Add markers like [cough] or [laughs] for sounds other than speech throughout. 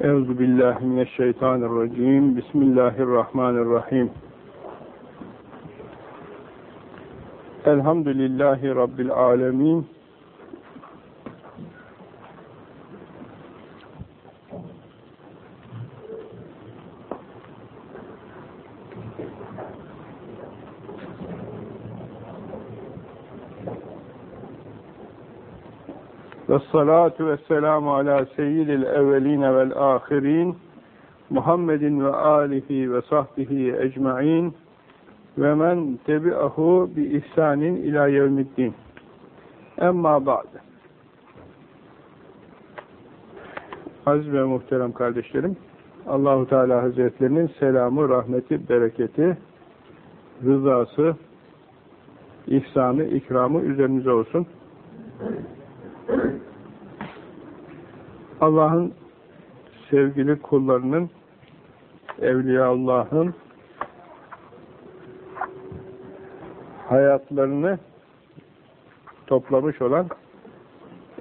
Euzu billahi mineşşeytanirracim. Bismillahirrahmanirrahim. Elhamdülillahi rabbil alamin. Ve salatu ve selamu ala seyyidil evveline vel ahirin Muhammedin ve alihi ve sahbihi ecma'in ve men tebi'ahu bi ihsanin ila yevmiddin. Emma ba'd. Aziz ve muhterem kardeşlerim, Allahu Teala Hazretlerinin selamı, rahmeti, bereketi, rızası, ihsanı, ikramı üzerinize olsun. Allah'ın sevgili kullarının, Evliya Allah'ın hayatlarını toplamış olan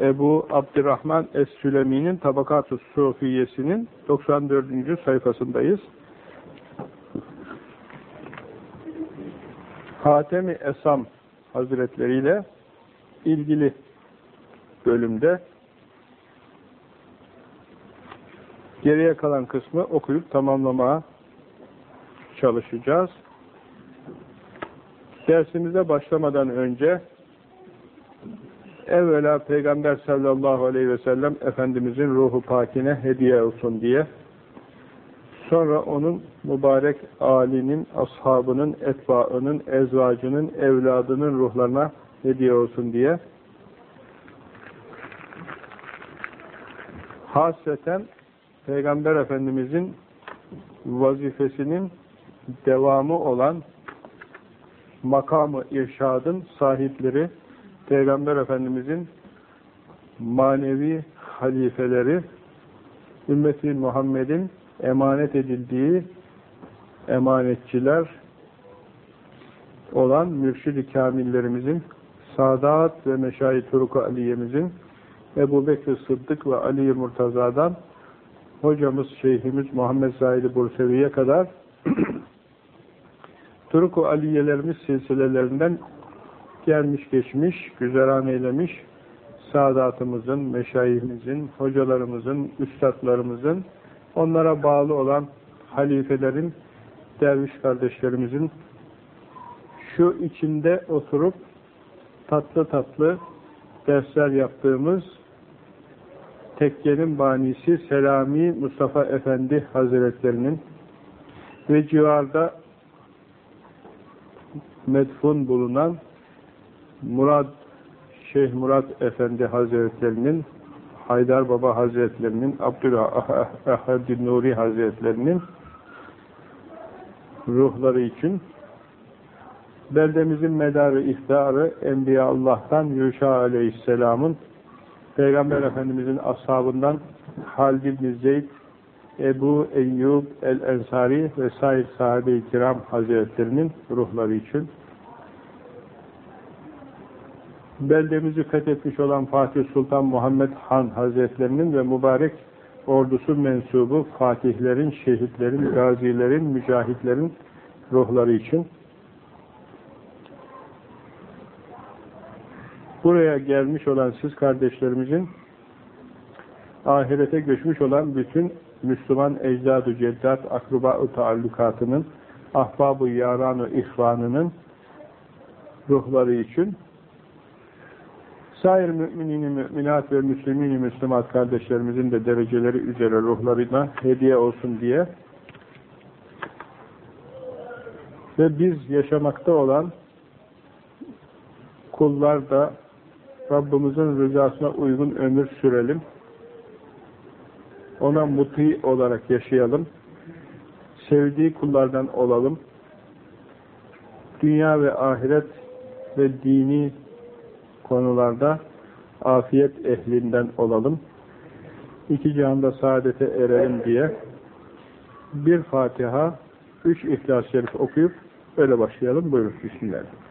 Ebu Abdurrahman Es-Sülemi'nin Tabakat-ı Sufiyesi'nin 94. sayfasındayız. Hatemi Esam Hazretleri ile ilgili bölümde Geriye kalan kısmı okuyup tamamlamaya çalışacağız. Dersimize başlamadan önce evvela Peygamber sallallahu aleyhi ve sellem Efendimizin ruhu pakine hediye olsun diye sonra onun mübarek alinin, ashabının, etbaının, ezvacının, evladının ruhlarına hediye olsun diye hasreten Peygamber Efendimizin vazifesinin devamı olan makamı irşadın sahipleri Peygamber Efendimizin manevi halifeleri ümmeti Muhammed'in emanet edildiği emanetçiler olan mürşid-i kamillerimizin Sadat ve Meşayi Turuk-u Aliye'mizin Ebu Bekir Sıddık ve Ali Murtaza'dan hocamız, şeyhimiz Muhammed Zahid-i Bursevi'ye kadar [clears throat] Turuk-u Aliyelerimiz silsilelerinden gelmiş geçmiş, güzeran eylemiş saadatımızın, meşayihimizin, hocalarımızın, üstadlarımızın, onlara bağlı olan halifelerin, derviş kardeşlerimizin şu içinde oturup tatlı tatlı dersler yaptığımız tekkenin banisi Selami Mustafa Efendi Hazretlerinin ve civarda medfun bulunan Murad Şeyh Murat Efendi Hazretlerinin Haydar Baba Hazretlerinin Abdülahad Nuri Hazretlerinin ruhları için beldemizin medarı iftarı Enbiya Allah'tan Yuşa Aleyhisselam'ın Peygamber Efendimizin ashabından Halid ibn Zeyd, Ebu Eyyub el-Ensari ve sair sahabe-i kiram hazretlerinin ruhları için. Beldemizi fethetmiş olan Fatih Sultan Muhammed Han Hazretlerinin ve mübarek ordusu mensubu fatihlerin, şehitlerin, gazilerin, mücahitlerin ruhları için buraya gelmiş olan siz kardeşlerimizin ahirete göçmüş olan bütün Müslüman ecdad-ı ceddat, akruba-ı taallukatının, ahbab-ı yaran-ı ihvanının ruhları için sair müminin müminat ve müslümini müslümat kardeşlerimizin de dereceleri üzere ruhlarına hediye olsun diye ve biz yaşamakta olan kullar da Rabbimizin rızasına uygun ömür sürelim. Ona muti olarak yaşayalım. Sevdiği kullardan olalım. Dünya ve ahiret ve dini konularda afiyet ehlinden olalım. İki cihanda saadete erelim diye bir Fatiha, üç İhlas-ı Şerif okuyup öyle başlayalım. Buyurun. Bismillahirrahmanirrahim.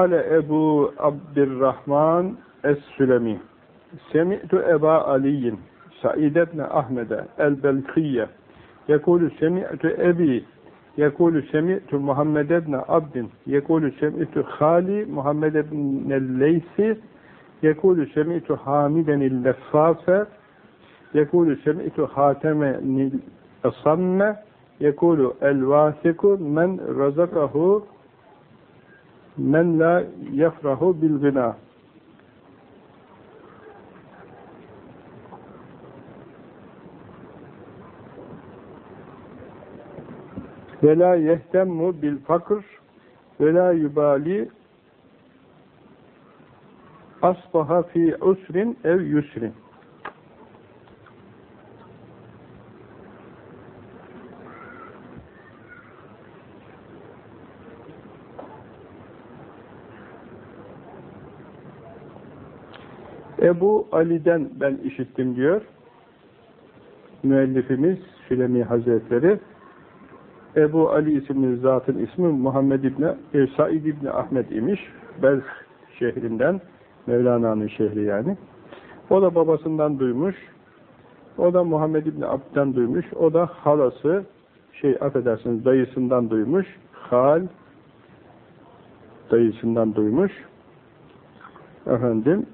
Kale Ebu Abdurrahman Es-Sülemi. Semi'tu Eba Aliyin Said ibn Ahmed'e El-Belkiyye Yekulu semi'tu Ebi Yekulu semi'tu Muhammed ibn Abdin Yekulu semi'tu Khali Muhammed ibn Leysi Yekulu semi'tu Hamiden il-Leffafe Yekulu semi'tu Hatemen il-Asamme Yekulu el-Vasiku men razakahu men la yefrahu bil gına ve la yehtemmu bil fakr ve la yubali asbaha fi usrin ev yusrin Ebu Ali'den ben işittim diyor. Müellifimiz Sülemi Hazretleri. Ebu Ali isimli zatın ismi Muhammed İbni, e, Said İbni Ahmet imiş. Belh şehrinden, Mevlana'nın şehri yani. O da babasından duymuş. O da Muhammed İbni Abd'den duymuş. O da halası, şey affedersiniz dayısından duymuş. Hal, dayısından duymuş. Efendim,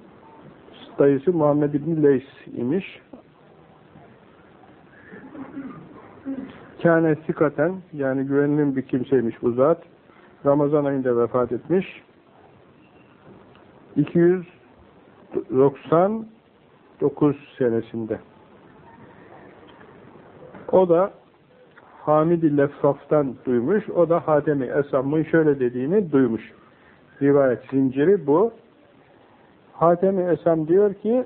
dayısı Muhammed İbni Leys imiş. Kâne sikaten yani güvenilir bir kimseymiş bu zat. Ramazan ayında vefat etmiş. 299 senesinde. O da Hamid-i Leffaf'tan duymuş. O da Hatemi Esam'ın şöyle dediğini duymuş. Rivayet zinciri bu. Hatemi Esam diyor ki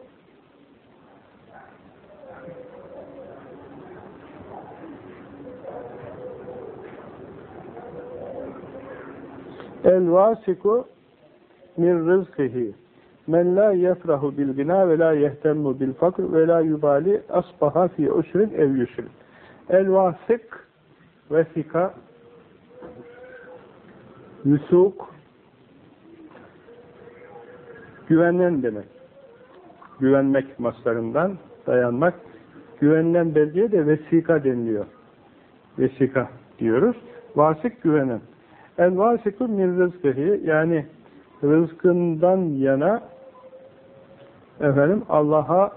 El vasiku min rızkıhi men la yefrahu bil bina ve la yehtemmu bil fakr ve la yubali asbaha fi usrin ev yusrin. El vasık vesika yusuk güvenen demek. Güvenmek maslarından dayanmak. Güvenilen belgeye de vesika deniliyor. Vesika diyoruz. Vasık güvenen. El vasiku min rızkıhi yani rızkından yana efendim Allah'a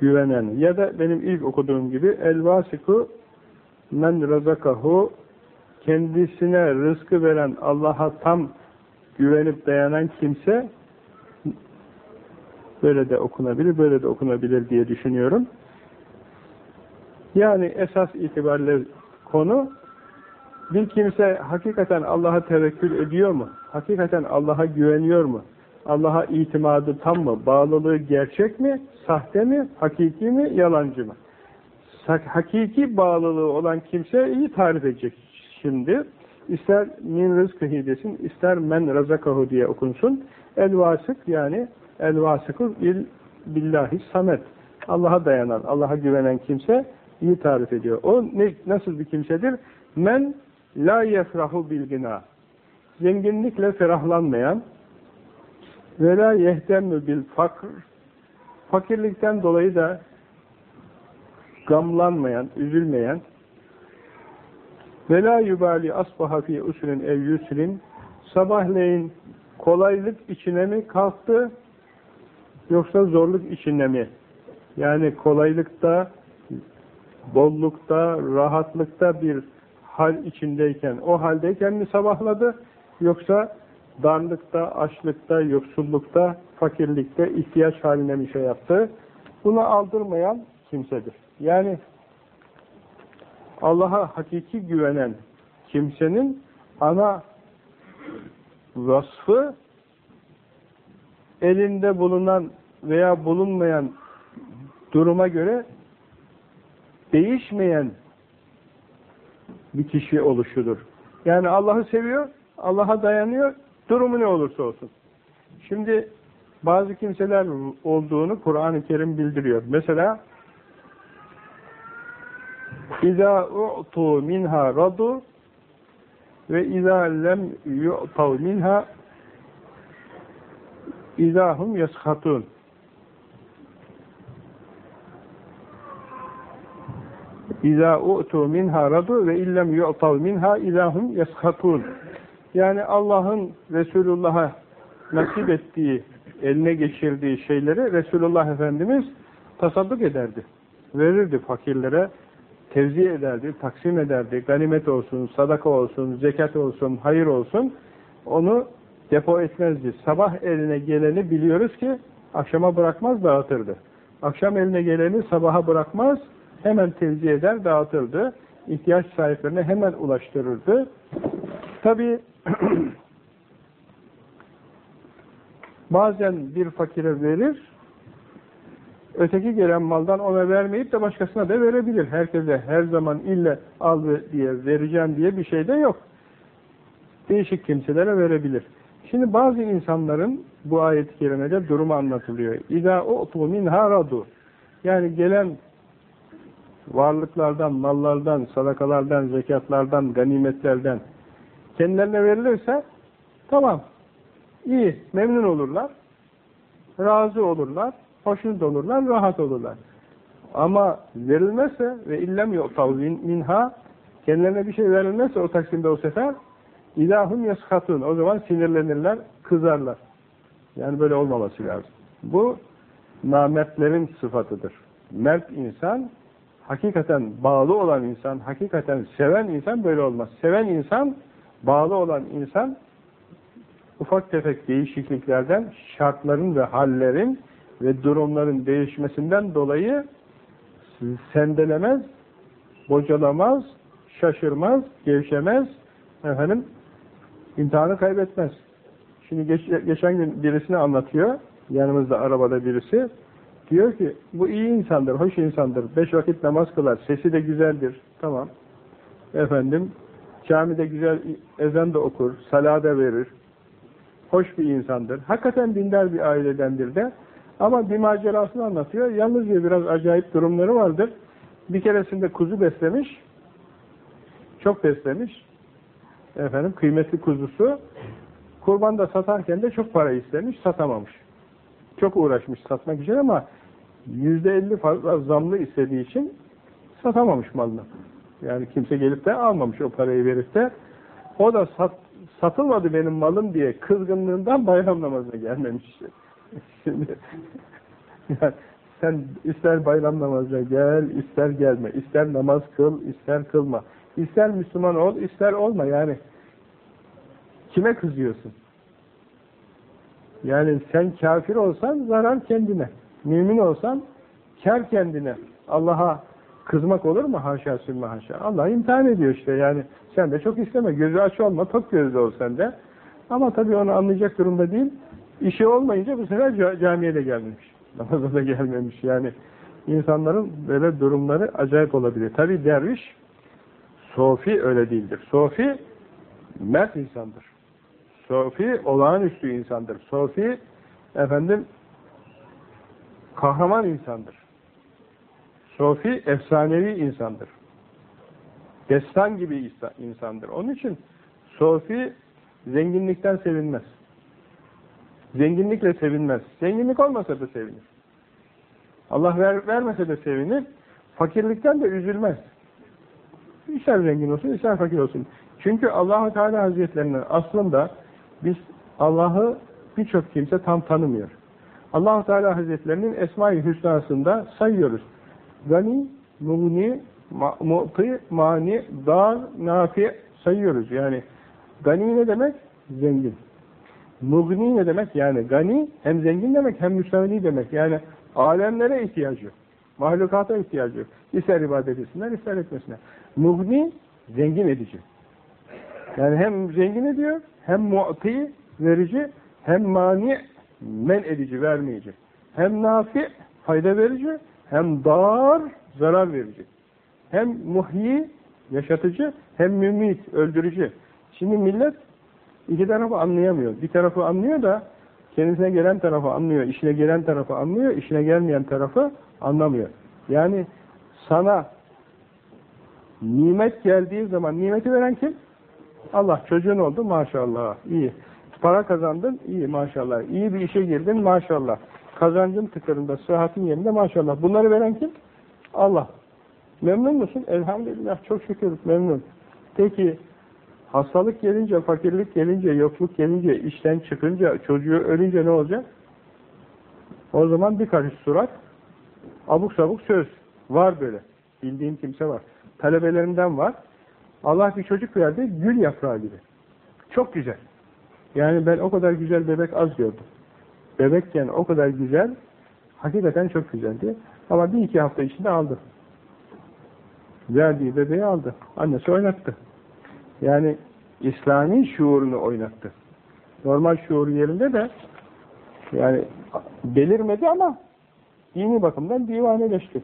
güvenen ya da benim ilk okuduğum gibi el vasiku men razakahu kendisine rızkı veren Allah'a tam güvenip dayanan kimse böyle de okunabilir, böyle de okunabilir diye düşünüyorum. Yani esas itibariyle konu bir kimse hakikaten Allah'a tevekkül ediyor mu? Hakikaten Allah'a güveniyor mu? Allah'a itimadı tam mı? Bağlılığı gerçek mi? Sahte mi? Hakiki mi? Yalancı mı? Hakiki bağlılığı olan kimse iyi tarif edecek şimdi. İster min rızkıhi desin, ister men razakahu diye okunsun. El vasık yani el vasıkı bil, billahi samet. Allah'a dayanan, Allah'a güvenen kimse iyi tarif ediyor. O ne, nasıl bir kimsedir? Men La yefrahu bilgina. Zenginlikle ferahlanmayan ve la yehdemmü bil fakr. Fakirlikten dolayı da gamlanmayan, üzülmeyen ve la yubali asbaha fi usrin ev yusrin sabahleyin kolaylık içine mi kalktı yoksa zorluk içine mi? Yani kolaylıkta, bollukta, rahatlıkta bir hal içindeyken, o haldeyken mi sabahladı? Yoksa darlıkta, açlıkta, yoksullukta, fakirlikte, ihtiyaç haline mi şey yaptı? Buna aldırmayan kimsedir. Yani Allah'a hakiki güvenen kimsenin ana vasfı elinde bulunan veya bulunmayan duruma göre değişmeyen bir kişi oluşudur. Yani Allah'ı seviyor, Allah'a dayanıyor, durumu ne olursa olsun. Şimdi bazı kimseler olduğunu Kur'an-ı Kerim bildiriyor. Mesela İzâ u'tû minhâ radu ve izâ lem yu'tav minha izâhum yashatun İzâ u'tu minha radu ve illem yu'tav minha ilahum yashatun. Yani Allah'ın Resulullah'a nasip ettiği, eline geçirdiği şeyleri Resulullah Efendimiz tasadduk ederdi. Verirdi fakirlere, tevzi ederdi, taksim ederdi. Ganimet olsun, sadaka olsun, zekat olsun, hayır olsun. Onu depo etmezdi. Sabah eline geleni biliyoruz ki akşama bırakmaz dağıtırdı. Akşam eline geleni sabaha bırakmaz, hemen tevzi eder, dağıtırdı. İhtiyaç sahiplerine hemen ulaştırırdı. Tabi [clears throat] bazen bir fakire verir, öteki gelen maldan ona vermeyip de başkasına da verebilir. Herkese her zaman ille al diye vereceğim diye bir şey de yok. Değişik kimselere verebilir. Şimdi bazı insanların bu ayet-i kerimede durumu anlatılıyor. İza u'tu minha radu. Yani gelen varlıklardan, mallardan, sadakalardan, zekatlardan, ganimetlerden kendilerine verilirse tamam, iyi, memnun olurlar, razı olurlar, hoşnut olurlar, rahat olurlar. Ama verilmezse ve illem yu'tav minha kendilerine bir şey verilmezse o taksimde o sefer ilahum yaskatun. O zaman sinirlenirler, kızarlar. Yani böyle olmaması lazım. Bu namertlerin sıfatıdır. Mert insan, hakikaten bağlı olan insan, hakikaten seven insan böyle olmaz. Seven insan, bağlı olan insan ufak tefek değişikliklerden, şartların ve hallerin ve durumların değişmesinden dolayı sendelemez, bocalamaz, şaşırmaz, gevşemez, efendim, imtihanı kaybetmez. Şimdi geç, geçen gün birisini anlatıyor, yanımızda arabada birisi, diyor ki, bu iyi insandır, hoş insandır, beş vakit namaz kılar, sesi de güzeldir, tamam, efendim, camide güzel ezan da okur, salada verir, hoş bir insandır, hakikaten dindar bir ailedendir de, ama bir macerasını anlatıyor. Yalnızca biraz acayip durumları vardır. Bir keresinde kuzu beslemiş. Çok beslemiş. Efendim kıymetli kuzusu. Kurban da satarken de çok para istemiş. Satamamış. Çok uğraşmış satmak için ama yüzde elli fazla zamlı istediği için satamamış malını. Yani kimse gelip de almamış o parayı verip de o da sat, satılmadı benim malım diye kızgınlığından bayram namazına gelmemiş. Şimdi yani sen ister bayram namazına gel, ister gelme, ister namaz kıl, ister kılma. İster Müslüman ol, ister olma yani. Kime kızıyorsun? Yani sen kafir olsan zarar kendine. Mümin olsan kar kendine. Allah'a kızmak olur mu? Haşa sümme haşa. Allah imtihan ediyor işte yani. Sen de çok isteme. Gözü aç olma. Tok gözlü ol sen. Ama tabii onu anlayacak durumda değil. İşi olmayınca bu sefer camiye de gelmemiş. [laughs] Namaza da gelmemiş. Yani insanların böyle durumları acayip olabilir. Tabi derviş Sofi öyle değildir. Sofi mert insandır. Sofi olağanüstü insandır. Sofi efendim kahraman insandır. Sofi efsanevi insandır. Destan gibi insandır. Onun için Sofi zenginlikten sevinmez. Zenginlikle sevinmez. Zenginlik olmasa da sevinir. Allah ver, vermese de sevinir. Fakirlikten de üzülmez. İster zengin olsun, ister fakir olsun. Çünkü allah Teala Hazretlerinin aslında biz Allah'ı birçok kimse tam tanımıyor. allah Teala Hazretlerinin Esma-i Hüsna'sında sayıyoruz. Gani, mugni, mu'ti, mani, dar, nafi sayıyoruz. Yani gani ne demek? Zengin. Mugni ne demek? Yani gani hem zengin demek hem müstevni demek. Yani alemlere ihtiyacı, mahlukata ihtiyacı. İster ibadet etsinler, ister etmesinler. Mugni zengin edici. Yani hem zengin ediyor, hem mu'ti verici, hem mani men edici, vermeyici. Hem nafi fayda verici, hem dar zarar verici. Hem muhyi yaşatıcı, hem mümit öldürücü. Şimdi millet İki tarafı anlayamıyor. Bir tarafı anlıyor da kendisine gelen tarafı anlıyor, işine gelen tarafı anlıyor, işine gelmeyen tarafı anlamıyor. Yani sana nimet geldiği zaman nimeti veren kim? Allah çocuğun oldu maşallah. iyi. Para kazandın iyi maşallah. İyi bir işe girdin maşallah. Kazancın tıkırında, sıhhatin yerinde maşallah. Bunları veren kim? Allah. Memnun musun? Elhamdülillah çok şükür memnun. Peki hastalık gelince, fakirlik gelince, yokluk gelince, işten çıkınca, çocuğu ölünce ne olacak? O zaman bir karış surat, abuk sabuk söz. Var böyle. Bildiğim kimse var. Talebelerimden var. Allah bir çocuk verdi, gül yaprağı gibi. Çok güzel. Yani ben o kadar güzel bebek az gördüm. Bebekken o kadar güzel, hakikaten çok güzeldi. Ama bir iki hafta içinde aldı. Verdiği bebeği aldı. Annesi oynattı. Yani İslami şuurunu oynattı. Normal şuur yerinde de yani belirmedi ama dini bakımdan divaneleşti.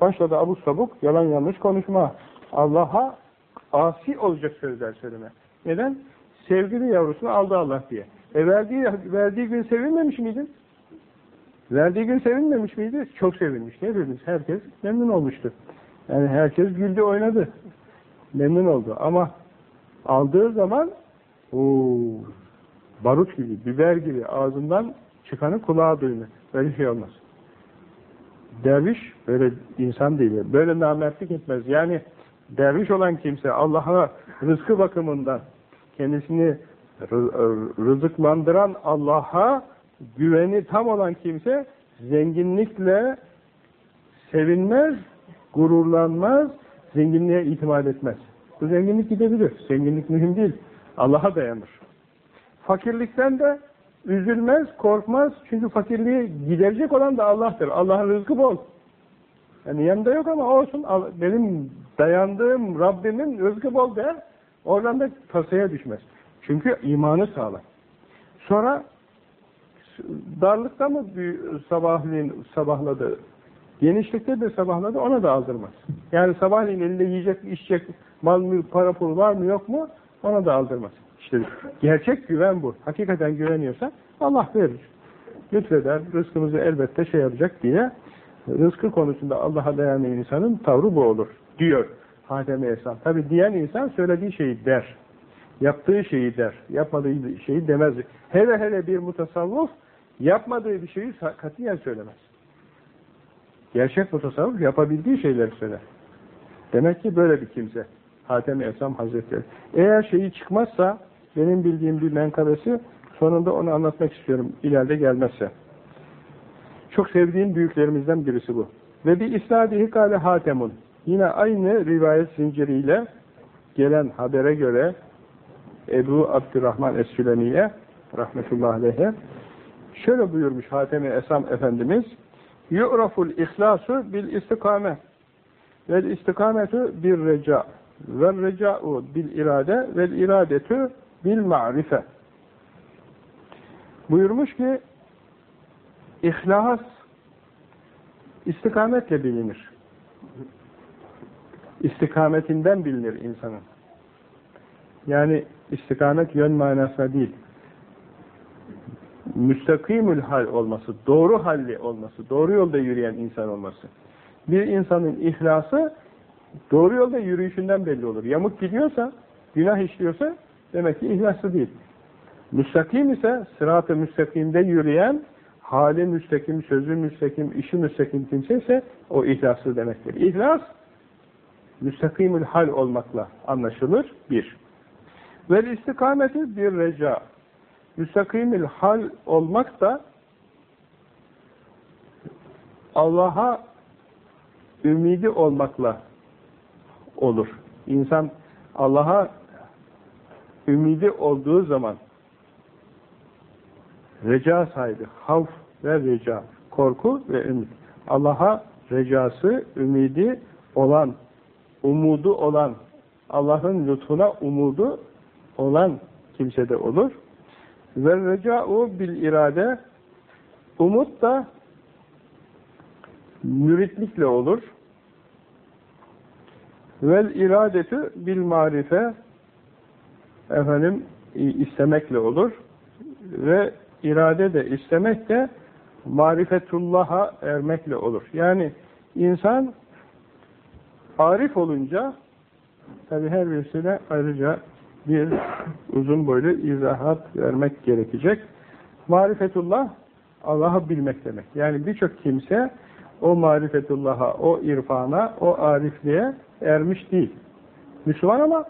Başladı abuk sabuk, yalan yanlış konuşma. Allah'a asi olacak sözler söyleme. Neden? Sevgili yavrusunu aldı Allah diye. E verdiği, verdiği gün sevinmemiş miydin? Verdiği gün sevinmemiş miydi? Çok sevinmiş. Ne dediniz? Herkes memnun olmuştu. Yani herkes güldü, oynadı. Memnun oldu. Ama aldığı zaman ooo, barut gibi, biber gibi ağzından çıkanı kulağa duyma. Böyle şey olmaz. Derviş böyle insan değil. Böyle namertlik etmez. Yani derviş olan kimse Allah'a rızkı bakımından kendisini rızıklandıran Allah'a güveni tam olan kimse zenginlikle sevinmez, gururlanmaz, zenginliğe itimat etmez. Bu zenginlik gidebilir. Zenginlik mühim değil. Allah'a dayanır. Fakirlikten de üzülmez, korkmaz. Çünkü fakirliği giderecek olan da Allah'tır. Allah'ın rızkı bol. Yani yanında yok ama olsun. Benim dayandığım Rabbimin rızkı bol der. Oradan da tasaya düşmez. Çünkü imanı sağlar. Sonra darlıkta mı sabahleyin sabahladı, genişlikte de sabahladı, ona da aldırmaz. Yani sabahleyin elinde yiyecek, içecek, mal mı, para pul var mı yok mu, ona da aldırmaz. İşte gerçek güven bu. Hakikaten güveniyorsa Allah verir. Lütfeder, rızkımızı elbette şey yapacak diye rızkı konusunda Allah'a dayanan insanın tavrı bu olur diyor Hatem-i Esam. Tabi diyen insan söylediği şeyi der. Yaptığı şeyi der. Yapmadığı şeyi demez. Hele hele bir mutasavvuf yapmadığı bir şeyi katiyen söylemez. Gerçek mutasavvuf yapabildiği şeyleri söyler. Demek ki böyle bir kimse. Hatem-i Esam Hazretleri. Eğer şeyi çıkmazsa benim bildiğim bir menkabesi sonunda onu anlatmak istiyorum. ileride gelmezse. Çok sevdiğim büyüklerimizden birisi bu. Ve bir isnadihi kale Hatemun. Yine aynı rivayet zinciriyle gelen habere göre Ebu Abdurrahman Es-Sülemi'ye rahmetullahi aleyhe şöyle buyurmuş Hatem-i Esam Efendimiz yu'raful ihlasu bil istikame. Vel istikametu bir reca. Vel reca'u bil irade vel iradetu bil ma'rife. Buyurmuş ki ihlas istikametle bilinir. İstikametinden bilinir insanın. Yani istikamet yön manasına değil. Müstakimül hal olması, doğru halli olması, doğru yolda yürüyen insan olması. Bir insanın ihlası doğru yolda yürüyüşünden belli olur. Yamuk gidiyorsa, günah işliyorsa demek ki ihlaslı değil. Müstakim ise sırat-ı müstakimde yürüyen, hali müstakim, sözü müstakim, işi müstakim kimse ise o ihlaslı demektir. İhlas, müstakimül hal olmakla anlaşılır. Bir. Vel istikameti bir reca. Müstakimil hal olmak da Allah'a ümidi olmakla olur. İnsan Allah'a ümidi olduğu zaman reca sahibi, havf ve reca, korku ve ümit. Allah'a recası, ümidi olan, umudu olan, Allah'ın lütfuna umudu olan kimsede olur. Ve reca'u bil irade umut da müritlikle olur. Vel iradetü bil marife efendim istemekle olur. Ve irade de istemek de marifetullah'a ermekle olur. Yani insan arif olunca tabi her birisine ayrıca bir uzun boylu izahat vermek gerekecek. Marifetullah Allah'ı bilmek demek. Yani birçok kimse o marifetullah'a, o irfana, o arifliğe ermiş değil. Müslüman ama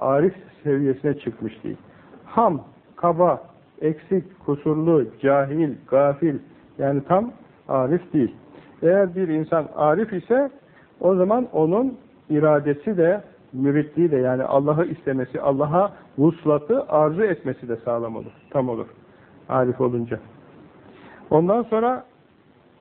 arif seviyesine çıkmış değil. Ham, kaba, eksik, kusurlu, cahil, gafil yani tam arif değil. Eğer bir insan arif ise o zaman onun iradesi de müritliği de yani Allah'ı istemesi, Allah'a vuslatı arzu etmesi de sağlam olur, tam olur. Arif olunca. Ondan sonra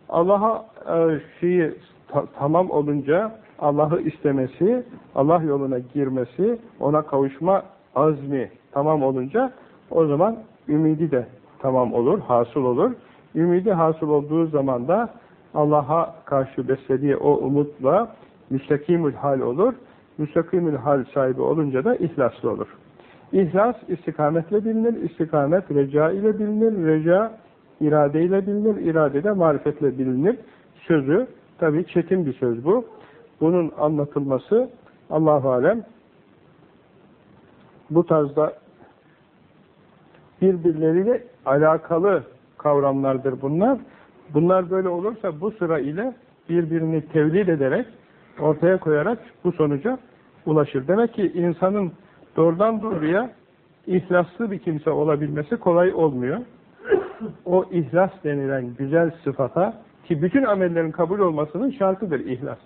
Allah'a e, şeyi ta tamam olunca Allah'ı istemesi, Allah yoluna girmesi, ona kavuşma azmi tamam olunca o zaman ümidi de tamam olur, hasıl olur. Ümidi hasıl olduğu zaman da Allah'a karşı beslediği o umutla müstakimül hal olur. Müstakimül hal sahibi olunca da ihlaslı olur. İhlas istikametle bilinir, istikamet reca ile bilinir, reca iradeyle bilinir, irade de marifetle bilinir. Sözü, tabi çetin bir söz bu. Bunun anlatılması Allah alem bu tarzda birbirleriyle alakalı kavramlardır bunlar. Bunlar böyle olursa bu sıra ile birbirini tevlid ederek, ortaya koyarak bu sonuca ulaşır. Demek ki insanın doğrudan doğruya ihlaslı bir kimse olabilmesi kolay olmuyor. O ihlas denilen güzel sıfata ki bütün amellerin kabul olmasının şartıdır ihlas.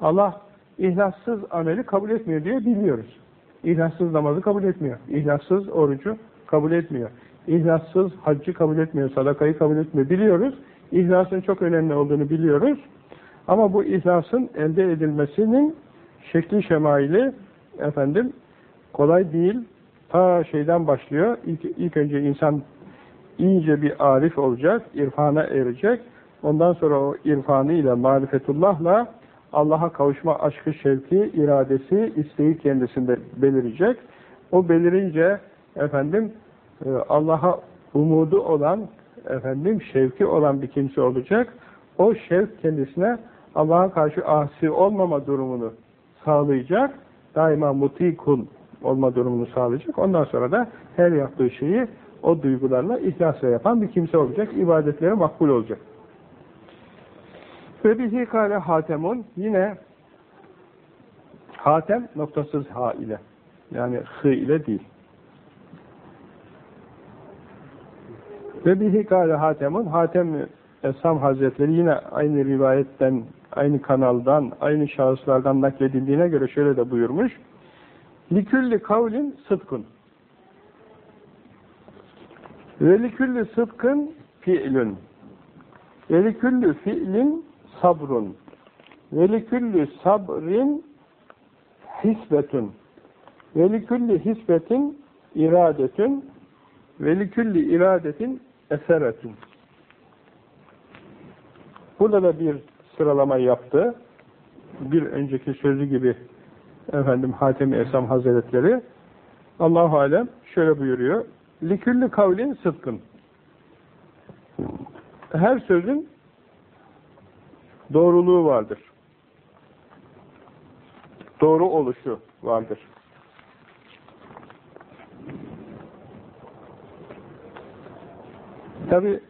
Allah ihlassız ameli kabul etmiyor diye biliyoruz. İhlassız namazı kabul etmiyor. İhlassız orucu kabul etmiyor. İhlassız haccı kabul etmiyor, sadakayı kabul etmiyor. Biliyoruz. İhlasın çok önemli olduğunu biliyoruz. Ama bu ihlasın elde edilmesinin şekli şemaili efendim kolay değil. Ta şeyden başlıyor. İlk, ilk önce insan iyice bir arif olacak, irfana erecek. Ondan sonra o irfanıyla, marifetullahla Allah'a kavuşma aşkı, şevki, iradesi, isteği kendisinde belirecek. O belirince efendim e, Allah'a umudu olan, efendim şevki olan bir kimse olacak. O şevk kendisine Allah'a karşı asi olmama durumunu sağlayacak. Daima muti kul olma durumunu sağlayacak. Ondan sonra da her yaptığı şeyi o duygularla ihlasla yapan bir kimse olacak. İbadetlere makbul olacak. Ve bihi kâle hatemun yine hatem noktasız ha ile yani hı ile değil. Ve bihi kâle hatemun hatem Esam Hazretleri yine aynı rivayetten, aynı kanaldan, aynı şahıslardan nakledildiğine göre şöyle de buyurmuş. Likülli kavlin sıdkun. Ve likülli sıdkın fiilün. Ve likülli fiilin sabrun. Ve likülli sabrin hisbetun. Ve likülli hisbetin iradetun. Ve likülli iradetin eseretun. Burada da bir sıralama yaptı. Bir önceki sözü gibi efendim Hatem-i Esam Hazretleri Allahu alem şöyle buyuruyor. Likülli kavlin sıdkın. Her sözün doğruluğu vardır. Doğru oluşu vardır. Tabi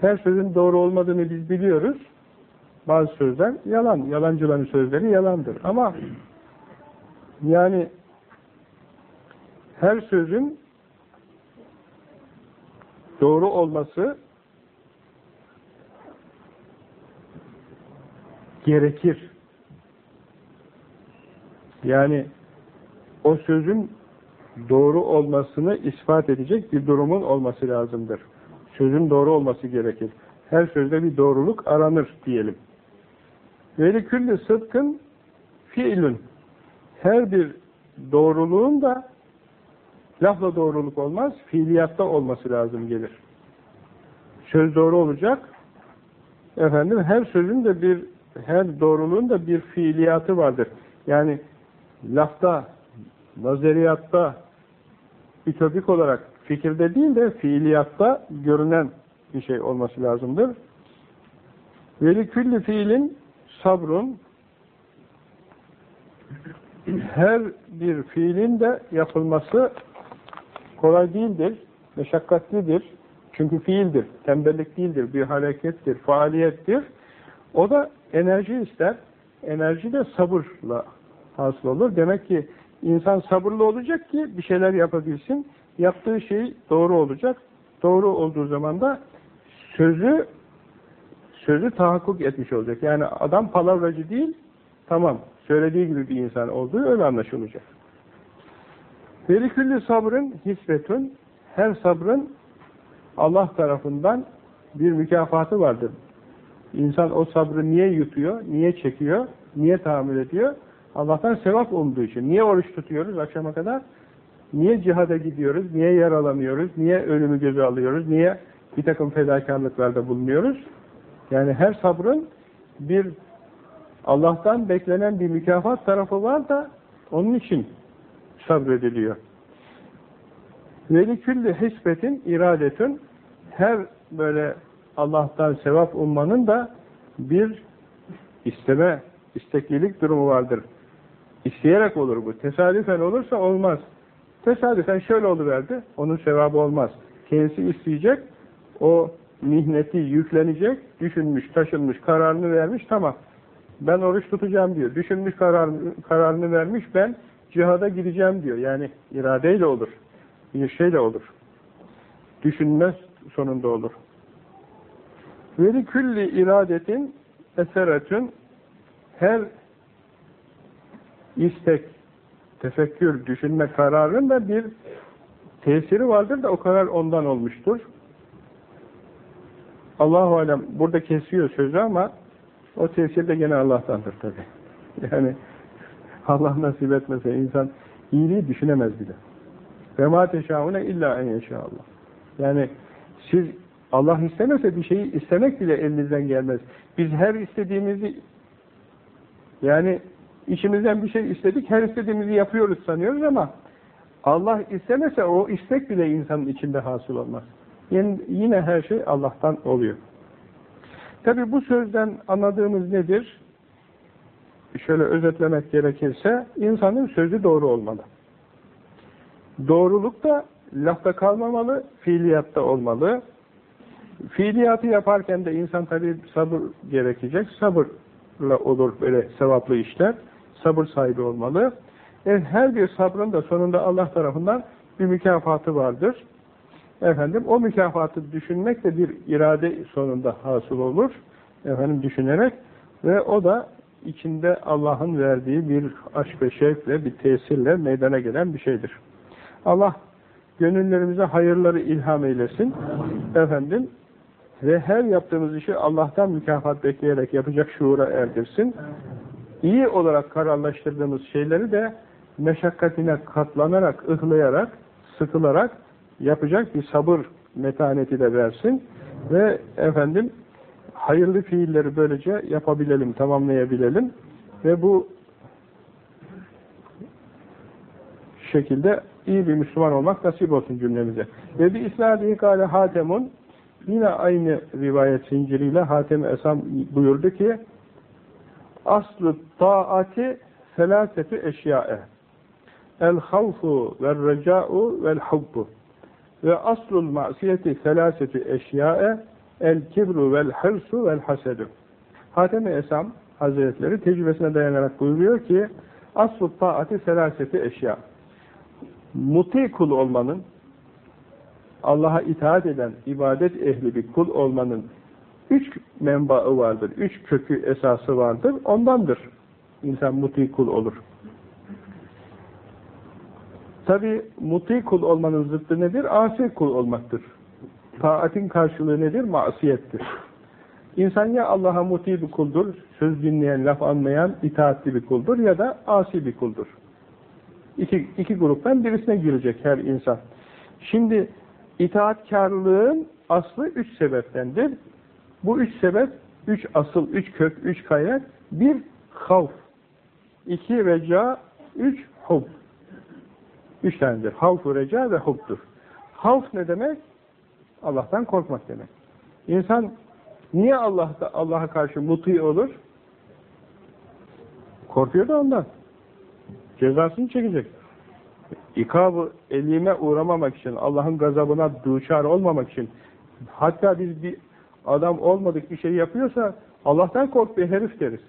her sözün doğru olmadığını biz biliyoruz. Bazı sözler yalan. Yalancıların sözleri yalandır. Ama yani her sözün doğru olması gerekir. Yani o sözün doğru olmasını ispat edecek bir durumun olması lazımdır. Sözün doğru olması gerekir. Her sözde bir doğruluk aranır diyelim. Veliküllü sıdkın fiilün. Her bir doğruluğun da lafla doğruluk olmaz, fiiliyatta olması lazım gelir. Söz doğru olacak. Efendim her sözün de bir her doğruluğun da bir fiiliyatı vardır. Yani lafta, nazariyatta, ütopik olarak fikirde değil de fiiliyatta görünen bir şey olması lazımdır. Veli külli fiilin sabrun her bir fiilin de yapılması kolay değildir, meşakkatlidir. Çünkü fiildir, tembellik değildir, bir harekettir, faaliyettir. O da enerji ister. Enerji de sabırla hasıl olur. Demek ki insan sabırlı olacak ki bir şeyler yapabilsin. Yaptığı şey doğru olacak. Doğru olduğu zaman da sözü sözü tahakkuk etmiş olacak. Yani adam palavracı değil, tamam, söylediği gibi bir insan olduğu öyle anlaşılacak. Velikülli sabrın hisbetün, her sabrın Allah tarafından bir mükafatı vardır. İnsan o sabrı niye yutuyor, niye çekiyor, niye tahammül ediyor? Allah'tan sevap umduğu için. Niye oruç tutuyoruz akşama kadar? Niye cihada gidiyoruz, niye yaralanıyoruz, niye ölümü göze alıyoruz, niye bir takım fedakarlıklarda bulunuyoruz? Yani her sabrın bir Allah'tan beklenen bir mükafat tarafı var da onun için sabrediliyor. Velikülli hisbetin iradetün her böyle Allah'tan sevap ummanın da bir isteme, isteklilik durumu vardır. İsteyerek olur bu. Tesadüfen olursa olmaz. Tesadüfen şöyle oluverdi, onun sevabı olmaz. Kendisi isteyecek, o mihneti yüklenecek, düşünmüş, taşınmış, kararını vermiş, tamam. Ben oruç tutacağım diyor. Düşünmüş kararını, kararını vermiş, ben cihada gideceğim diyor. Yani iradeyle olur. Bir şeyle olur. Düşünmez sonunda olur. Veli külli iradetin eseretün her istek, tefekkür, düşünme kararının da bir tesiri vardır da o karar ondan olmuştur. Allahu alem burada kesiyor sözü ama o tesir de gene Allah'tandır tabi. [laughs] Yani Allah nasip etmese insan iyiliği düşünemez bile. Ve ma teşâune illa en yeşâallah. Yani siz Allah istemese bir şeyi istemek bile elinizden gelmez. Biz her istediğimizi yani içimizden bir şey istedik, her istediğimizi yapıyoruz sanıyoruz ama Allah istemese o istek bile insanın içinde hasıl olmaz. Yani yine her şey Allah'tan oluyor. Tabi bu sözden anladığımız nedir? Şöyle özetlemek gerekirse, insanın sözü doğru olmalı. Doğruluk da lafta kalmamalı, fiiliyatta olmalı. Fiiliyatı yaparken de insan tabi sabır gerekecek. Sabırla olur böyle sevaplı işler. Sabır sahibi olmalı. E, her bir sabrın da sonunda Allah tarafından bir mükafatı vardır. Efendim o mükafatı düşünmek de bir irade sonunda hasıl olur. Efendim düşünerek ve o da içinde Allah'ın verdiği bir aşk ve şevkle, bir tesirle meydana gelen bir şeydir. Allah gönüllerimize hayırları ilham eylesin. Efendim ve her yaptığımız işi Allah'tan mükafat bekleyerek yapacak şuura erdirsin. İyi olarak kararlaştırdığımız şeyleri de meşakkatine katlanarak, ıhlayarak, sıkılarak yapacak bir sabır metaneti de versin ve efendim hayırlı fiilleri böylece yapabilelim, tamamlayabilelim ve bu şekilde iyi bir Müslüman olmak nasip olsun cümlemize. Ve bir isnadihi kâle Hatemun yine aynı rivayet zinciriyle Hatem Esam buyurdu ki aslı taati felasetü eşyae. El havfu vel reca'u vel hubbu. Ve aslul masiyeti felasetü eşyae el kibru vel hırsu vel hasedu Hatem-i Esam Hazretleri tecrübesine dayanarak buyuruyor ki asıl taati selaseti eşya. Muti kul olmanın Allah'a itaat eden, ibadet ehli bir kul olmanın üç menbaı vardır, üç kökü esası vardır, ondandır. İnsan muti kul olur. Tabi muti kul olmanın zıttı nedir? Asi kul olmaktır. Taatin karşılığı nedir? Masiyettir. İnsan ya Allah'a muti bir kuldur, söz dinleyen, laf anlayan, itaatli bir kuldur ya da asi bir kuldur. İki, iki gruptan birisine girecek her insan. Şimdi itaatkarlığın aslı üç sebeptendir. Bu üç sebep, üç asıl, üç kök, üç kaynak. Bir, havf. iki reca, üç, hub. Üç tanedir. Havf, reca ve hubdur. Havf ne demek? Allah'tan korkmak demek. İnsan niye Allah'a karşı muti olur? Korkuyor da ondan. Cezasını çekecek. İkabı elime uğramamak için, Allah'ın gazabına duçar olmamak için, hatta biz bir adam olmadık bir şey yapıyorsa, Allah'tan kork bir herif deriz.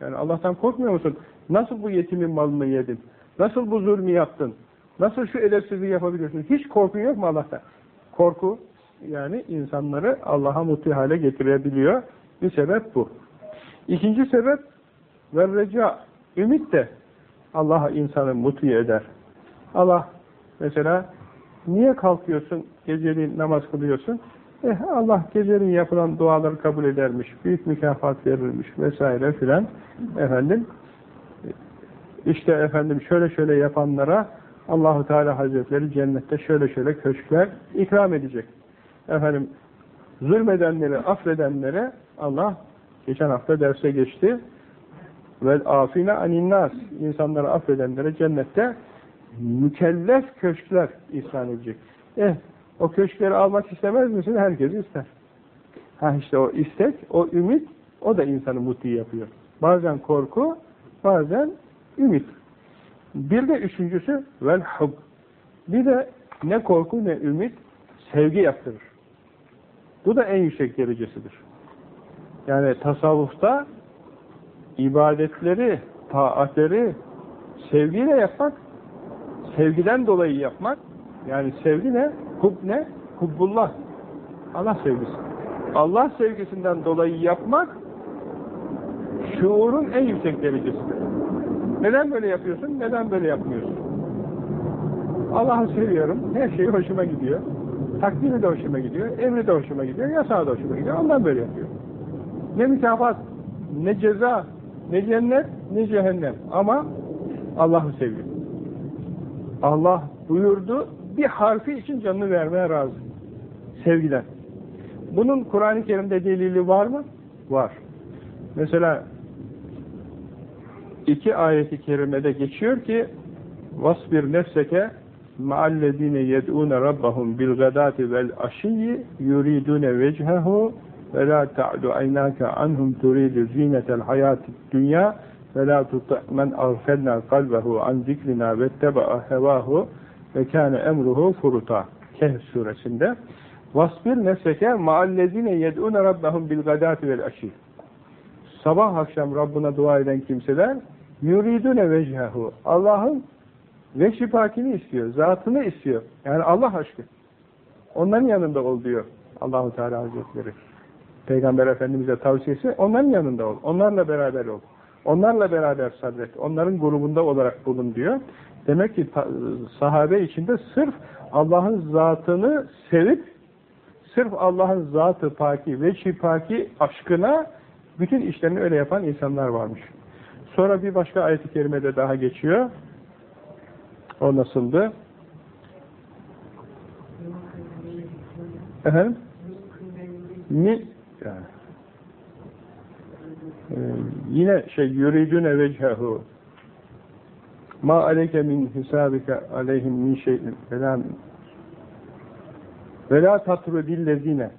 Yani Allah'tan korkmuyor musun? Nasıl bu yetimin malını yedin? Nasıl bu zulmü yaptın? Nasıl şu edepsizliği yapabiliyorsun? Hiç korkun yok mu Allah'tan? Korku, yani insanları Allah'a mutlu hale getirebiliyor. Bir sebep bu. İkinci sebep, ve reca, ümit de Allah'a insanı mutlu eder. Allah mesela niye kalkıyorsun, geceliğin namaz kılıyorsun? Eh Allah geceliğin yapılan duaları kabul edermiş, büyük mükafat verilmiş vesaire filan. Efendim, işte efendim şöyle şöyle yapanlara Allahu Teala Hazretleri cennette şöyle şöyle köşkler ikram edecek. Efendim zulmedenleri, affedenlere Allah geçen hafta derse geçti. Vel afine aninnas insanları affedenlere cennette mükellef köşkler ihsan edecek. Eh, o köşkleri almak istemez misin? Herkes ister. Ha işte o istek, o ümit, o da insanı mutlu yapıyor. Bazen korku, bazen ümit. Bir de üçüncüsü vel hub. Bir de ne korku ne ümit, sevgi yaptırır. Bu da en yüksek derecesidir. Yani tasavvufta ibadetleri, taatleri sevgiyle yapmak, sevgiden dolayı yapmak, yani sevgi ne? Hub ne? Hubbullah. Allah sevgisi. Allah sevgisinden dolayı yapmak, şuurun en yüksek derecesidir. Neden böyle yapıyorsun? Neden böyle yapmıyorsun? Allah'ı seviyorum. Her şey hoşuma gidiyor. Takdiri de hoşuma gidiyor. Emri de hoşuma gidiyor. Yasağı da hoşuma gidiyor. Ondan böyle yapıyor. Ne mükafat, ne ceza, ne cennet, ne cehennem. Ama Allah'ı seviyor. Allah buyurdu, bir harfi için canını vermeye razı. Sevgiden. Bunun Kur'an-ı Kerim'de delili var mı? Var. Mesela iki ayeti kerimede geçiyor ki vasbir nefseke ma'allezine yed'une rabbahum bil gadati vel aşiyyi yuridune vechehu ve la ta'du aynaka anhum turidu zinetel hayati dünya ve la tuti' men aghfalna kalbehu an zikrina vetteba'a hevahu ve kâne emruhu furuta Kehf suresinde vasbir nefseke ma'allezine yed'une rabbahum bil gadati vel aşiyyi sabah akşam Rabbına dua eden kimseler yuridune vechehu Allah'ın veçhi pakini istiyor, zatını istiyor. Yani Allah aşkı. Onların yanında ol diyor Allahu Teala Hazretleri. Peygamber Efendimiz'e tavsiyesi onların yanında ol. Onlarla beraber ol. Onlarla beraber sabret. Onların grubunda olarak bulun diyor. Demek ki sahabe içinde sırf Allah'ın zatını sevip sırf Allah'ın zatı paki, veçhi paki aşkına bütün işlerini öyle yapan insanlar varmış. Sonra bir başka ayet-i kerimede daha geçiyor. O nasıldı? Efendim? Mi? Yani. Ee, yine şey yuridune vechehu ma aleyke min hisabike aleyhim min şeyin. Velan ve la tatrudillezine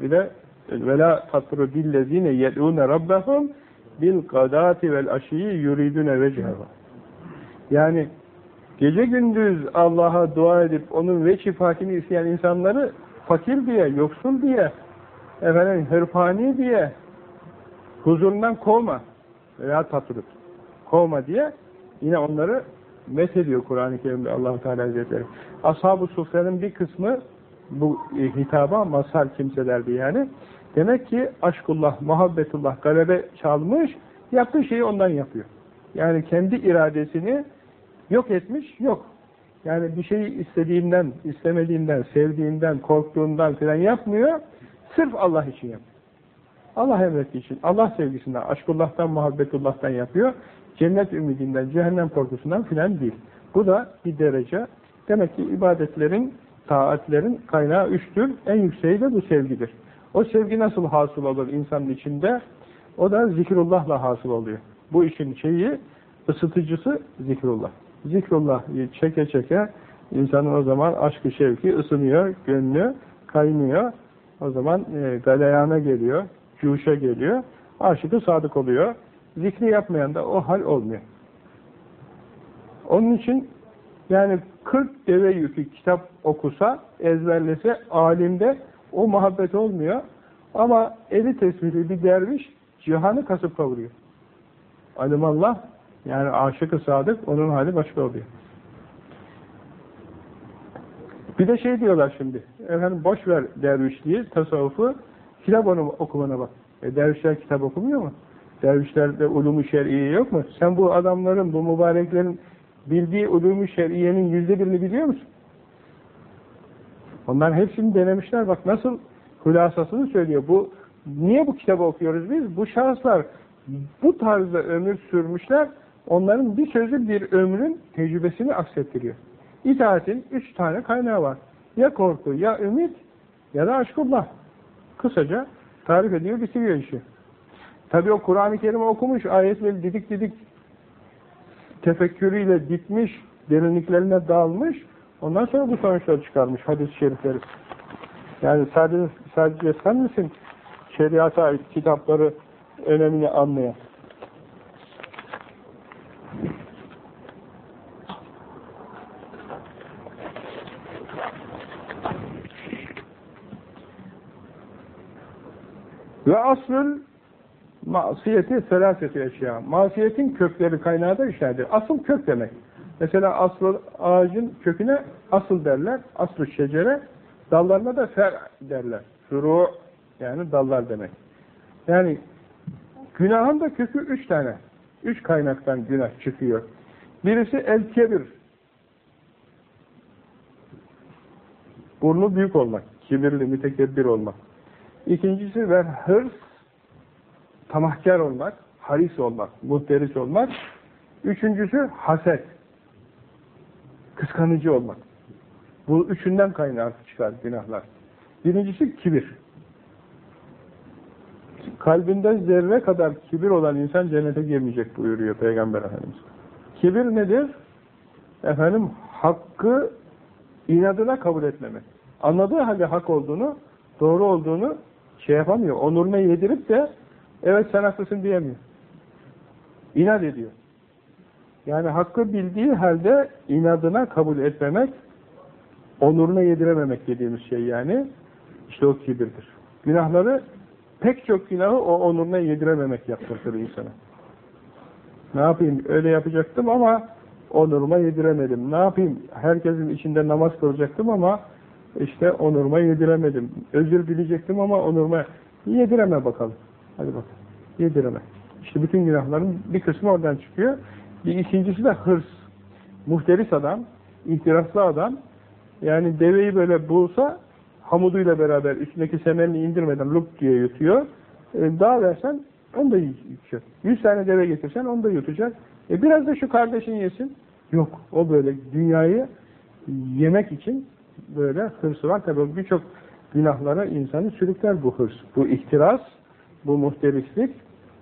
bir de ve la tatrudillezine yed'une rabbahum bil kadati vel aşiyi yuridune vechehu yani gece gündüz Allah'a dua edip onun veçi fakini isteyen insanları fakir diye, yoksul diye efendim hırpani diye huzurundan kovma veya tatrut kovma diye yine onları met ediyor Kur'an-ı Kerim'de allah Teala Hazretleri. Ashab-ı bir kısmı bu hitaba masal kimselerdi yani. Demek ki aşkullah, muhabbetullah galebe çalmış, yaptığı şeyi ondan yapıyor. Yani kendi iradesini yok etmiş, yok. Yani bir şeyi istediğinden, istemediğinden, sevdiğinden, korktuğundan filan yapmıyor. Sırf Allah için yapıyor. Allah emrettiği için, Allah sevgisinden, aşkullah'tan, muhabbetullah'tan yapıyor. Cennet ümidinden, cehennem korkusundan filan değil. Bu da bir derece. Demek ki ibadetlerin, taatlerin kaynağı üçtür. En yükseği de bu sevgidir. O sevgi nasıl hasıl olur insanın içinde? O da zikrullahla hasıl oluyor. Bu işin şeyi, ısıtıcısı zikrullah. Zikrullah çeke çeke insanın o zaman aşkı şevki ısınıyor, gönlü kaynıyor. O zaman e, galeyana geliyor, cuşa geliyor. Aşıkı sadık oluyor. Zikri yapmayan da o hal olmuyor. Onun için yani 40 deve yükü kitap okusa, ezberlese, alimde o muhabbet olmuyor. Ama eli tesbihli bir derviş cihanı kasıp kavuruyor. Alimallah yani aşık-ı sadık onun hali başka oluyor. Bir de şey diyorlar şimdi, efendim boş ver dervişliği, tasavvufu, kitap onu okumana bak. E dervişler kitap okumuyor mu? Dervişlerde ulumu şer'iye yok mu? Sen bu adamların, bu mübareklerin bildiği ulumu şer'iyenin yüzde birini biliyor musun? Onların hepsini denemişler. Bak nasıl hülasasını söylüyor. Bu Niye bu kitabı okuyoruz biz? Bu şahıslar bu tarzda ömür sürmüşler. Onların bir sözü bir ömrün tecrübesini aksettiriyor. İtaatin üç tane kaynağı var. Ya korku, ya ümit, ya da aşkullah. Kısaca tarif ediyor, bitiriyor işi. Tabi o Kur'an-ı Kerim'i okumuş, ayetleri didik didik tefekkürüyle gitmiş, derinliklerine dalmış, ondan sonra bu sonuçları çıkarmış hadis-i şerifleri. Yani sadece, sadece sen misin şeriata ait kitapları önemini anlayan? Ve asıl masiyeti felaseti eşya. Masiyetin kökleri kaynağı da işlerdir. Asıl kök demek. Mesela asıl ağacın köküne asıl derler. Aslı şecere. Dallarına da fer derler. Furu yani dallar demek. Yani günahın da kökü üç tane. Üç kaynaktan günah çıkıyor. Birisi el kebir. Burnu büyük olmak. Kibirli, mütekebbir olmak. İkincisi ver hırs, tamahkar olmak, haris olmak, muhteris olmak. Üçüncüsü haset, kıskanıcı olmak. Bu üçünden kaynağı çıkar günahlar. Birincisi kibir. Kalbinde zerre kadar kibir olan insan cennete girmeyecek buyuruyor Peygamber Efendimiz. Kibir nedir? Efendim hakkı inadına kabul etmemek. Anladığı halde hak olduğunu, doğru olduğunu şey yapamıyor. Onuruna yedirip de evet sen haklısın diyemiyor. İnat ediyor. Yani hakkı bildiği halde inadına kabul etmemek, onuruna yedirememek dediğimiz şey yani işte o kibirdir. Günahları pek çok günahı o onuruna yedirememek yaptırtır insana. Ne yapayım? Öyle yapacaktım ama onuruma yediremedim. Ne yapayım? Herkesin içinde namaz kılacaktım ama işte onuruma yediremedim. Özür dileyecektim ama onuruma yedireme bakalım. Hadi bakalım. Yedireme. İşte bütün günahların bir kısmı oradan çıkıyor. Bir ikincisi de hırs. Muhteris adam, ihtiraslı adam. Yani deveyi böyle bulsa hamuduyla beraber üstündeki semerini indirmeden lup diye yutuyor. E, daha versen onu da yiyecek. Yüz tane deve getirsen onu da yutacak. E biraz da şu kardeşin yesin. Yok. O böyle dünyayı yemek için böyle hırsı var. Tabi birçok günahlara insanı sürükler bu hırs. Bu ihtiras, bu muhterislik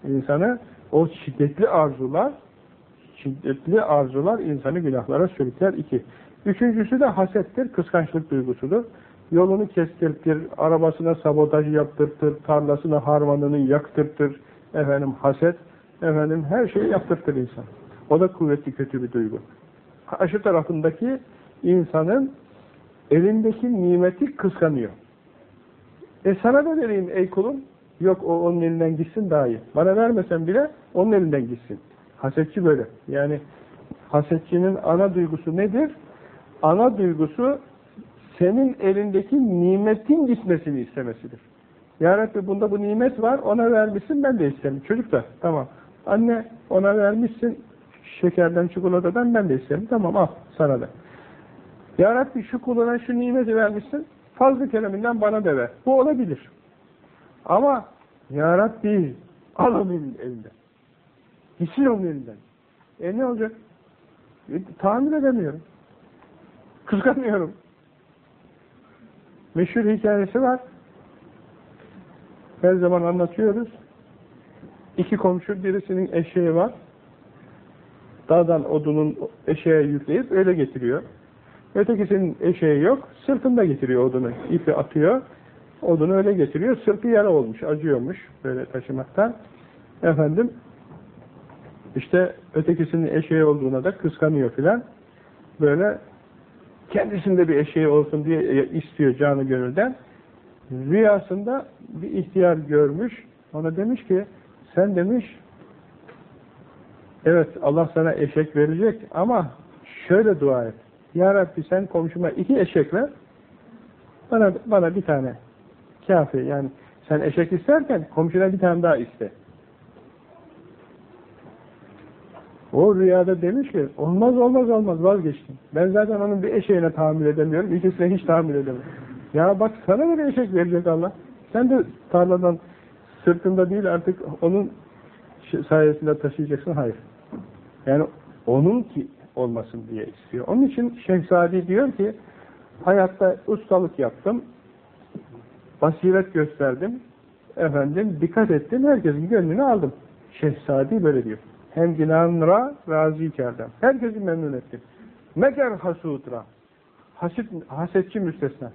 insanı o şiddetli arzular şiddetli arzular insanı günahlara sürükler. iki. Üçüncüsü de hasettir, kıskançlık duygusudur. Yolunu kestirtir, arabasına sabotaj yaptırtır, tarlasına harmanını yaktırtır, efendim haset, efendim her şeyi yaptırtır insan. O da kuvvetli kötü bir duygu. Aşı tarafındaki insanın elindeki nimeti kıskanıyor. E sana da vereyim ey kulum. Yok o onun elinden gitsin daha iyi. Bana vermesen bile onun elinden gitsin. Hasetçi böyle. Yani hasetçinin ana duygusu nedir? Ana duygusu senin elindeki nimetin gitmesini istemesidir. Ya Rabbi bunda bu nimet var, ona vermişsin ben de isterim. Çocuk da tamam. Anne ona vermişsin şekerden, çikolatadan ben de isterim. Tamam al sana da. Ya Rabbi şu kuluna şu nimeti vermişsin, fazla kereminden bana da ver. Bu olabilir. Ama Ya Rabbi al onun elinden. Gitsin onun elinden. E ne olacak? E, tahammül edemiyorum. Kıskanıyorum. Meşhur hikayesi var. Her zaman anlatıyoruz. İki komşu birisinin eşeği var. Dağdan odunun eşeğe yükleyip öyle getiriyor. Ötekisinin eşeği yok. Sırtında getiriyor odunu. ipi atıyor. Odunu öyle getiriyor. Sırtı yara olmuş. Acıyormuş. Böyle taşımaktan. Efendim İşte ötekisinin eşeği olduğuna da kıskanıyor filan. Böyle kendisinde bir eşeği olsun diye istiyor canı gönülden. Rüyasında bir ihtiyar görmüş. Ona demiş ki sen demiş evet Allah sana eşek verecek ama şöyle dua et. Ya Rabbi sen komşuma iki eşek ver. Bana, bana bir tane kafi yani sen eşek isterken komşuna bir tane daha iste. O rüyada demiş ki olmaz olmaz olmaz vazgeçtim. Ben zaten onun bir eşeğine tahammül edemiyorum. İkisine hiç tahammül edemem. Ya bak sana bir eşek verecek Allah. Sen de tarladan sırtında değil artık onun sayesinde taşıyacaksın. Hayır. Yani onun ki olmasın diye istiyor. Onun için Şehzadi diyor ki hayatta ustalık yaptım. Basiret gösterdim. Efendim dikkat ettim. Herkesin gönlünü aldım. Şehzadi böyle diyor. Hem ginanra razı kerden. Herkesi memnun ettim. Meker hasudra. Hasit, hasetçi müstesna.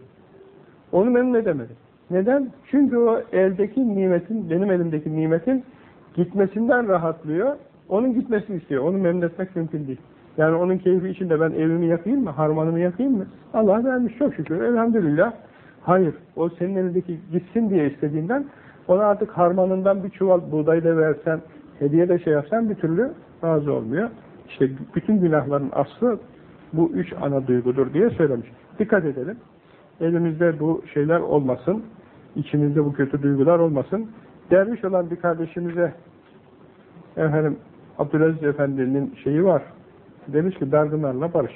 Onu memnun edemedi. Neden? Çünkü o eldeki nimetin, benim elimdeki nimetin gitmesinden rahatlıyor. Onun gitmesini istiyor. Onu memnun etmek mümkün değil. Yani onun keyfi içinde ben evimi yakayım mı? Harmanımı yakayım mı? Allah vermiş çok şükür. Elhamdülillah. Hayır. O senin elindeki gitsin diye istediğinden ona artık harmanından bir çuval buğday da versen, hediye de şey yapsan bir türlü razı olmuyor. İşte bütün günahların aslı bu üç ana duygudur diye söylemiş. Dikkat edelim. Elimizde bu şeyler olmasın. içimizde bu kötü duygular olmasın. Derviş olan bir kardeşimize efendim Abdülaziz Efendi'nin şeyi var. Demiş ki dargınlarla barış.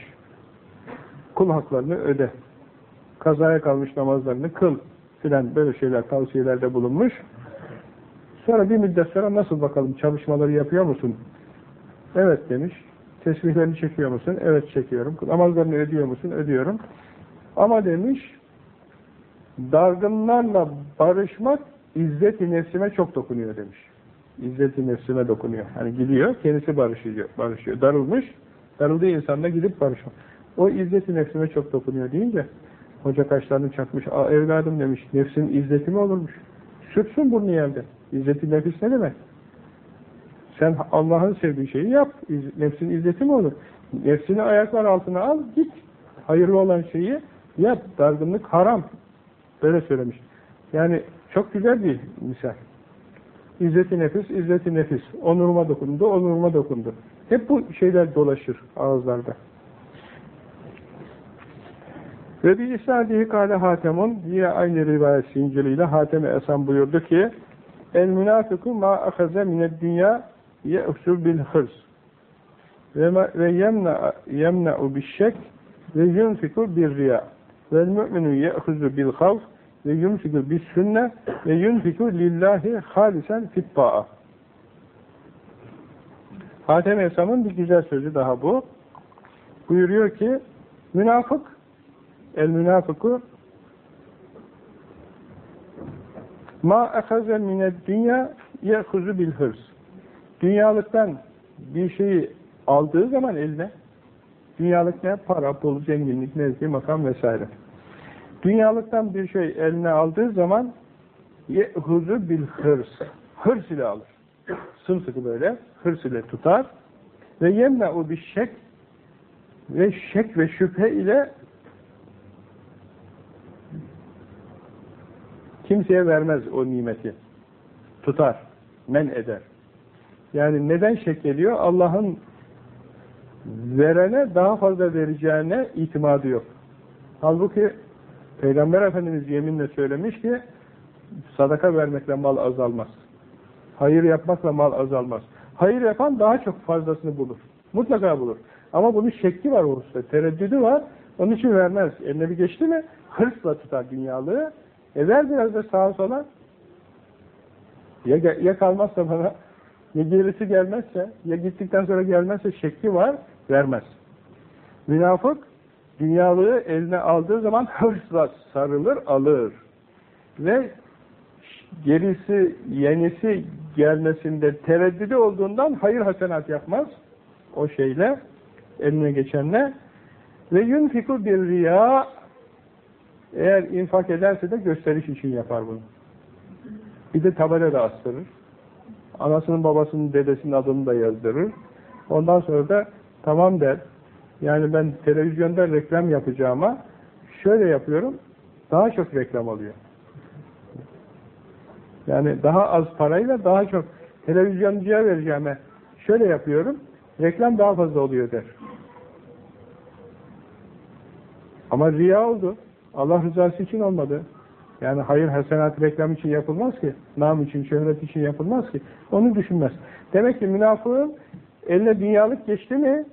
Kul haklarını öde. Kazaya kalmış namazlarını kıl filan böyle şeyler tavsiyelerde bulunmuş. Sonra bir müddet sonra nasıl bakalım çalışmaları yapıyor musun? Evet demiş. Tesbihlerini çekiyor musun? Evet çekiyorum. Namazlarını ödüyor musun? Ödüyorum. Ama demiş dargınlarla barışmak izzet-i nefsime çok dokunuyor demiş. İzzet-i nefsime dokunuyor. Hani gidiyor, kendisi barışıyor. barışıyor. Darılmış, darıldığı insanla gidip barışmak. O izzet-i nefsime çok dokunuyor deyince hoca kaşlarını çakmış. Evladım demiş, nefsin izzeti mi olurmuş? Sürtsün burnu yerde. İzzet-i nefis ne demek? Sen Allah'ın sevdiği şeyi yap. Nefsin izzeti mi olur? Nefsini ayaklar altına al, git. Hayırlı olan şeyi yap. Dargınlık haram. Böyle söylemiş. Yani çok güzel bir misal. İzzeti nefis, izzeti nefis. Onuruma dokundu, onuruma dokundu. Hep bu şeyler dolaşır ağızlarda. Ve bir isnadihi kâle hatemun diye aynı rivayet zinciriyle Hatem-i Esen buyurdu ki El münafıku ma ahaze mined dünya ye'fsur bil hırs ve, yemna yemna'u bişşek ve yunfiku bir riya vel mü'minu ye'huzu bil havf ve yunfiku bis sünne ve yunfiku lillahi halisen fitta'a Hatem Esam'ın bir güzel sözü daha bu. Buyuruyor ki münafık el münafıku ma ehaze mined dünya ye'huzu bil hırs dünyalıktan bir şeyi aldığı zaman eline dünyalık ne? Para, pul, zenginlik, mevki, makam vesaire. Dünyalıktan bir şey eline aldığı zaman ye'huzu bil hırs. Hırs ile alır. Sımsıkı böyle hırs ile tutar ve yemne'u bir şek ve şek ve şüphe ile kimseye vermez o nimeti. Tutar, men eder. Yani neden şek ediyor? Allah'ın verene daha fazla vereceğine itimadı yok. Halbuki Peygamber Efendimiz yeminle söylemiş ki sadaka vermekle mal azalmaz. Hayır yapmakla mal azalmaz. Hayır yapan daha çok fazlasını bulur. Mutlaka bulur. Ama bunun şekli var orada. Tereddüdü var. Onun için vermez. Eline bir geçti mi hırsla tutar dünyalığı. E ver biraz da sağa sola. Ya, ya kalmazsa bana ya gerisi gelmezse ya gittikten sonra gelmezse şekli var vermez. Münafık dünyalığı eline aldığı zaman hırsla sarılır alır. Ve gerisi yenisi gelmesinde tereddüdü olduğundan hayır hasenat yapmaz. O şeyle eline geçenle ve yunfiku bir riya eğer infak ederse de gösteriş için yapar bunu. Bir de tabela da astırır. Anasının babasının dedesinin adını da yazdırır. Ondan sonra da tamam der. Yani ben televizyonda reklam yapacağıma şöyle yapıyorum. Daha çok reklam oluyor. Yani daha az parayla daha çok televizyoncuya vereceğime şöyle yapıyorum. Reklam daha fazla oluyor der. Ama riya oldu. Allah rızası için olmadı. Yani hayır hasenat reklam için yapılmaz ki. Nam için, şöhret için yapılmaz ki. Onu düşünmez. Demek ki münafığın eline dünyalık geçti mi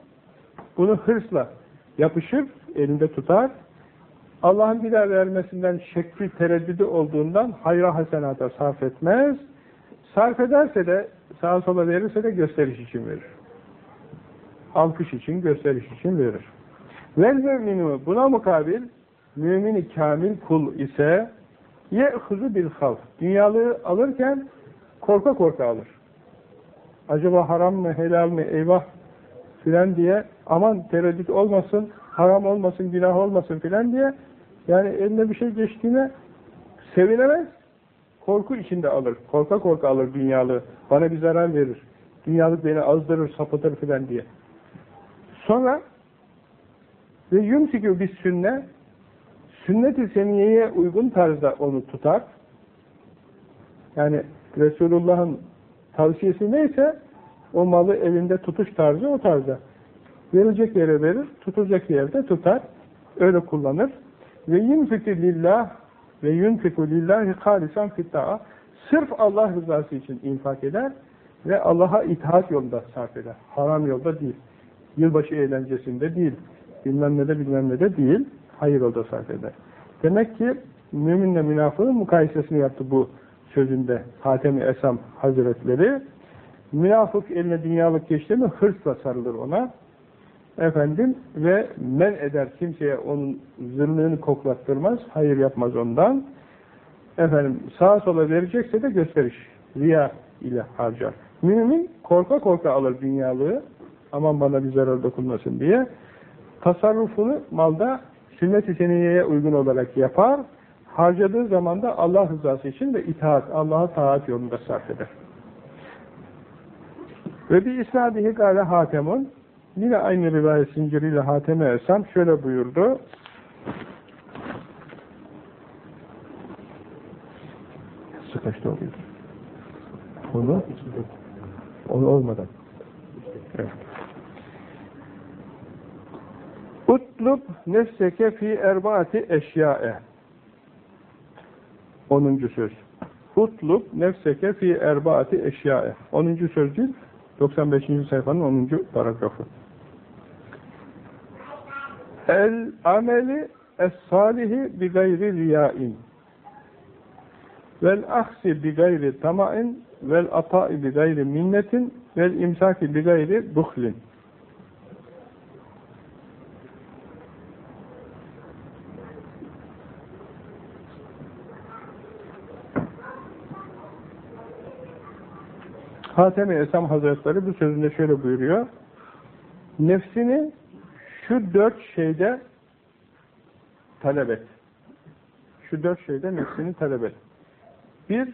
bunu hırsla yapışır, elinde tutar. Allah'ın bir daha vermesinden şekli tereddüdü olduğundan hayra hasenata sarf etmez. Sarf ederse de sağa sola verirse de gösteriş için verir. Alkış için, gösteriş için verir. Vel müminu buna mukabil mümini kamil kul ise ye'huzu bil havf. Dünyalığı alırken korka korka alır. Acaba haram mı, helal mi, eyvah filan diye aman tereddüt olmasın, haram olmasın, günah olmasın filan diye yani eline bir şey geçtiğine sevinemez. Korku içinde alır. Korka korka alır dünyalığı. Bana bir zarar verir. Dünyalık beni azdırır, sapıtır filan diye. Sonra ve yumsikü bis sünne sünnet-i seniyeye uygun tarzda onu tutar. Yani Resulullah'ın tavsiyesi neyse o malı elinde tutuş tarzı o tarzda. Verilecek yere verir, tutulacak yerde tutar. Öyle kullanır. Ve yunfiku lillah ve yunfiku lillahi halisan fitta'a sırf Allah rızası için infak eder ve Allah'a itaat yolunda sarf eder. Haram yolda değil. Yılbaşı eğlencesinde değil. Bilmem ne de bilmem ne de değil. Hayır yolda sarf eder. Demek ki müminle münafığın mukayesesini yaptı bu sözünde Hatem-i Esam Hazretleri. Münafık eline dünyalık geçti mi hırsla sarılır ona. Efendim ve men eder kimseye onun zırlığını koklattırmaz. Hayır yapmaz ondan. Efendim sağa sola verecekse de gösteriş. Riya ile harcar. Mümin korka korka alır dünyalığı. Aman bana bir zarar dokunmasın diye. Tasarrufunu malda sünnet-i seniyeye uygun olarak yapar. Harcadığı zaman da Allah rızası için de itaat, Allah'a taat yolunda sarf eder. Ve bir isnadihi gale Hatemun yine aynı rivayet zinciriyle Hatem-i Esam şöyle buyurdu. Sıkaçta oluyor. Onu, onu olmadan. Evet. Utlub nefseke fi erbaati eşyae. Onuncu söz. Utlub nefseke fi erbaati eşyae. Onuncu söz değil, 95. sayfanın 10. paragrafı. El ameli es-salihi bi gayri riyain. Vel aksi bi gayri tama'in vel ata'i bi gayri minnetin vel imsaki bi gayri buhlin. Hatem-i Esam Hazretleri bu sözünde şöyle buyuruyor. Nefsini şu dört şeyde talep et. Şu dört şeyde nefsini talep et. Bir,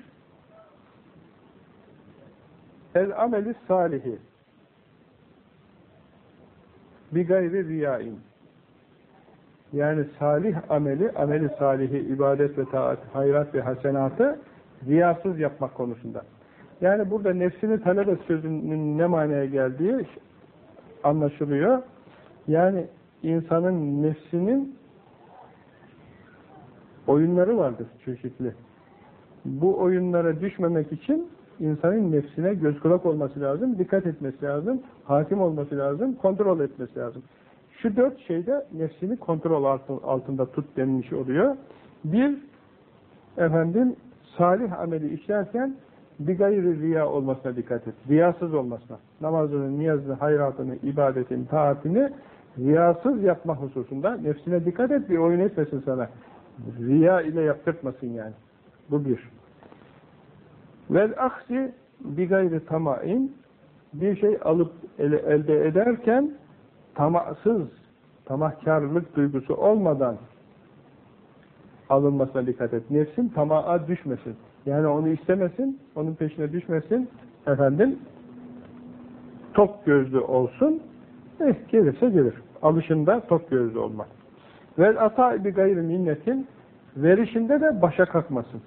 el ameli salihi bi gayri riyain yani salih ameli, ameli salihi, ibadet ve taat, hayrat ve hasenatı riyasız yapmak konusunda. Yani burada nefsini talep et sözünün ne manaya geldiği anlaşılıyor. Yani insanın nefsinin oyunları vardır çeşitli. Bu oyunlara düşmemek için insanın nefsine göz kulak olması lazım, dikkat etmesi lazım, hakim olması lazım, kontrol etmesi lazım. Şu dört şeyde nefsini kontrol altında tut denilmiş oluyor. Bir, efendim, salih ameli işlerken bir gayri riya olmasına dikkat et. Riyasız olmasına. Namazını, niyazını, hayratını, ibadetini, taatini riyasız yapma hususunda nefsine dikkat et bir oyun etmesin sana. Riya ile yaptırtmasın yani. Bu bir. Vel aksi bir gayri tamain bir şey alıp ele, elde ederken tamasız, tamahkarlık duygusu olmadan alınmasına dikkat et. Nefsin tamağa düşmesin. Yani onu istemesin, onun peşine düşmesin, efendim tok gözlü olsun eh, gelirse gelir. Alışında tok gözlü olmak. Vel ata bir gayri minnetin verişinde de başa kalkmasın.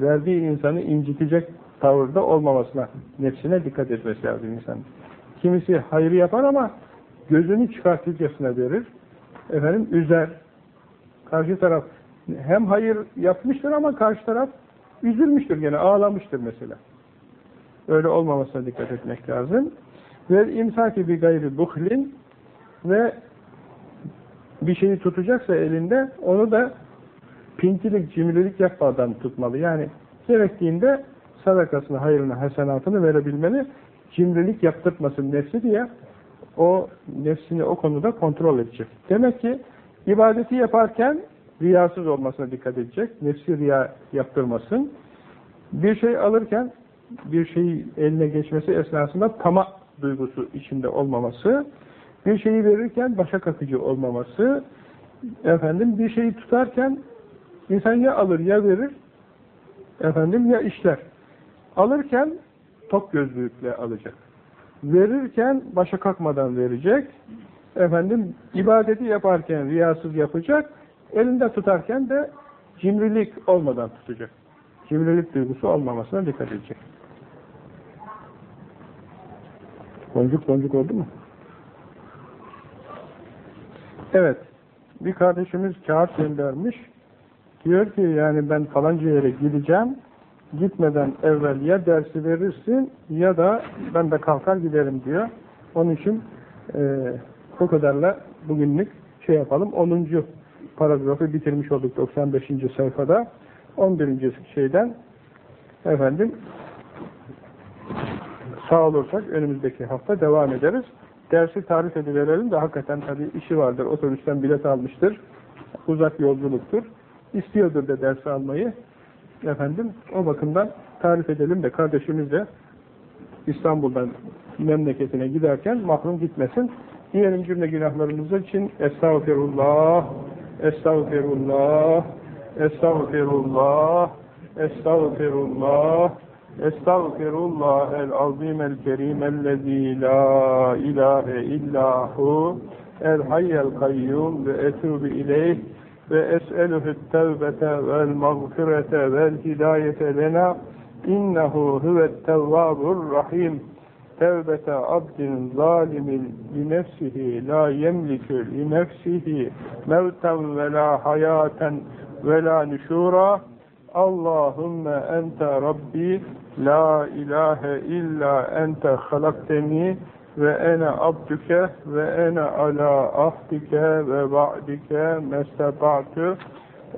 Verdiği insanı incitecek tavırda olmamasına, nefsine dikkat etmesi lazım insan. Kimisi hayrı yapar ama gözünü çıkartırcasına verir. Efendim üzer. Karşı taraf hem hayır yapmıştır ama karşı taraf üzülmüştür gene, ağlamıştır mesela. Öyle olmamasına dikkat etmek lazım. Ve imsaki bir gayri buhlin ve bir şeyi tutacaksa elinde onu da pintilik, cimrilik yapmadan tutmalı. Yani gerektiğinde sadakasını, hayrını, hasenatını verebilmeli. Cimrilik yaptırtmasın nefsi diye o nefsini o konuda kontrol edecek. Demek ki ibadeti yaparken riyasız olmasına dikkat edecek. Nefsi riya yaptırmasın. Bir şey alırken bir şeyi eline geçmesi esnasında tama duygusu içinde olmaması, bir şeyi verirken başa kakıcı olmaması, efendim bir şeyi tutarken insan ya alır ya verir, efendim ya işler. Alırken tok gözlülükle alacak. Verirken başa kalkmadan verecek. Efendim ibadeti yaparken riyasız yapacak. Elinde tutarken de cimrilik olmadan tutacak. Cimrilik duygusu olmamasına dikkat edecek. Boncuk boncuk oldu mu? Evet. Bir kardeşimiz kağıt göndermiş. Diyor ki yani ben falanca yere gideceğim. Gitmeden evvel ya dersi verirsin ya da ben de kalkar giderim diyor. Onun için e, o kadarla bugünlük şey yapalım. 10. paragrafı bitirmiş olduk 95. sayfada. 11. şeyden efendim sağ olursak önümüzdeki hafta devam ederiz. Dersi tarif ediverelim de hakikaten tabii işi vardır. Otobüsten bilet almıştır. Uzak yolculuktur. İstiyordur da ders almayı. Efendim o bakımdan tarif edelim de kardeşimiz de İstanbul'dan memleketine giderken mahrum gitmesin. Diyelim cümle günahlarımız için Estağfirullah, Estağfirullah, Estağfirullah, Estağfirullah, استغفر الله العظيم الكريم الذي لا إله إلا هو الحي القيوم وأتوب إليه وأسأله التوبة والمغفرة والهداية لنا. إنه هو التواب الرحيم. توبة عبد ظالم لنفسه لا يملك لنفسه موتا ولا حياة ولا نشورا. اللهم أنت ربي la ilahe illa ente halakteni ve ene abdüke ve ene ala ahdike ve ba'dike mestata'tu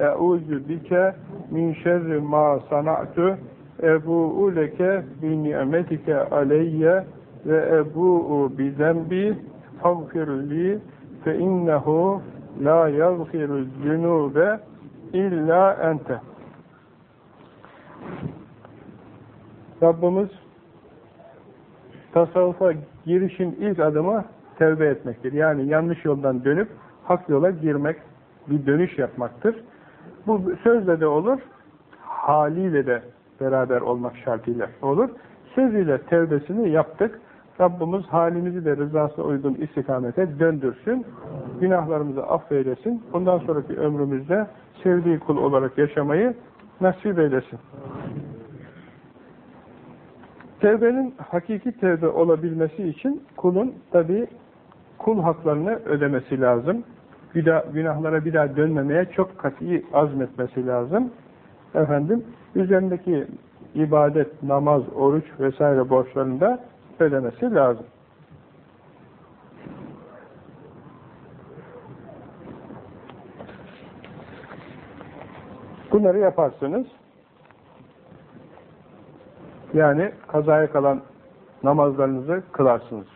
e'uzu bike min şerri ma sana'tu ebu'u leke bi ni'metike aleyye ve ebu'u bi zembi. Fagfirli fe innehu la yagfiru zünube illa ente Rabbimiz tasavvufa girişin ilk adımı tevbe etmektir. Yani yanlış yoldan dönüp hak yola girmek, bir dönüş yapmaktır. Bu sözle de olur, haliyle de beraber olmak şartıyla olur. Sözüyle tevbesini yaptık. Rabbimiz halimizi de rızasına uygun istikamete döndürsün. Günahlarımızı affeylesin. Bundan sonraki ömrümüzde sevdiği kul olarak yaşamayı nasip eylesin. Tevbenin hakiki tevbe olabilmesi için kulun tabi kul haklarını ödemesi lazım. Günahlara bir daha dönmemeye çok kat'i azmetmesi lazım. Efendim, üzerindeki ibadet, namaz, oruç vesaire borçlarını da ödemesi lazım. Bunları yaparsınız. Yani kazaya kalan namazlarınızı kılarsınız.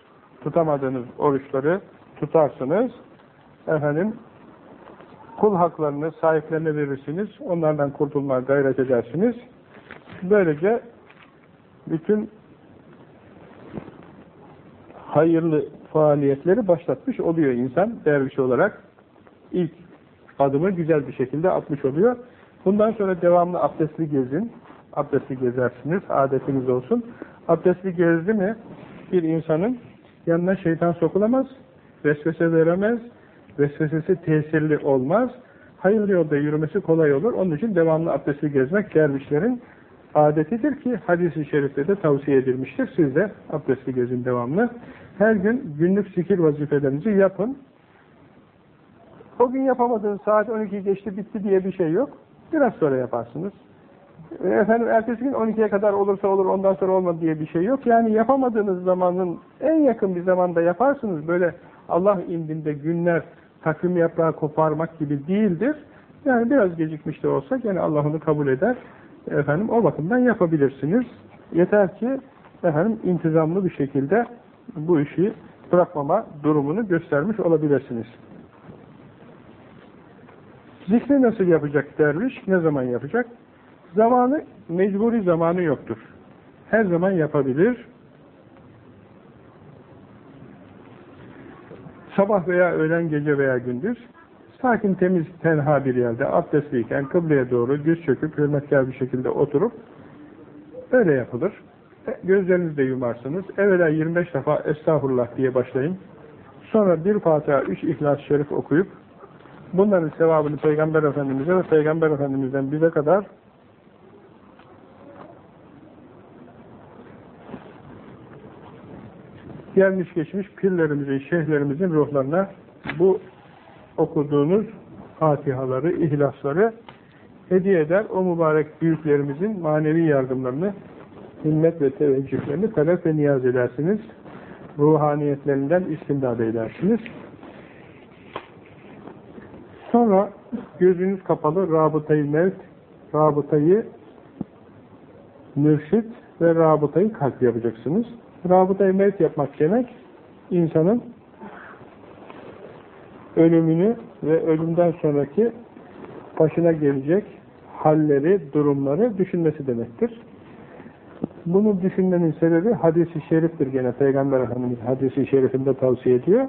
Tutamadığınız oruçları tutarsınız. Efendim, kul haklarını sahiplerine verirsiniz. Onlardan kurtulmaya gayret edersiniz. Böylece bütün hayırlı faaliyetleri başlatmış oluyor insan derviş olarak. ilk adımı güzel bir şekilde atmış oluyor. Bundan sonra devamlı abdestli gezin, abdestli gezersiniz, adetiniz olsun. Abdestli gezdi mi bir insanın yanına şeytan sokulamaz, vesvese veremez, vesvesesi tesirli olmaz, hayırlı yolda yürümesi kolay olur. Onun için devamlı abdestli gezmek dervişlerin adetidir ki hadis-i şerifte de tavsiye edilmiştir. Siz de abdestli gezin devamlı. Her gün günlük zikir vazifelerinizi yapın. O gün yapamadığınız saat 12 geçti bitti diye bir şey yok. Biraz sonra yaparsınız. E, efendim ertesi gün 12'ye kadar olursa olur ondan sonra olmadı diye bir şey yok. Yani yapamadığınız zamanın en yakın bir zamanda yaparsınız. Böyle Allah indinde günler takvim yaprağı koparmak gibi değildir. Yani biraz gecikmiş de olsa gene Allah onu kabul eder. Efendim o bakımdan yapabilirsiniz. Yeter ki efendim intizamlı bir şekilde bu işi bırakmama durumunu göstermiş olabilirsiniz. Zikri nasıl yapacak derviş? Ne zaman yapacak? Zamanı, mecburi zamanı yoktur. Her zaman yapabilir. Sabah veya öğlen, gece veya gündüz sakin, temiz, tenha bir yerde abdestliyken kıbleye doğru düz çöküp hürmetkar bir şekilde oturup öyle yapılır. E, gözlerinizi de yumarsınız. Evvela 25 defa estağfurullah diye başlayın. Sonra bir Fatiha, üç İhlas-ı Şerif okuyup bunların sevabını Peygamber Efendimiz'e ve Peygamber Efendimiz'den bize kadar gelmiş geçmiş pirlerimizin, şeyhlerimizin ruhlarına bu okuduğunuz Fatihaları, ihlasları hediye eder. O mübarek büyüklerimizin manevi yardımlarını, himmet ve teveccühlerini talep ve niyaz edersiniz. Ruhaniyetlerinden istimdad edersiniz. Sonra gözünüz kapalı rabıtayı mevt, rabıtayı mürşit ve rabıtayı kalp yapacaksınız. Rabıtayı mevt yapmak demek, insanın ölümünü ve ölümden sonraki başına gelecek halleri, durumları düşünmesi demektir. Bunu düşünmenin sebebi hadisi şeriftir gene Peygamber Efendimiz hadisi şerifinde tavsiye ediyor.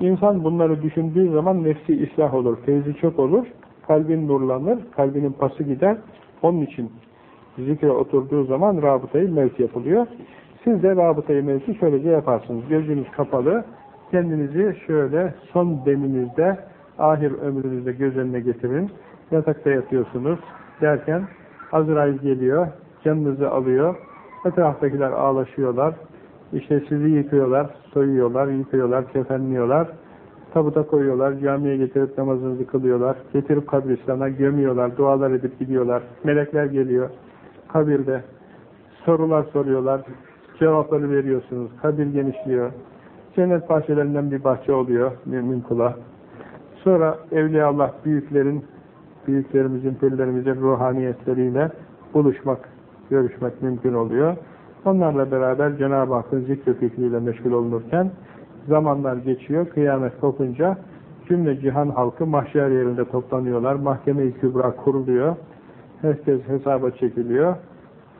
İnsan bunları düşündüğü zaman nefsi ıslah olur, feyzi çok olur, kalbin nurlanır, kalbinin pası gider. Onun için zikre oturduğu zaman rabıtayı mevt yapılıyor. Siz de rabıtayı mevki şöylece yaparsınız. Gözünüz kapalı, kendinizi şöyle son deminizde, ahir ömrünüzde göz önüne getirin. Yatakta yatıyorsunuz derken Azrail geliyor, canınızı alıyor. Etraftakiler ağlaşıyorlar. İşte sizi yıkıyorlar, soyuyorlar, yıkıyorlar, kefenliyorlar. Tabuta koyuyorlar, camiye getirip namazınızı kılıyorlar. Getirip kabristana gömüyorlar, dualar edip gidiyorlar. Melekler geliyor kabirde. Sorular soruyorlar, cevapları veriyorsunuz. Kabir genişliyor. Cennet bahçelerinden bir bahçe oluyor mümin kula. Sonra Evliya Allah büyüklerin, büyüklerimizin, pillerimizin ruhaniyetleriyle buluşmak, görüşmek mümkün oluyor. Onlarla beraber Cenab-ı Hakk'ın zikr fikriyle meşgul olunurken zamanlar geçiyor. Kıyamet kopunca cümle cihan halkı mahşer yerinde toplanıyorlar. Mahkeme-i Kübra kuruluyor. Herkes hesaba çekiliyor.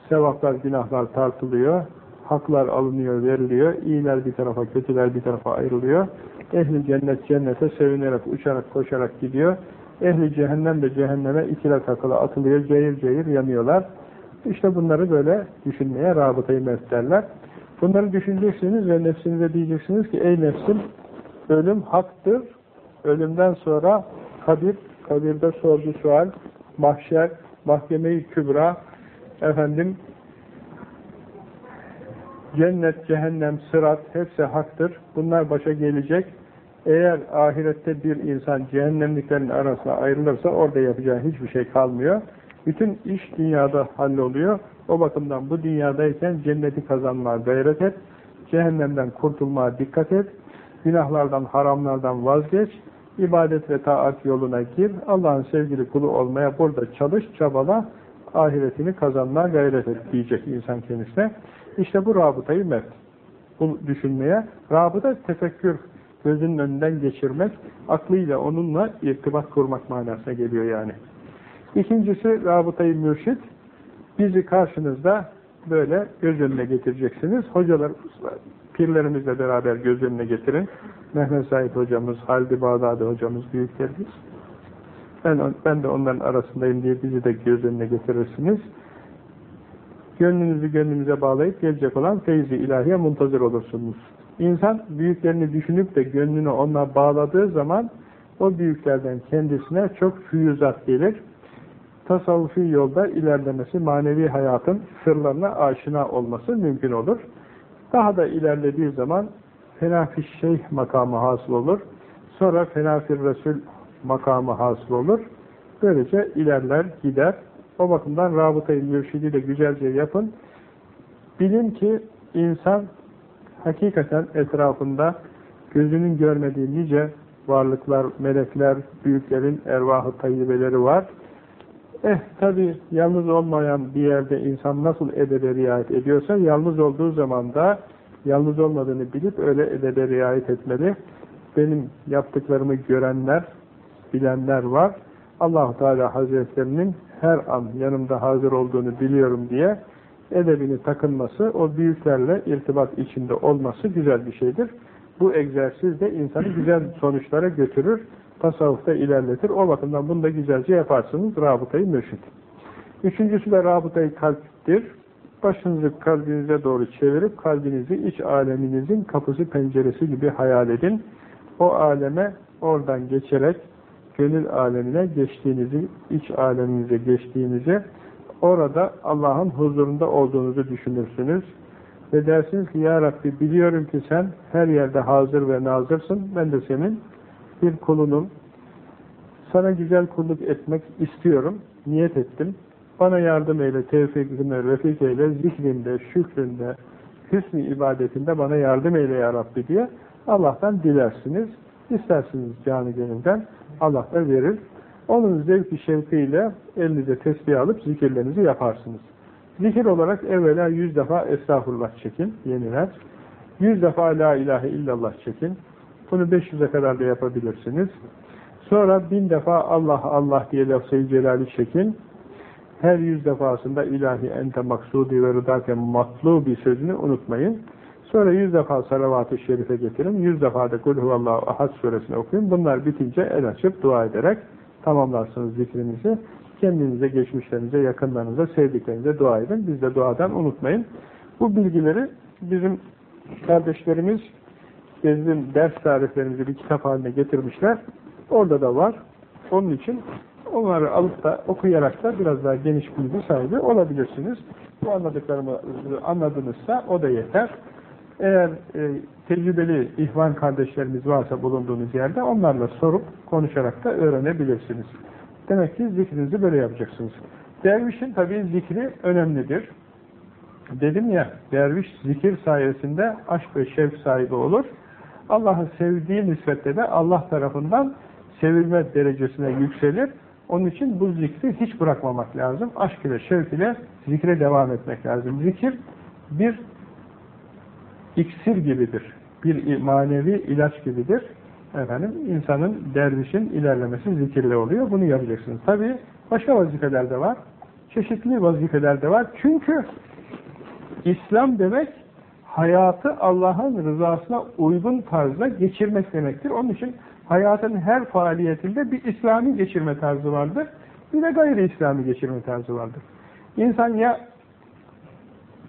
Sevaplar, günahlar tartılıyor haklar alınıyor, veriliyor. İyiler bir tarafa, kötüler bir tarafa ayrılıyor. Ehli cennet cennete sevinerek, uçarak, koşarak gidiyor. Ehli cehennem de cehenneme ikiler takılı atılıyor, cayır cayır yanıyorlar. İşte bunları böyle düşünmeye rabıtayı mevt derler. Bunları düşüneceksiniz ve nefsinize diyeceksiniz ki ey nefsim ölüm haktır. Ölümden sonra kabir, kabirde sorgu sual, mahşer, mahkeme-i kübra, efendim Cennet, cehennem, sırat hepsi haktır. Bunlar başa gelecek. Eğer ahirette bir insan cehennemliklerin arasına ayrılırsa orada yapacağı hiçbir şey kalmıyor. Bütün iş dünyada halloluyor. O bakımdan bu dünyadayken cenneti kazanmaya gayret et. Cehennemden kurtulmaya dikkat et. Günahlardan, haramlardan vazgeç. İbadet ve taat yoluna gir. Allah'ın sevgili kulu olmaya burada çalış, çabala. Ahiretini kazanmaya gayret et diyecek insan kendisine. İşte bu rabıtayı mevt. Bu düşünmeye, rabıta tefekkür, gözünün önünden geçirmek, aklıyla onunla irtibat kurmak manasına geliyor yani. İkincisi rabıtayı mürşit, bizi karşınızda böyle göz önüne getireceksiniz. Hocalar, pirlerimizle beraber göz önüne getirin. Mehmet Said hocamız, Halid Bağdadi hocamız, büyüklerimiz. Ben, ben de onların arasındayım diye bizi de göz önüne getirirsiniz. Gönlünüzü gönlünüze bağlayıp gelecek olan feyzi ilahiye muntazır olursunuz. İnsan büyüklerini düşünüp de gönlünü onunla bağladığı zaman o büyüklerden kendisine çok füyüzat gelir. Tasavvufi yolda ilerlemesi, manevi hayatın sırlarına aşina olması mümkün olur. Daha da ilerlediği zaman fenafi şeyh makamı hasıl olur. Sonra fenafir resul makamı hasıl olur. Böylece ilerler, gider. O bakımdan de güzelce yapın. Bilin ki insan hakikaten etrafında gözünün görmediği nice varlıklar, melekler, büyüklerin ervahı tayyibeleri var. Eh tabi yalnız olmayan bir yerde insan nasıl edebe riayet ediyorsa yalnız olduğu zaman da yalnız olmadığını bilip öyle edebe riayet etmeli. Benim yaptıklarımı görenler, bilenler var. Allah Teala Hazretlerinin her an yanımda hazır olduğunu biliyorum diye edebini takınması, o büyüklerle irtibat içinde olması güzel bir şeydir. Bu egzersiz de insanı güzel sonuçlara götürür, tasavvufta ilerletir. O bakımdan bunu da güzelce yaparsınız, rabıtayı mürşit. Üçüncüsü de rabıtayı kalptir. Başınızı kalbinize doğru çevirip kalbinizi iç aleminizin kapısı penceresi gibi hayal edin. O aleme oradan geçerek gönül alemine geçtiğinizi, iç aleminize geçtiğinizi, orada Allah'ın huzurunda olduğunuzu düşünürsünüz. Ve dersiniz ki Ya Rabbi biliyorum ki sen her yerde hazır ve nazırsın. Ben de senin bir kulunum. Sana güzel kulluk etmek istiyorum. Niyet ettim. Bana yardım eyle, tevfikine, refik eyle, zikrinde, şükründe, hüsnü ibadetinde bana yardım eyle ya Rabbi diye Allah'tan dilersiniz. İstersiniz canı gönülden. Allah da verir. Onun zevki şevkiyle elinize tesbih alıp zikirlerinizi yaparsınız. Zikir olarak evvela yüz defa estağfurullah çekin, yeniler. Yüz defa la ilahe illallah çekin. Bunu 500'e kadar da yapabilirsiniz. Sonra bin defa Allah Allah diye lafz-ı celali çekin. Her yüz defasında ilahi ente maksudi ve rıdake matlubi sözünü unutmayın. Sonra yüz defa salavat-ı şerife getirin. Yüz defa da Kul huvallahu ahad suresini okuyun. Bunlar bitince el açıp dua ederek tamamlarsınız zikrinizi. Kendinize, geçmişlerinize, yakınlarınıza, sevdiklerinize dua edin. Biz de duadan unutmayın. Bu bilgileri bizim kardeşlerimiz bizim ders tariflerimizi bir kitap haline getirmişler. Orada da var. Onun için onları alıp da okuyarak da biraz daha geniş bilgi sahibi olabilirsiniz. Bu anladıklarımı anladınızsa o da yeter. Eğer e, tecrübeli ihvan kardeşlerimiz varsa bulunduğunuz yerde onlarla sorup konuşarak da öğrenebilirsiniz. Demek ki zikrinizi böyle yapacaksınız. Dervişin tabii zikri önemlidir. Dedim ya, derviş zikir sayesinde aşk ve şevk sahibi olur. Allah'ı sevdiği nispette de Allah tarafından sevilme derecesine yükselir. Onun için bu zikri hiç bırakmamak lazım. Aşk ile şevk ile zikre devam etmek lazım. Zikir bir iksir gibidir. Bir manevi ilaç gibidir. Efendim, insanın, dervişin ilerlemesi zikirle oluyor. Bunu yapacaksınız. Tabi başka vazifeler de var. Çeşitli vazifeler de var. Çünkü İslam demek hayatı Allah'ın rızasına uygun tarzda geçirmek demektir. Onun için hayatın her faaliyetinde bir İslami geçirme tarzı vardır. Bir de gayri İslami geçirme tarzı vardır. İnsan ya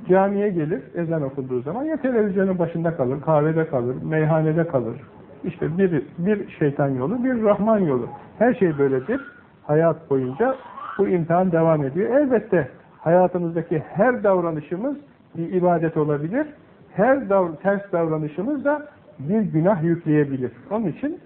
camiye gelir ezan okunduğu zaman ya televizyonun başında kalır, kahvede kalır, meyhanede kalır. İşte bir, bir şeytan yolu, bir Rahman yolu. Her şey böyledir. Hayat boyunca bu imtihan devam ediyor. Elbette hayatımızdaki her davranışımız bir ibadet olabilir. Her dav ters davranışımız da bir günah yükleyebilir. Onun için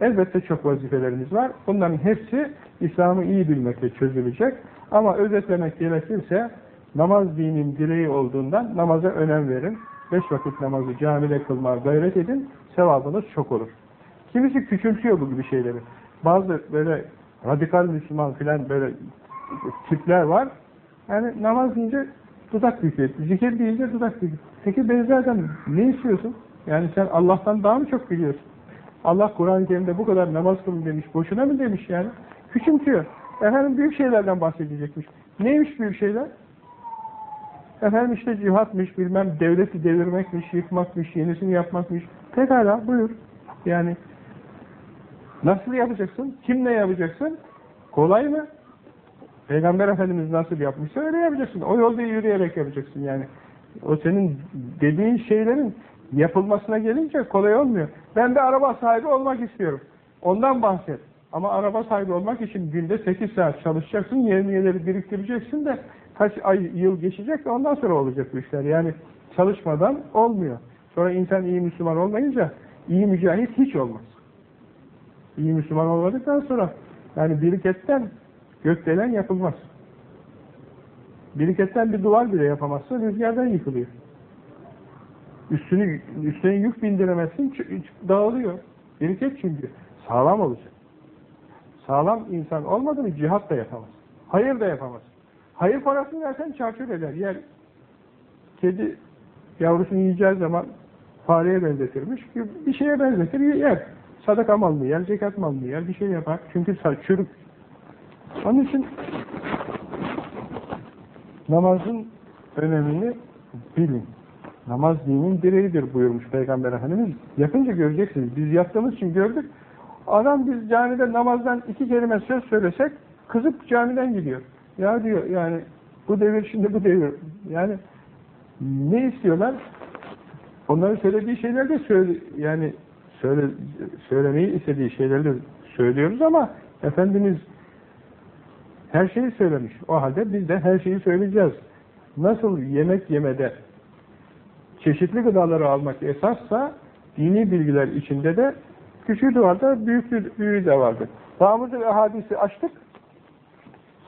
elbette çok vazifelerimiz var. Bunların hepsi İslam'ı iyi bilmekle çözülecek. Ama özetlemek gerekirse namaz dinin direği olduğundan namaza önem verin. Beş vakit namazı camide kılmaya gayret edin. Sevabınız çok olur. Kimisi küçümsüyor bu gibi şeyleri. Bazı böyle radikal Müslüman filan böyle tipler var. Yani namaz deyince dudak büküyor. Zikir deyince dudak büküyor. Peki benzerden ne istiyorsun? Yani sen Allah'tan daha mı çok biliyorsun? Allah Kur'an-ı Kerim'de bu kadar namaz kılın demiş. Boşuna mı demiş yani? Küçümsüyor. Efendim büyük şeylerden bahsedecekmiş. Neymiş büyük şeyler? Efendim işte cihatmış, bilmem devleti devirmekmiş, yıkmakmış, yenisini yapmakmış. Pekala buyur. Yani nasıl yapacaksın? Kimle yapacaksın? Kolay mı? Peygamber Efendimiz nasıl yapmışsa öyle yapacaksın. O yolda yürüyerek yapacaksın yani. O senin dediğin şeylerin yapılmasına gelince kolay olmuyor. Ben de araba sahibi olmak istiyorum. Ondan bahset. Ama araba sahibi olmak için günde 8 saat çalışacaksın, yevmiyeleri biriktireceksin de kaç ay, yıl geçecek de ondan sonra olacak bu işler. Yani çalışmadan olmuyor. Sonra insan iyi Müslüman olmayınca iyi mücahit hiç olmaz. İyi Müslüman olmadıktan sonra yani biriketten gökdelen yapılmaz. Biriketten bir duvar bile yapamazsa rüzgardan yıkılıyor. Üstünü, üstüne yük bindiremezsin, dağılıyor. Biriket çünkü. Sağlam olacak. Sağlam insan olmadı mı cihat da yapamaz. Hayır da yapamaz. Hayır parasını versen çarçur eder. Yer kedi yavrusunu yiyeceği zaman fareye benzetirmiş. Bir şeye benzetir yer. Sadaka mal mı yer, zekat mal mı yer, bir şey yapar. Çünkü çürük. Onun için namazın önemini bilin. Namaz dinin direğidir buyurmuş Peygamber Efendimiz. Yapınca göreceksiniz. Biz yaptığımız için gördük. Adam biz camide namazdan iki kelime söz söylesek kızıp camiden gidiyor. Ya diyor yani bu devir şimdi bu devir. Yani ne istiyorlar? Onların söylediği şeyler de söyle, yani söyle, söylemeyi istediği şeyleri söylüyoruz ama Efendimiz her şeyi söylemiş. O halde biz de her şeyi söyleyeceğiz. Nasıl yemek yemede çeşitli gıdaları almak esassa dini bilgiler içinde de küçüğü de vardır, büyüklü, büyüğü de vardır. Damızı ve hadisi açtık.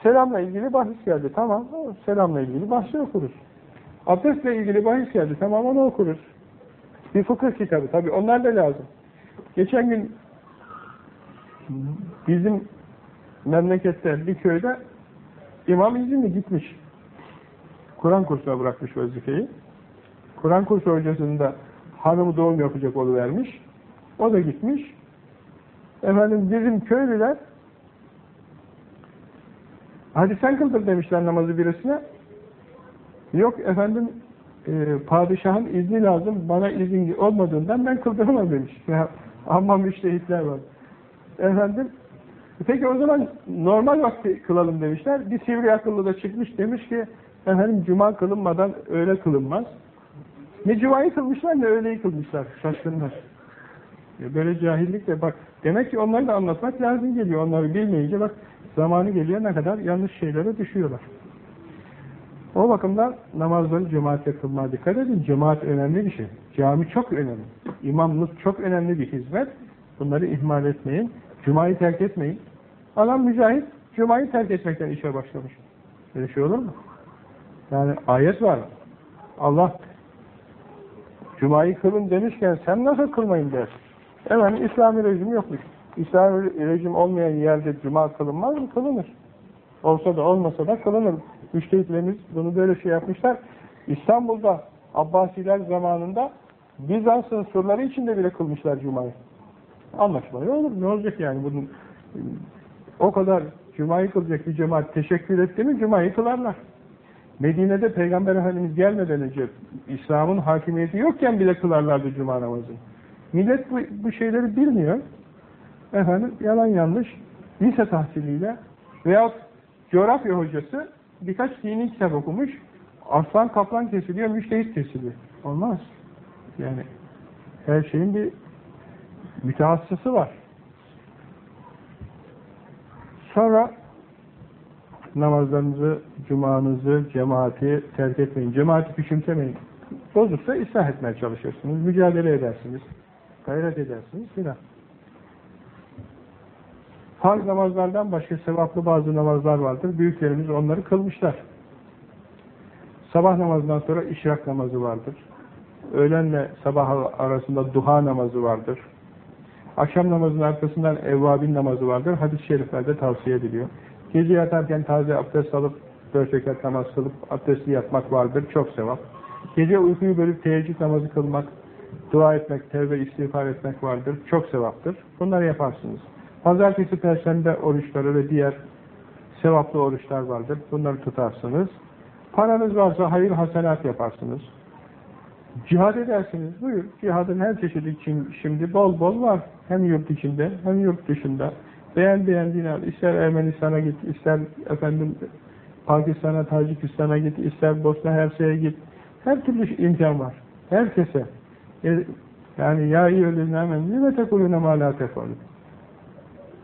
Selamla ilgili bahis geldi. Tamam, selamla ilgili bahsi okuruz. Abdestle ilgili bahis geldi. Tamam, onu okuruz. Bir fıkıh kitabı. Tabi onlar da lazım. Geçen gün bizim memlekette bir köyde İmam İzinli gitmiş. Kur'an kursuna bırakmış vazifeyi. Kur'an kursu hocasında hanımı doğum yapacak vermiş. O da gitmiş. Efendim bizim köylüler hadi sen kıldır demişler namazı birisine. Yok efendim e, padişahın izni lazım. Bana izin olmadığından ben kıldıramam demiş. [laughs] Ya, amma müştehitler var. Efendim peki o zaman normal vakti kılalım demişler. Bir sivri akıllı da çıkmış demiş ki efendim cuma kılınmadan öyle kılınmaz. Ne cumayı kılmışlar ne öğleyi kılmışlar. Şaşkınlar. Böyle cahillik de bak demek ki onları da anlatmak lazım geliyor. Onları bilmeyince bak zamanı geliyor ne kadar yanlış şeylere düşüyorlar. O bakımdan namazları cemaatle kılmaya dikkat edin. Cemaat önemli bir şey. Cami çok önemli. İmamlık çok önemli bir hizmet. Bunları ihmal etmeyin. Cuma'yı terk etmeyin. Adam mücahit Cuma'yı terk etmekten işe başlamış. Böyle şey olur mu? Yani ayet var. Allah Cuma'yı kılın demişken sen nasıl kılmayın dersin. Efendim İslami rejim yokmuş. İslami rejim olmayan yerde Cuma kılınmaz mı? Kılınır. Olsa da olmasa da kılınır. Müştehitlerimiz bunu böyle şey yapmışlar. İstanbul'da Abbasiler zamanında Bizans'ın surları içinde bile kılmışlar Cuma'yı. Anlaşmalı olur. Ne olacak yani bunun o kadar Cuma'yı kılacak bir cemaat teşekkür etti mi Cuma'yı kılarlar. Medine'de Peygamber Efendimiz gelmeden önce İslam'ın hakimiyeti yokken bile kılarlardı Cuma namazını. Millet bu, bu şeyleri bilmiyor. Efendim yalan yanlış lise tahsiliyle veyahut coğrafya hocası birkaç dini kitap okumuş. Aslan kaplan kesiliyor, müştehit kesiliyor. Olmaz. Yani her şeyin bir mütehassısı var. Sonra namazlarınızı, cumanızı, cemaati terk etmeyin. Cemaati küçümsemeyin. Bozuksa ıslah etmeye çalışırsınız, mücadele edersiniz, gayret edersiniz filan. Farz namazlardan başka sevaplı bazı namazlar vardır. Büyüklerimiz onları kılmışlar. Sabah namazından sonra işrak namazı vardır. Öğlenle sabah arasında duha namazı vardır. Akşam namazının arkasından evvabin namazı vardır. Hadis-i şeriflerde tavsiye ediliyor. Gece yatarken taze abdest alıp dört rekat namaz kılıp abdestli yatmak vardır. Çok sevap. Gece uykuyu bölüp teheccüd namazı kılmak, dua etmek, tevbe istiğfar etmek vardır. Çok sevaptır. Bunları yaparsınız. Pazartesi, Perşembe oruçları ve diğer sevaplı oruçlar vardır. Bunları tutarsınız. Paranız varsa hayır hasenat yaparsınız. Cihad edersiniz. Buyur. Cihadın her çeşidi için şimdi bol bol var. Hem yurt içinde hem yurt dışında. Beğen beğendiğini al. İster Ermenistan'a git, ister efendim Pakistan'a, Tacikistan'a git, ister Bosna Hersey'e git. Her türlü imkan var. Herkese. E, yani ya iyi ölüne hemen ne tekulüne mâlâ tekulü.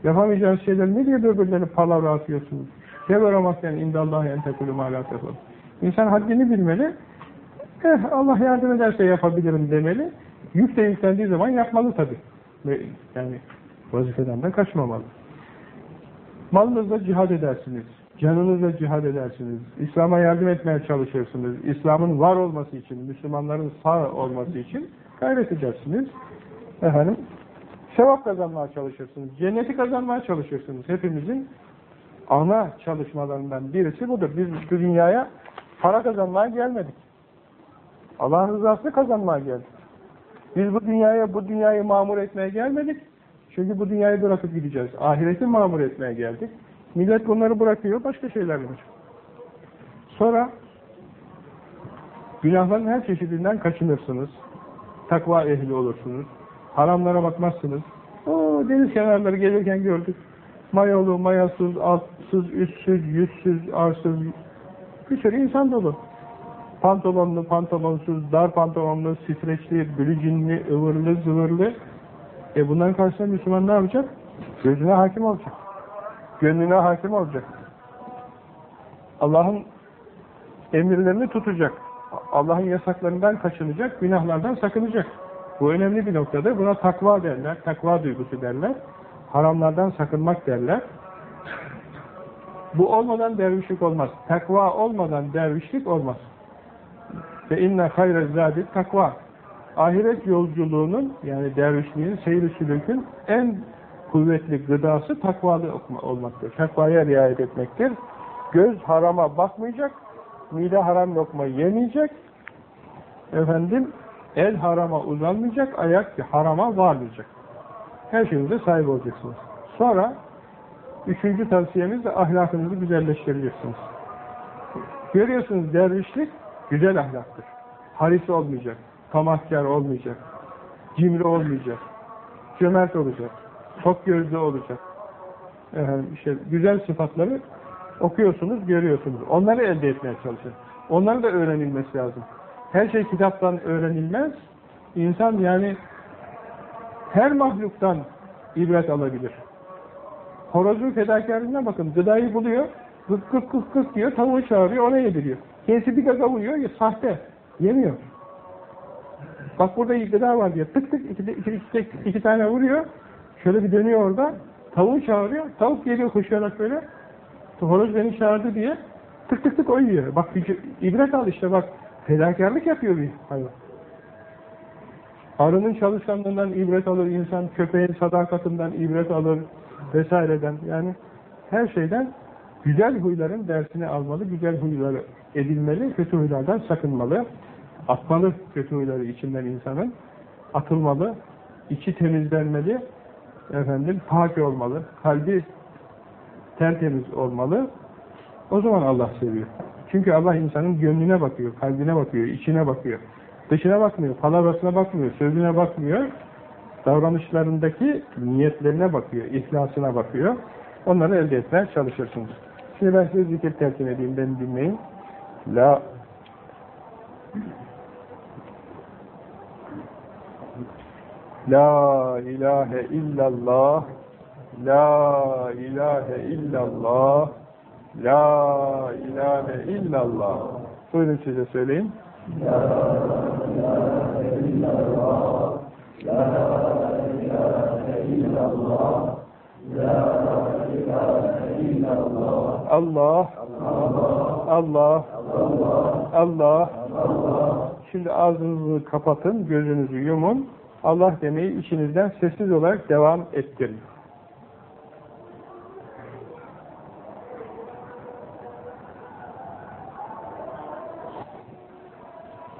Yapamayacağınız şeyler ne diye birbirlerine palavra atıyorsunuz? Keberamazken indallâhi en tekulü mâlâ tekulü. İnsan haddini bilmeli. Eh Allah yardım ederse yapabilirim demeli. Yük de yüklendiği zaman yapmalı tabi. Yani vazifeden de kaçmamalı. Malınızla cihad edersiniz. Canınızla cihad edersiniz. İslam'a yardım etmeye çalışırsınız. İslam'ın var olması için, Müslümanların sağ olması için gayret edersiniz. Efendim, sevap kazanmaya çalışırsınız. Cenneti kazanmaya çalışırsınız. Hepimizin ana çalışmalarından birisi budur. Biz bu dünyaya para kazanmaya gelmedik. Allah'ın rızasını kazanmaya geldik. Biz bu dünyaya, bu dünyayı mamur etmeye gelmedik. Çünkü bu dünyayı bırakıp gideceğiz. Ahireti mamur etmeye geldik. Millet bunları bırakıyor, başka şeyler var. Sonra günahların her çeşidinden kaçınırsınız. Takva ehli olursunuz. Haramlara bakmazsınız. O deniz kenarları gelirken gördük. Mayalı, mayasız, altsız, üstsüz, yüzsüz, arsız bir sürü insan dolu. Pantolonlu, pantolonsuz, dar pantolonlu, streçli, bülücinli, ıvırlı, zıvırlı. E bunların karşısında Müslüman ne yapacak? Gözüne hakim olacak. Gönlüne hakim olacak. Allah'ın emirlerini tutacak. Allah'ın yasaklarından kaçınacak, günahlardan sakınacak. Bu önemli bir noktadır. Buna takva derler, takva duygusu derler. Haramlardan sakınmak derler. Bu olmadan dervişlik olmaz. Takva olmadan dervişlik olmaz. Ve inne hayre zâdi takva. Ahiret yolculuğunun yani dervişliğin, seyir sülükün en kuvvetli gıdası takvalı olmaktır. Takvaya riayet etmektir. Göz harama bakmayacak, mide haram lokma yemeyecek, efendim el harama uzanmayacak, ayak harama varmayacak. Her şeyinize sahip olacaksınız. Sonra üçüncü tavsiyemiz de ahlakınızı güzelleştireceksiniz. Görüyorsunuz dervişlik güzel ahlaktır. Haris olmayacak, tamahkar olmayacak, cimri olmayacak, cömert olacak, çok gözlü olacak. Efendim işte güzel sıfatları okuyorsunuz, görüyorsunuz. Onları elde etmeye çalışın. Onları da öğrenilmesi lazım. Her şey kitaptan öğrenilmez. İnsan yani her mahluktan ibret alabilir. Horozun fedakarlığına bakın. Gıdayı buluyor. Gık gık gık gık diyor. Tavuğu çağırıyor. Ona yediriyor. Kendisi bir gaga vuruyor. Ya, sahte. Yemiyor. Bak burada gıda var diyor. Tık tık iki, iki, iki, iki tane vuruyor. Şöyle bir dönüyor orada. Tavuğu çağırıyor. Tavuk geliyor koşarak böyle. Horoz beni çağırdı diye tık tık tık o yiyor. Bak ibret al işte bak. Fedakarlık yapıyor bir hayvan. Arının çalışkanlığından ibret alır insan, köpeğin sadakatinden ibret alır vesaireden. Yani her şeyden güzel huyların dersini almalı, güzel huyları edilmeli, kötü huylardan sakınmalı. Atmalı kötü huyları içinden insanın. Atılmalı, içi temizlenmeli, efendim pak olmalı, kalbi tertemiz olmalı. O zaman Allah seviyor. Çünkü Allah insanın gönlüne bakıyor, kalbine bakıyor, içine bakıyor. Dışına bakmıyor, palavrasına bakmıyor, sözüne bakmıyor. Davranışlarındaki niyetlerine bakıyor, ihlasına bakıyor. Onları elde etmeye çalışırsınız. Şimdi ben size zikir telkin edeyim, beni dinleyin. La La ilahe illallah La ilahe illallah. La ilahe illallah. Buyurun size söyleyin. La ilahe illallah. La ilahe illallah. La ilahe illallah. Allah Allah Allah. Allah. Allah. Şimdi ağzınızı kapatın, gözünüzü yumun. Allah demeyi içinizden sessiz olarak devam ettirin.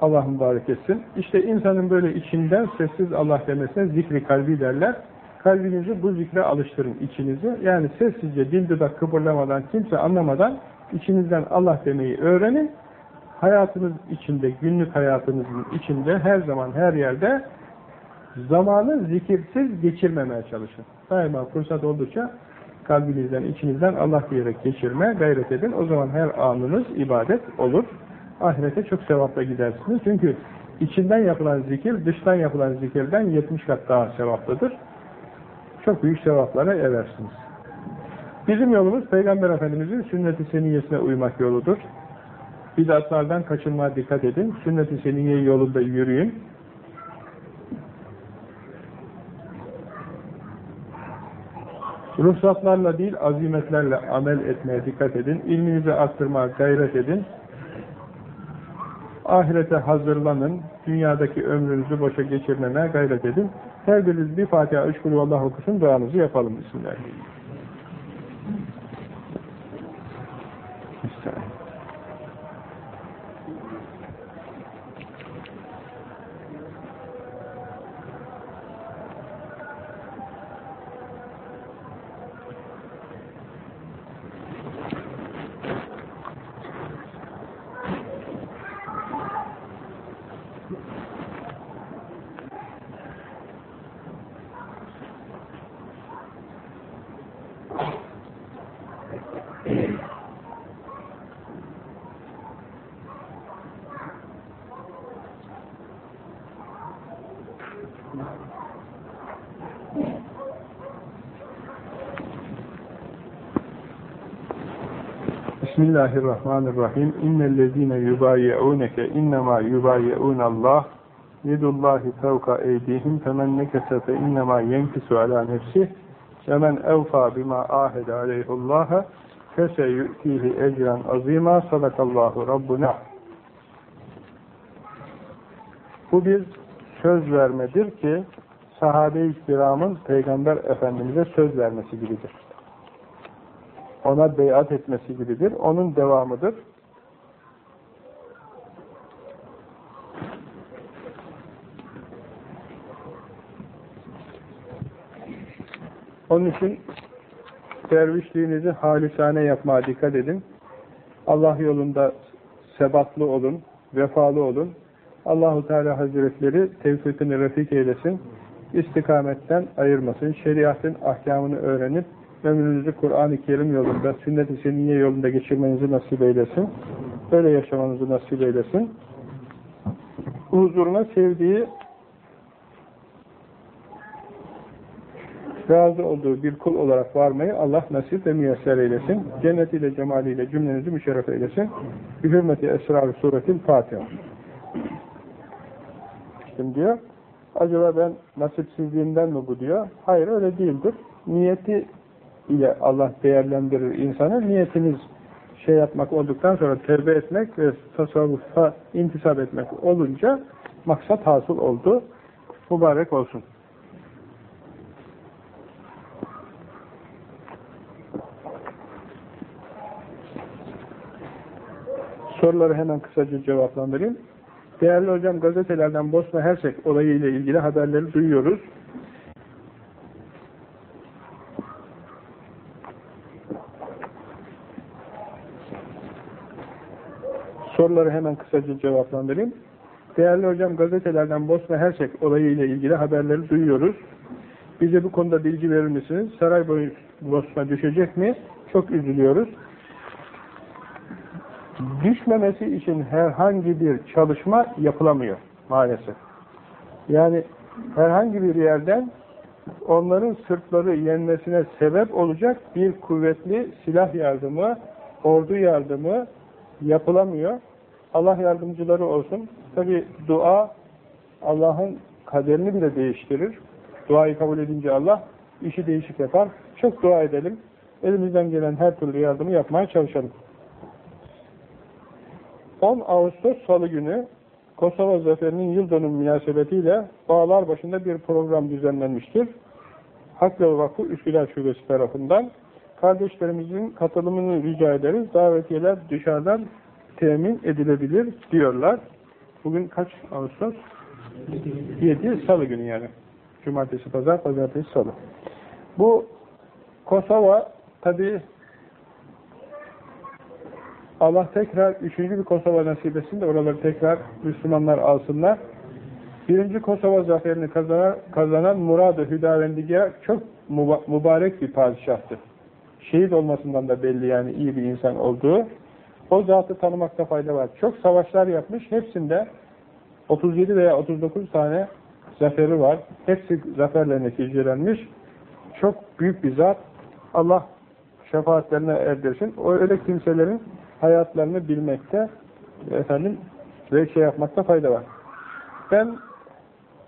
Allah mübarek etsin. İşte insanın böyle içinden sessiz Allah demesine zikri kalbi derler. Kalbinizi bu zikre alıştırın içinizi. Yani sessizce dil dudak kıpırlamadan, kimse anlamadan içinizden Allah demeyi öğrenin. Hayatınız içinde, günlük hayatınızın içinde her zaman her yerde zamanı zikirsiz geçirmemeye çalışın. Daima fırsat oldukça kalbinizden, içinizden Allah diyerek geçirme gayret edin. O zaman her anınız ibadet olur. Ahirete çok sevapla gidersiniz. Çünkü içinden yapılan zikir, dıştan yapılan zikirden 70 kat daha sevaplıdır. Çok büyük sevaplara eversiniz. Bizim yolumuz Peygamber Efendimiz'in sünnet-i seniyyesine uymak yoludur. Bidatlardan kaçınmaya dikkat edin. Sünnet-i seniyye yolunda yürüyün. Ruhsatlarla değil, azimetlerle amel etmeye dikkat edin. İlminizi arttırmaya gayret edin. Ahirete hazırlanın. Dünyadaki ömrünüzü boşa geçirmemeye gayret edin. Her biriniz bir Fatiha, üç kulü Allah okusun, duanızı yapalım. Bismillahirrahmanirrahim. Bismillahirrahmanirrahim. İnnellezîne yubâye'ûneke innemâ yubâye'ûnallâh yedullâhi fevka eydihim femen nekese fe innemâ yenkisu alâ nefsih. Femen evfâ bimâ âhede aleyhullâhe fese yu'tihi ecren azîmâ. Sadakallâhu rabbuna. Bu bir söz vermedir ki sahabe-i kiramın Peygamber Efendimiz'e söz vermesi gibidir ona beyat etmesi gibidir. Onun devamıdır. Onun için dervişliğinizi halisane yapmaya dikkat edin. Allah yolunda sebatlı olun, vefalı olun. Allahu Teala Hazretleri tevfikini refik eylesin. istikametten ayırmasın. Şeriatın ahkamını öğrenip ömrünüzü Kur'an-ı Kerim yolunda, sünnet-i seniyye yolunda geçirmenizi nasip eylesin. Öyle yaşamanızı nasip eylesin. Huzuruna sevdiği, razı olduğu bir kul olarak varmayı Allah nasip ve müyesser eylesin. Cennetiyle, cemaliyle cümlenizi müşerref eylesin. Bir hürmeti esrar-ı suretil Fatiha. Şimdi diyor, acaba ben nasipsizliğimden mi bu diyor? Hayır öyle değildir. Niyeti ile Allah değerlendirir insanı. Niyetiniz şey yapmak olduktan sonra tevbe etmek ve tasavvufa intisap etmek olunca maksat hasıl oldu. Mübarek olsun. Soruları hemen kısaca cevaplandırayım. Değerli hocam gazetelerden Bosna Hersek olayı ile ilgili haberleri duyuyoruz. Soruları hemen kısaca cevaplandırayım. Değerli hocam gazetelerden Bosna Hersek olayı ile ilgili haberleri duyuyoruz. Bize bu konuda bilgi verir misiniz? Sarayboyu Bosna düşecek mi? Çok üzülüyoruz. Düşmemesi için herhangi bir çalışma yapılamıyor maalesef. Yani herhangi bir yerden onların sırtları yenmesine sebep olacak bir kuvvetli silah yardımı, ordu yardımı yapılamıyor. Allah yardımcıları olsun. Tabi dua Allah'ın kaderini bile değiştirir. Duayı kabul edince Allah işi değişik yapar. Çok dua edelim. Elimizden gelen her türlü yardımı yapmaya çalışalım. 10 Ağustos Salı günü Kosova Zaferi'nin yıl dönümü münasebetiyle Bağlar başında bir program düzenlenmiştir. Hak ve Vakfı Üsküdar Şubesi tarafından. Kardeşlerimizin katılımını rica ederiz. Davetiyeler dışarıdan temin edilebilir diyorlar. Bugün kaç Ağustos? 7 Salı günü yani. Cumartesi, Pazar, Pazartesi, Salı. Bu Kosova tabi Allah tekrar üçüncü bir Kosova nasip etsin de oraları tekrar Müslümanlar alsınlar. Birinci Kosova zaferini kazanan, kazanan Murad-ı Hüdavendiga çok mübarek bir padişahtı. şehit olmasından da belli yani iyi bir insan olduğu. O zatı tanımakta fayda var. Çok savaşlar yapmış. Hepsinde 37 veya 39 tane zaferi var. Hepsi zaferle neticelenmiş. Çok büyük bir zat. Allah şefaatlerine erdirsin. O öyle kimselerin hayatlarını bilmekte efendim ve şey yapmakta fayda var. Ben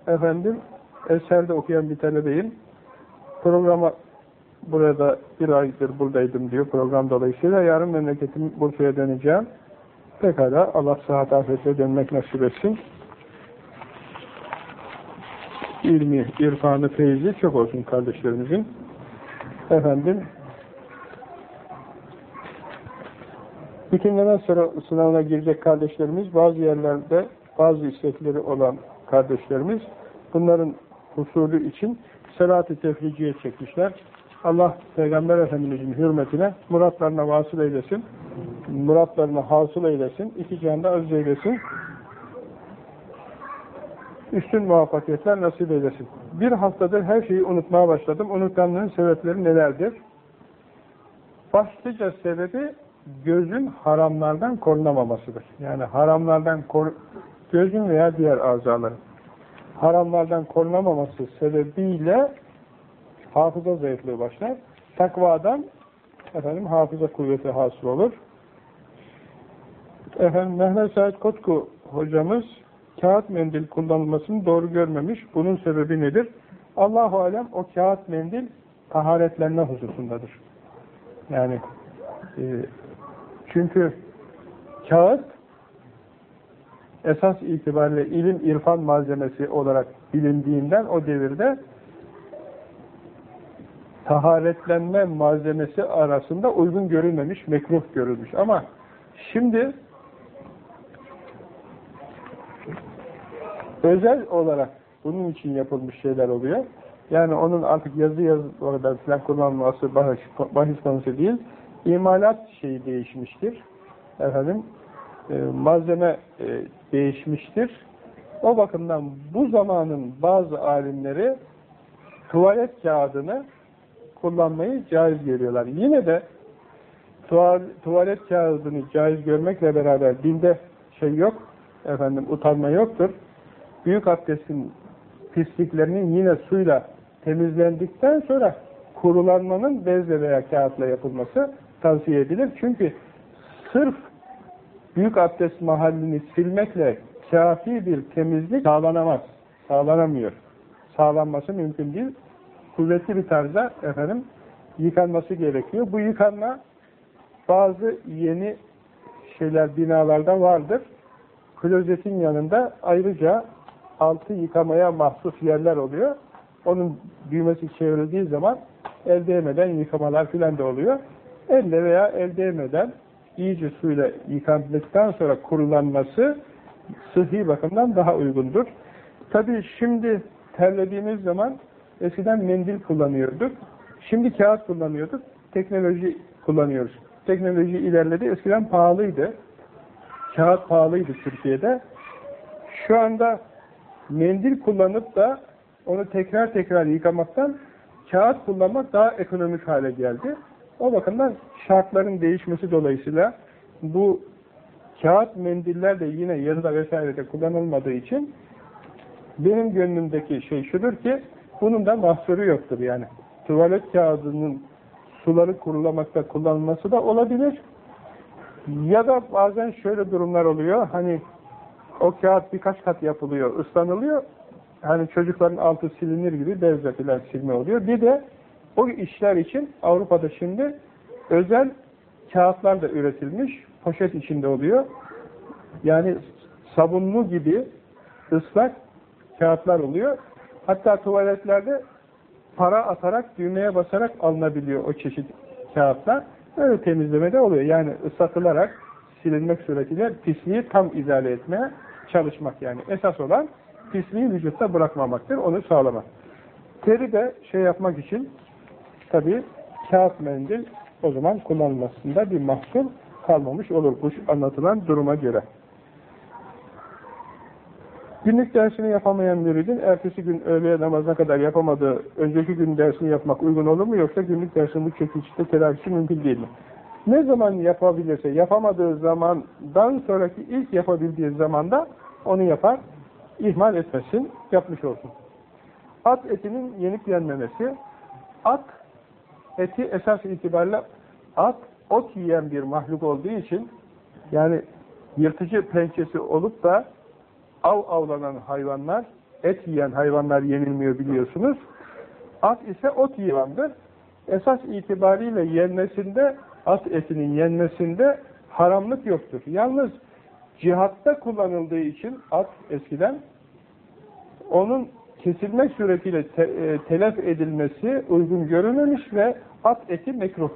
efendim eserde okuyan bir talebeyim. Programa burada bir aydır buradaydım diyor program dolayısıyla. Yarın memleketim Bursa'ya döneceğim. Pekala Allah sıhhat afetle dönmek nasip etsin. İlmi, irfanı, feyzi çok olsun kardeşlerimizin. Efendim Bütünleme sınavına girecek kardeşlerimiz, bazı yerlerde bazı istekleri olan kardeşlerimiz, bunların husulü için selat-ı tefriciye çekmişler. Allah Peygamber Efendimiz'in hürmetine muratlarına vasıl eylesin, muratlarına hasıl eylesin, iki canda aziz eylesin, üstün muvaffakiyetler nasip eylesin. Bir haftadır her şeyi unutmaya başladım. Unutanlığın sebepleri nelerdir? Başlıca sebebi gözün haramlardan korunamamasıdır. Yani haramlardan kor gözün veya diğer azaların haramlardan korunamaması sebebiyle hafıza zayıflığı başlar. Takvadan efendim hafıza kuvveti hasıl olur. Efendim Mehmet Said Kotku hocamız kağıt mendil kullanılmasını doğru görmemiş. Bunun sebebi nedir? Allahu alem o kağıt mendil taharetlenme hususundadır. Yani e, çünkü kağıt esas itibariyle ilim irfan malzemesi olarak bilindiğinden o devirde taharetlenme malzemesi arasında uygun görülmemiş, mekruh görülmüş. Ama şimdi özel olarak bunun için yapılmış şeyler oluyor. Yani onun artık yazı yazı orada falan kullanılması bahis, bahis konusu değil imalat şeyi değişmiştir. Efendim e, malzeme e, değişmiştir. O bakımdan bu zamanın bazı alimleri tuvalet kağıdını kullanmayı caiz görüyorlar. Yine de tuvalet kağıdını caiz görmekle beraber dinde şey yok, efendim utanma yoktur. Büyük abdestin pisliklerinin yine suyla temizlendikten sonra kurulanmanın bezle veya kağıtla yapılması tavsiye edilir. Çünkü sırf büyük abdest mahallini silmekle kafi bir temizlik sağlanamaz. Sağlanamıyor. Sağlanması mümkün değil. Kuvvetli bir tarzda efendim yıkanması gerekiyor. Bu yıkanma bazı yeni şeyler binalarda vardır. Klozetin yanında ayrıca altı yıkamaya mahsus yerler oluyor. Onun düğmesi çevrildiği zaman el değmeden yıkamalar filan da oluyor elle veya el değmeden iyice suyla yıkandıktan sonra kurulanması sıhhi bakımdan daha uygundur. Tabi şimdi terlediğimiz zaman eskiden mendil kullanıyorduk. Şimdi kağıt kullanıyorduk. Teknoloji kullanıyoruz. Teknoloji ilerledi. Eskiden pahalıydı. Kağıt pahalıydı Türkiye'de. Şu anda mendil kullanıp da onu tekrar tekrar yıkamaktan kağıt kullanmak daha ekonomik hale geldi. O bakımdan şartların değişmesi dolayısıyla bu kağıt mendiller de yine yazıda vesairede kullanılmadığı için benim gönlümdeki şey şudur ki bunun da mahsuru yoktur yani. Tuvalet kağıdının suları kurulamakta kullanılması da olabilir. Ya da bazen şöyle durumlar oluyor. Hani o kağıt birkaç kat yapılıyor, ıslanılıyor. Hani çocukların altı silinir gibi bezle filan silme oluyor. Bir de o işler için Avrupa'da şimdi özel kağıtlar da üretilmiş, poşet içinde oluyor. Yani sabunlu gibi ıslak kağıtlar oluyor. Hatta tuvaletlerde para atarak, düğmeye basarak alınabiliyor o çeşit kağıtlar. Öyle temizleme de oluyor. Yani ıslatılarak silinmek suretiyle pisliği tam izale etmeye çalışmak yani. Esas olan pisliği vücutta bırakmamaktır, onu sağlamak. Teri de şey yapmak için tabi kağıt mendil o zaman kullanılmasında bir mahsur kalmamış olur bu anlatılan duruma göre. Günlük dersini yapamayan müridin ertesi gün öğleye namazına kadar yapamadığı önceki gün dersini yapmak uygun olur mu yoksa günlük dersin bu çekilişte telafisi mümkün değil mi? Ne zaman yapabilirse, yapamadığı zamandan sonraki ilk yapabildiği zamanda onu yapar, ihmal etmesin, yapmış olsun. At etinin yenip yenmemesi, at eti esas itibariyle at ot yiyen bir mahluk olduğu için yani yırtıcı pençesi olup da av avlanan hayvanlar, et yiyen hayvanlar yenilmiyor biliyorsunuz. At ise ot yiyendir. Esas itibariyle yenmesinde, at etinin yenmesinde haramlık yoktur. Yalnız cihatta kullanıldığı için at eskiden onun kesilmek suretiyle te, e, telef edilmesi uygun görülmemiş ve at eti mekruh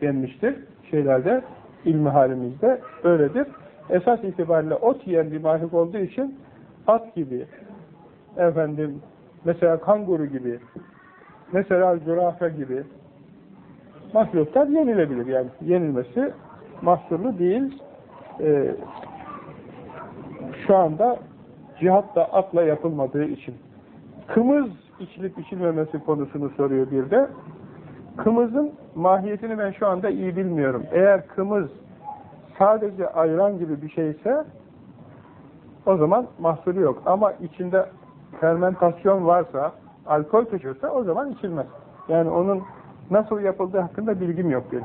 denmiştir şeylerde, ilmi halimizde öyledir. Esas itibariyle ot yiyen bir mahluk olduğu için at gibi, efendim, mesela kanguru gibi, mesela zürafa gibi mahluklar yenilebilir. Yani yenilmesi mahsurlu değil. Ee, şu anda cihat da atla yapılmadığı için. Kımız içilip içilmemesi konusunu soruyor bir de. Kımızın mahiyetini ben şu anda iyi bilmiyorum. Eğer kımız sadece ayran gibi bir şeyse o zaman mahsuru yok. Ama içinde fermentasyon varsa, alkol taşıyorsa o zaman içilmez. Yani onun nasıl yapıldığı hakkında bilgim yok benim.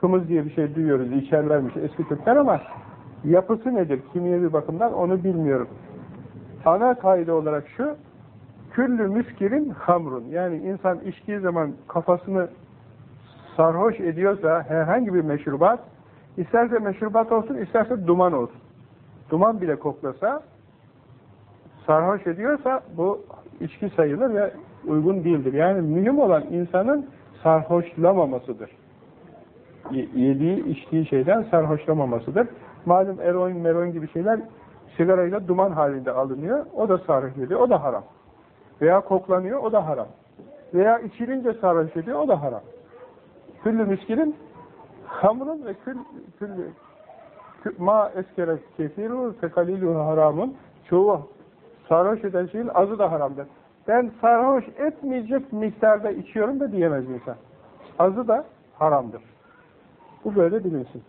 Kımız diye bir şey duyuyoruz, içerlermiş eski Türkler ama yapısı nedir kimyevi bakımdan onu bilmiyorum. Ana kaide olarak şu, küllü müskirin hamrun. Yani insan içtiği zaman kafasını sarhoş ediyorsa herhangi bir meşrubat, isterse meşrubat olsun, isterse duman olsun. Duman bile koklasa, sarhoş ediyorsa bu içki sayılır ve uygun değildir. Yani mühim olan insanın sarhoşlamamasıdır. Yediği, içtiği şeyden sarhoşlamamasıdır. Malum eroin, meroin gibi şeyler sigarayla duman halinde alınıyor. O da sarhoş ediyor. O da haram. Veya koklanıyor. O da haram. Veya içilince sarhoş ediyor. O da haram. Küllü miskinin hamrun ve kül, küllü ma eskere kefiru fekalilu haramın çoğu sarhoş eden şeyin azı da haramdır. Ben sarhoş etmeyecek miktarda içiyorum da diyemez insan. Azı da haramdır. Bu böyle bilinsin.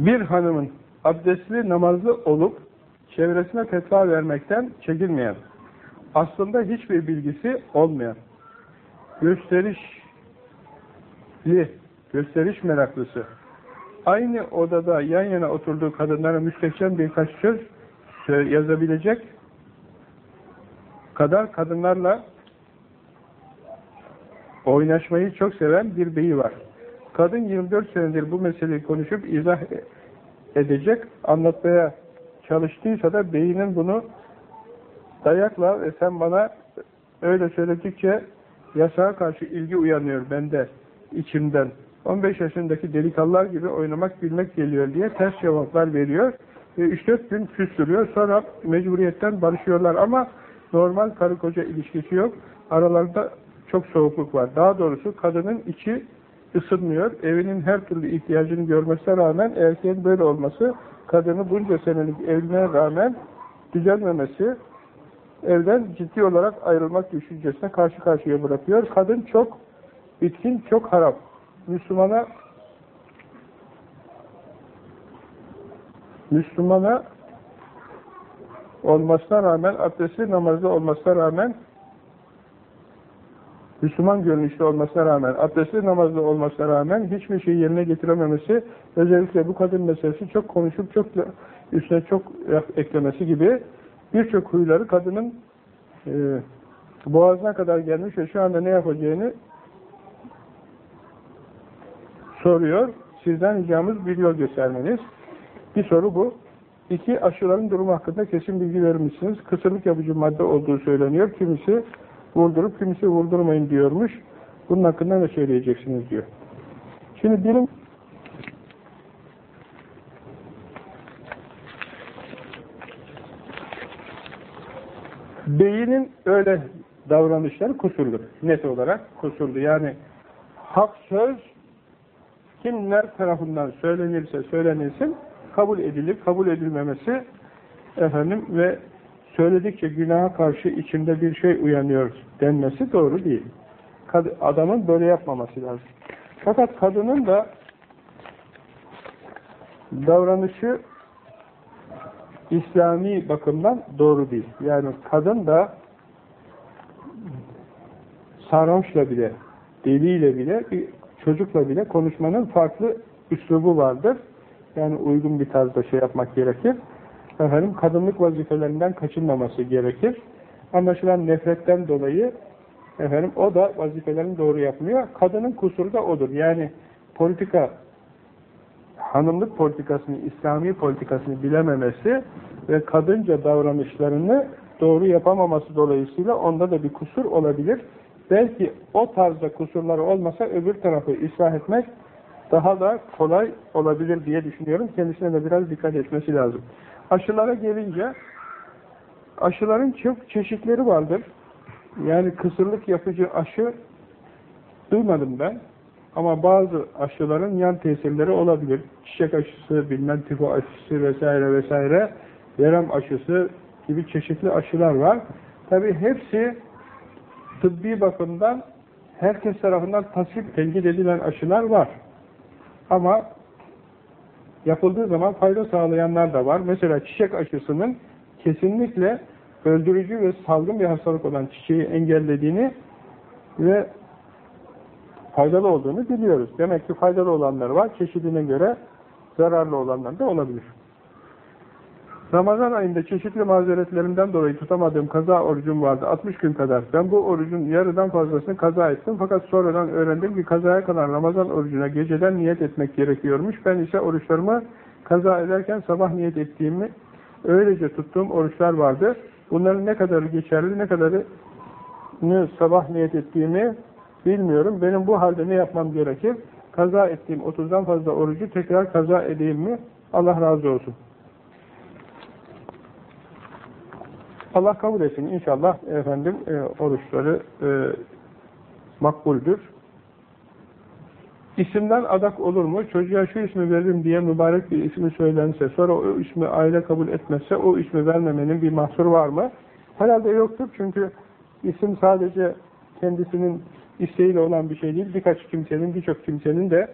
Bir hanımın abdestli namazlı olup çevresine fetva vermekten çekinmeyen, aslında hiçbir bilgisi olmayan, gösterişli, gösteriş meraklısı, aynı odada yan yana oturduğu kadınlara müstehcen birkaç söz yazabilecek kadar kadınlarla oynaşmayı çok seven bir beyi var. Kadın 24 senedir bu meseleyi konuşup izah edecek, anlatmaya çalıştıysa da beynin bunu dayakla ve sen bana öyle söyledikçe yasağa karşı ilgi uyanıyor bende, içimden. 15 yaşındaki delikanlılar gibi oynamak, bilmek geliyor diye ters cevaplar veriyor. Ve 3-4 gün küstürüyor. Sonra mecburiyetten barışıyorlar ama normal karı koca ilişkisi yok. Aralarında çok soğukluk var. Daha doğrusu kadının içi ısınmıyor. Evinin her türlü ihtiyacını görmesine rağmen erkeğin böyle olması, kadını bunca senelik evliliğine rağmen düzelmemesi, evden ciddi olarak ayrılmak düşüncesine karşı karşıya bırakıyor. Kadın çok bitkin, çok harap. Müslümana Müslümana olmasına rağmen, abdestli namazda olmasına rağmen Müslüman görünüşlü olmasına rağmen, abdestli namazlı olmasına rağmen hiçbir şey yerine getirememesi, özellikle bu kadın meselesi çok konuşup çok üstüne çok eklemesi gibi birçok huyları kadının e, boğazına kadar gelmiş ve şu anda ne yapacağını soruyor. Sizden ricamız bir yol göstermeniz. Bir soru bu. İki, aşıların durumu hakkında kesin bilgi verir misiniz? Kısırlık yapıcı madde olduğu söyleniyor. Kimisi vurdurup kimse vurdurmayın diyormuş. Bunun hakkında ne söyleyeceksiniz diyor. Şimdi bilim beynin öyle davranışları kusurlu. Net olarak kusurlu. Yani hak söz kimler tarafından söylenirse söylenilsin kabul edilip kabul edilmemesi efendim ve söyledikçe günaha karşı içinde bir şey uyanıyor denmesi doğru değil. Adamın böyle yapmaması lazım. Fakat kadının da davranışı İslami bakımdan doğru değil. Yani kadın da sarhoşla bile, deliyle bile, bir çocukla bile konuşmanın farklı üslubu vardır. Yani uygun bir tarzda şey yapmak gerekir. Efendim, kadınlık vazifelerinden kaçınmaması gerekir. Anlaşılan nefretten dolayı efendim, o da vazifelerini doğru yapmıyor. Kadının kusuru da odur. Yani politika hanımlık politikasını, İslami politikasını bilememesi ve kadınca davranışlarını doğru yapamaması dolayısıyla onda da bir kusur olabilir. Belki o tarzda kusurları olmasa öbür tarafı ıslah etmek daha da kolay olabilir diye düşünüyorum. Kendisine de biraz dikkat etmesi lazım. Aşılara gelince aşıların çok çeşitleri vardır. Yani kısırlık yapıcı aşı duymadım ben. Ama bazı aşıların yan tesirleri olabilir. Çiçek aşısı, bilmem tifo aşısı vesaire vesaire, verem aşısı gibi çeşitli aşılar var. Tabi hepsi tıbbi bakımdan herkes tarafından tasvip, tenkit edilen aşılar var. Ama yapıldığı zaman fayda sağlayanlar da var. Mesela çiçek aşısının kesinlikle öldürücü ve salgın bir hastalık olan çiçeği engellediğini ve faydalı olduğunu biliyoruz. Demek ki faydalı olanlar var. Çeşidine göre zararlı olanlar da olabilir. Ramazan ayında çeşitli mazeretlerimden dolayı tutamadığım kaza orucum vardı 60 gün kadar. Ben bu orucun yarıdan fazlasını kaza ettim fakat sonradan öğrendim ki kazaya kalan Ramazan orucuna geceden niyet etmek gerekiyormuş. Ben ise oruçlarımı kaza ederken sabah niyet ettiğimi öylece tuttuğum oruçlar vardı. Bunların ne kadarı geçerli ne kadarı sabah niyet ettiğimi bilmiyorum. Benim bu halde ne yapmam gerekir? Kaza ettiğim 30'dan fazla orucu tekrar kaza edeyim mi? Allah razı olsun. Allah kabul etsin inşallah efendim e, oruçları e, makbuldür. İsimden adak olur mu? Çocuğa şu ismi veririm diye mübarek bir ismi söylense, sonra o ismi aile kabul etmezse o ismi vermemenin bir mahsur var mı? Herhalde yoktur çünkü isim sadece kendisinin isteğiyle olan bir şey değil. Birkaç kimsenin, birçok kimsenin de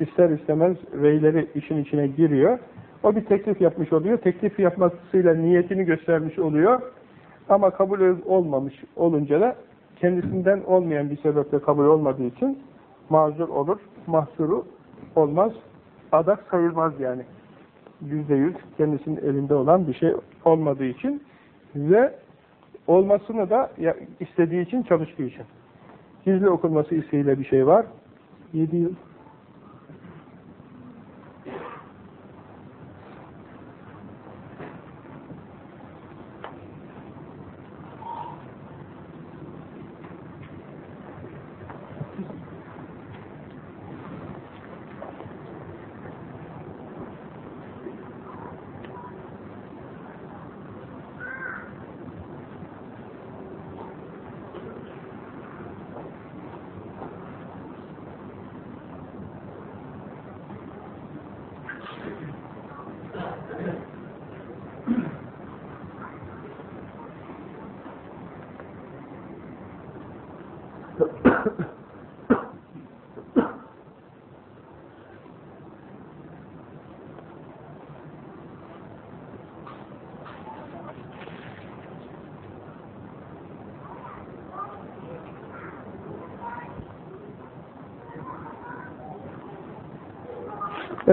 ister istemez reyleri işin içine giriyor. O bir teklif yapmış oluyor. Teklif yapmasıyla niyetini göstermiş oluyor. Ama kabul olmamış olunca da kendisinden olmayan bir sebeple kabul olmadığı için mazur olur, mahsuru olmaz, adak sayılmaz yani. Yüzde yüz kendisinin elinde olan bir şey olmadığı için ve olmasını da istediği için, çalıştığı için. Gizli okunması isteğiyle bir şey var. Yedi yıl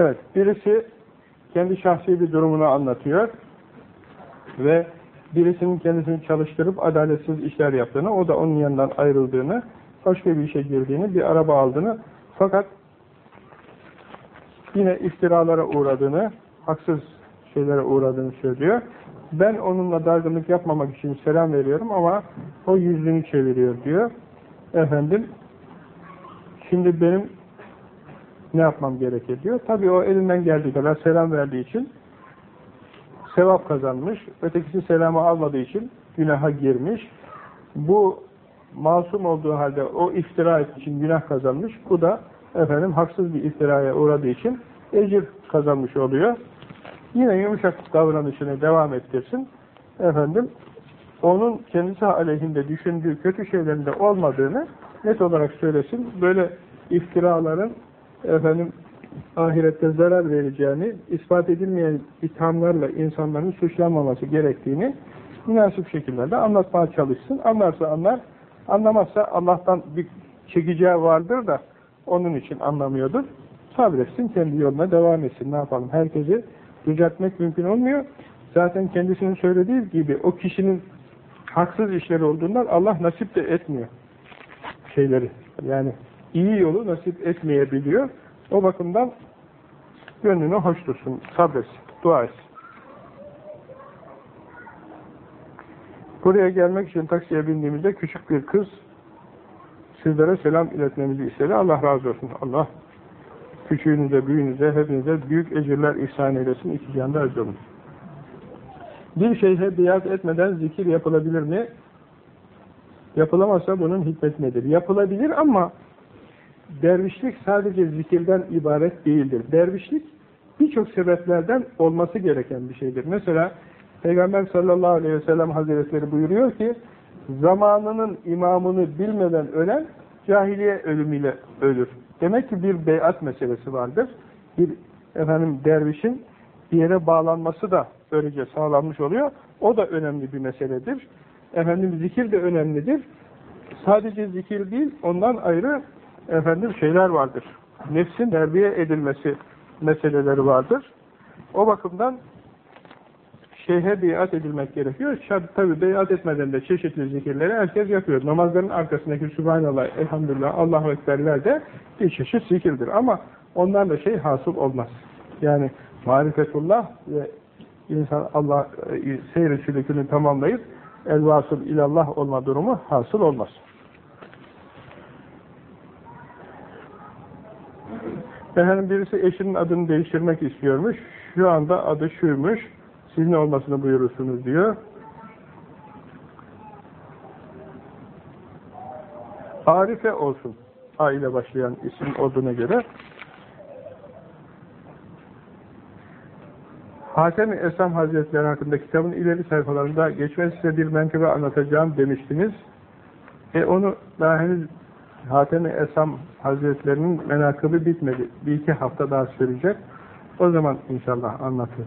Evet, birisi kendi şahsi bir durumunu anlatıyor ve birisinin kendisini çalıştırıp adaletsiz işler yaptığını, o da onun yanından ayrıldığını, başka bir işe girdiğini, bir araba aldığını, fakat yine iftiralara uğradığını, haksız şeylere uğradığını söylüyor. Ben onunla dargınlık yapmamak için selam veriyorum ama o yüzünü çeviriyor diyor. Efendim, şimdi benim ne yapmam gerekir diyor. Tabii o elinden geldiği kadar selam verdiği için sevap kazanmış. Ötekisi selamı almadığı için günaha girmiş. Bu masum olduğu halde o iftira için günah kazanmış. Bu da efendim haksız bir iftiraya uğradığı için ecir kazanmış oluyor. Yine yumuşak davranışını devam ettirsin. Efendim onun kendisi aleyhinde düşündüğü kötü şeylerinde olmadığını net olarak söylesin. Böyle iftiraların efendim ahirette zarar vereceğini, ispat edilmeyen ithamlarla insanların suçlanmaması gerektiğini münasip şekillerde anlatmaya çalışsın. Anlarsa anlar, anlamazsa Allah'tan bir çekeceği vardır da onun için anlamıyordur. Sabretsin, kendi yoluna devam etsin. Ne yapalım? Herkesi düzeltmek mümkün olmuyor. Zaten kendisinin söylediği gibi o kişinin haksız işleri olduğundan Allah nasip de etmiyor şeyleri. Yani iyi yolu nasip etmeyebiliyor. O bakımdan gönlünü hoş tutsun, sabretsin, dua etsin. Buraya gelmek için taksiye bindiğimizde küçük bir kız sizlere selam iletmemizi istedi. Allah razı olsun. Allah küçüğünüze, büyüğünüze, hepinize büyük ecirler ihsan eylesin. İki canda olun. Bir şeyhe biat etmeden zikir yapılabilir mi? Yapılamazsa bunun hikmet nedir? Yapılabilir ama dervişlik sadece zikirden ibaret değildir. Dervişlik birçok sebeplerden olması gereken bir şeydir. Mesela Peygamber sallallahu aleyhi ve sellem hazretleri buyuruyor ki zamanının imamını bilmeden ölen cahiliye ölümüyle ölür. Demek ki bir beyat meselesi vardır. Bir efendim dervişin bir yere bağlanması da böylece sağlanmış oluyor. O da önemli bir meseledir. Efendim zikir de önemlidir. Sadece zikir değil, ondan ayrı efendim şeyler vardır. Nefsin terbiye edilmesi meseleleri vardır. O bakımdan şeyhe biat edilmek gerekiyor. Tabi biat etmeden de çeşitli zikirleri herkes yapıyor. Namazların arkasındaki Subhanallah, Elhamdülillah, Allahu Ekberler de bir çeşit zikirdir. Ama onlarla şey hasıl olmaz. Yani marifetullah ve insan Allah e, seyir sülükünü tamamlayıp el-vasıl ilallah olma durumu hasıl olmaz. Efendim birisi eşinin adını değiştirmek istiyormuş. Şu anda adı şuymuş. Siz ne olmasını buyurursunuz diyor. Arife olsun. A ile başlayan isim olduğuna göre. Hatem-i Esam Hazretleri hakkında kitabın ileri sayfalarında geçmez size bir menkıbe anlatacağım demiştiniz. E onu daha henüz Hatem-i Esam Hazretlerinin menakıbı bitmedi. Bir iki hafta daha sürecek. O zaman inşallah anlatır.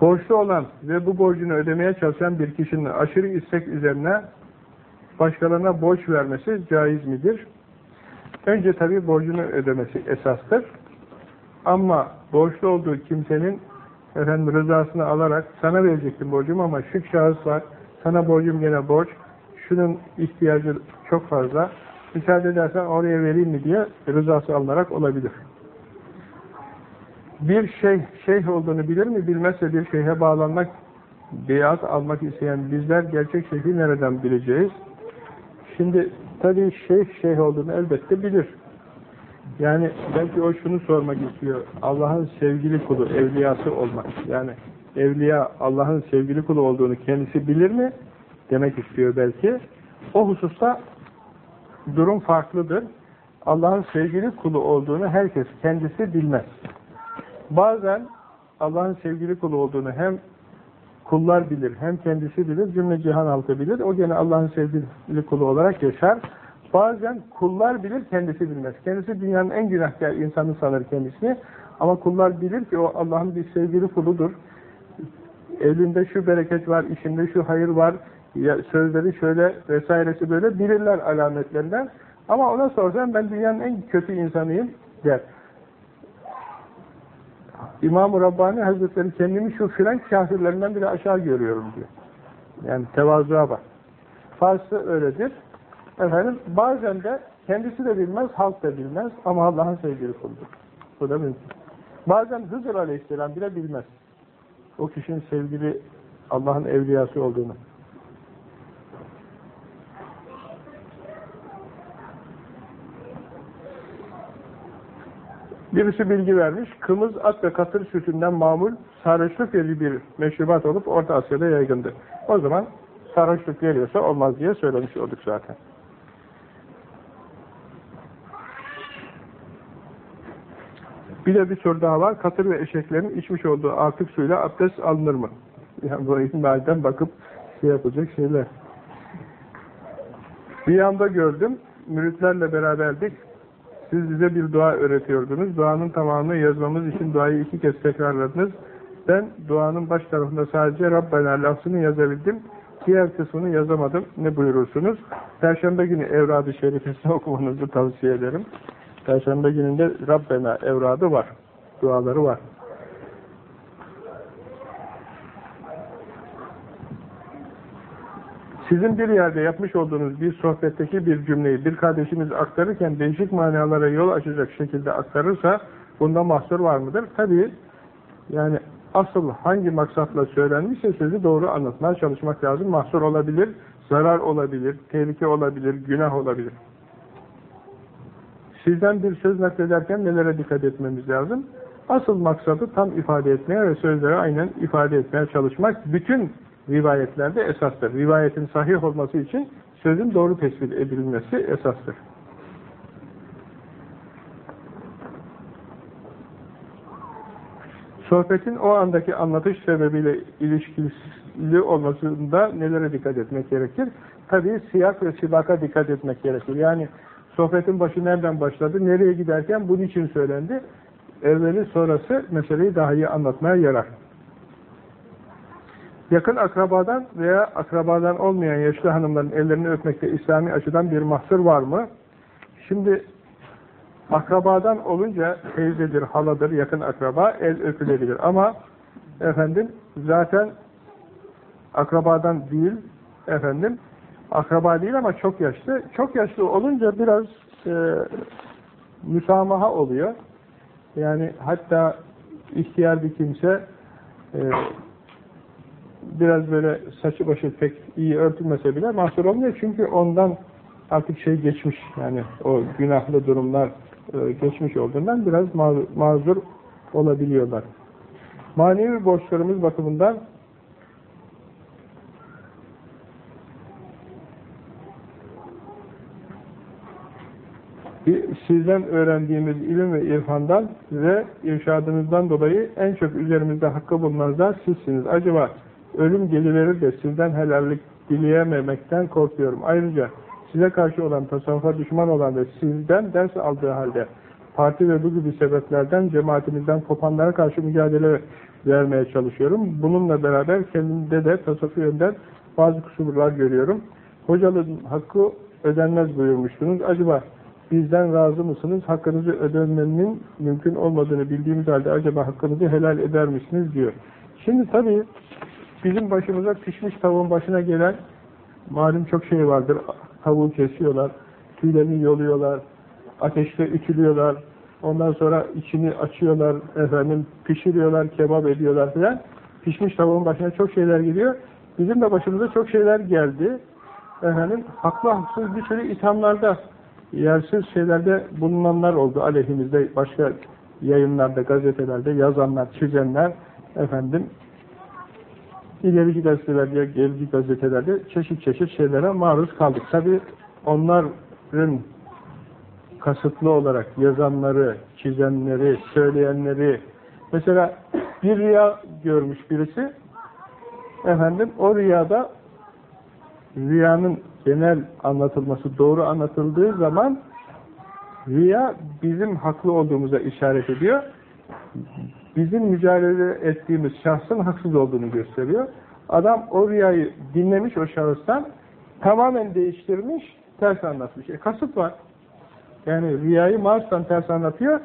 Borçlu olan ve bu borcunu ödemeye çalışan bir kişinin aşırı istek üzerine başkalarına borç vermesi caiz midir? Önce tabi borcunu ödemesi esastır. Ama borçlu olduğu kimsenin efendim rızasını alarak sana verecektim borcumu ama şu şahıs var, sana borcum gene borç, şunun ihtiyacı çok fazla, müsaade edersen oraya vereyim mi diye rızası alınarak olabilir. Bir şey şeyh olduğunu bilir mi? Bilmezse bir şeyhe bağlanmak, beyaz almak isteyen bizler gerçek şeyhi nereden bileceğiz? Şimdi tabii şeyh şeyh olduğunu elbette bilir. Yani belki o şunu sormak istiyor. Allah'ın sevgili kulu, evliyası olmak. Yani evliya Allah'ın sevgili kulu olduğunu kendisi bilir mi? Demek istiyor belki. O hususta durum farklıdır. Allah'ın sevgili kulu olduğunu herkes kendisi bilmez. Bazen Allah'ın sevgili kulu olduğunu hem kullar bilir, hem kendisi bilir, cümle cihan halkı bilir. O gene Allah'ın sevgili kulu olarak yaşar. Bazen kullar bilir, kendisi bilmez. Kendisi dünyanın en günahkar insanı sanır kendisini. Ama kullar bilir ki o Allah'ın bir sevgili kuludur. Elinde şu bereket var, işinde şu hayır var, sözleri şöyle vesairesi böyle bilirler alametlerinden. Ama ona sorsan ben dünyanın en kötü insanıyım der. İmam-ı Rabbani Hazretleri kendimi şu filan kafirlerinden bile aşağı görüyorum diyor. Yani tevazuğa bak. Farsı öyledir. Efendim bazen de kendisi de bilmez, halk da bilmez ama Allah'ın sevgili kuludur. Bu da mümkün. Bazen Hızır Aleyhisselam bile bilmez. O kişinin sevgili Allah'ın evliyası olduğunu. Birisi bilgi vermiş, kımız, at ve katır sütünden mamul sarhoşluk verici bir meşrubat olup Orta Asya'da yaygındı. O zaman sarhoşluk veriyorsa olmaz diye söylemiş olduk zaten. Bir de bir soru daha var. Katır ve eşeklerin içmiş olduğu artık suyla abdest alınır mı? [laughs] Yani bu ihmalden bakıp şey yapacak şeyler. Bir yanda gördüm, müritlerle beraberdik. Siz bize bir dua öğretiyordunuz. Duanın tamamını yazmamız için duayı iki kez tekrarladınız. Ben duanın baş tarafında sadece Rabbena lafzını yazabildim. Diğer kısmını yazamadım. Ne buyurursunuz? Perşembe günü Evrad-ı Şerifesini [laughs] okumanızı tavsiye ederim. Perşembe gününde Rabbena evradı var. Duaları var. Sizin bir yerde yapmış olduğunuz bir sohbetteki bir cümleyi bir kardeşimiz aktarırken değişik manalara yol açacak şekilde aktarırsa bunda mahsur var mıdır? Tabii yani asıl hangi maksatla söylenmişse sözü doğru anlatmaya çalışmak lazım. Mahsur olabilir, zarar olabilir, tehlike olabilir, günah olabilir. Sizden bir söz naklederken nelere dikkat etmemiz lazım? Asıl maksadı tam ifade etmeye ve sözleri aynen ifade etmeye çalışmak. Bütün rivayetlerde esastır. Rivayetin sahih olması için sözün doğru tespit edilmesi esastır. Sohbetin o andaki anlatış sebebiyle ilişkili olmasında nelere dikkat etmek gerekir? Tabii siyak ve sibaka dikkat etmek gerekir. Yani sohbetin başı nereden başladı, nereye giderken bunun için söylendi. Evveli sonrası meseleyi daha iyi anlatmaya yarar. Yakın akrabadan veya akrabadan olmayan yaşlı hanımların ellerini öpmekte İslami açıdan bir mahsur var mı? Şimdi akrabadan olunca teyzedir, haladır, yakın akraba el öpülebilir. Ama efendim zaten akrabadan değil efendim akraba değil ama çok yaşlı. Çok yaşlı olunca biraz e, müsamaha oluyor. Yani hatta ihtiyar bir kimse e, biraz böyle saçı başı pek iyi örtülmese bile mahsur olmuyor. Çünkü ondan artık şey geçmiş. Yani o günahlı durumlar e, geçmiş olduğundan biraz mazur olabiliyorlar. Manevi borçlarımız bakımından sizden öğrendiğimiz ilim ve irfandan ve irşadınızdan dolayı en çok üzerimizde hakkı bulunanlar sizsiniz. Acaba ölüm geliverir de sizden helallik dileyememekten korkuyorum. Ayrıca size karşı olan, tasavvufa düşman olan ve sizden ders aldığı halde parti ve bu gibi sebeplerden cemaatimizden kopanlara karşı mücadele vermeye çalışıyorum. Bununla beraber kendimde de tasavvuf yönden bazı kusurlar görüyorum. Hocalığın hakkı ödenmez buyurmuştunuz. Acaba bizden razı mısınız? Hakkınızı ödenmenin mümkün olmadığını bildiğimiz halde acaba hakkınızı helal eder misiniz diyor. Şimdi tabii bizim başımıza pişmiş tavuğun başına gelen malum çok şey vardır. Tavuğu kesiyorlar, tüylerini yoluyorlar, ateşte ütülüyorlar, ondan sonra içini açıyorlar, efendim pişiriyorlar, kebap ediyorlar filan. Pişmiş tavuğun başına çok şeyler geliyor. Bizim de başımıza çok şeyler geldi. Efendim haklı haksız bir sürü ithamlarda yersiz şeylerde bulunanlar oldu aleyhimizde başka yayınlarda, gazetelerde yazanlar, çizenler efendim ilerici gazetelerde, gerici gazetelerde çeşit çeşit şeylere maruz kaldık. Tabi onların kasıtlı olarak yazanları, çizenleri, söyleyenleri mesela bir rüya görmüş birisi efendim o rüyada rüyanın genel anlatılması doğru anlatıldığı zaman rüya bizim haklı olduğumuza işaret ediyor. Bizim mücadele ettiğimiz şahsın haksız olduğunu gösteriyor. Adam o rüyayı dinlemiş o şahıstan tamamen değiştirmiş, ters anlatmış. E kasıt var. Yani rüyayı Mars'tan ters anlatıyor.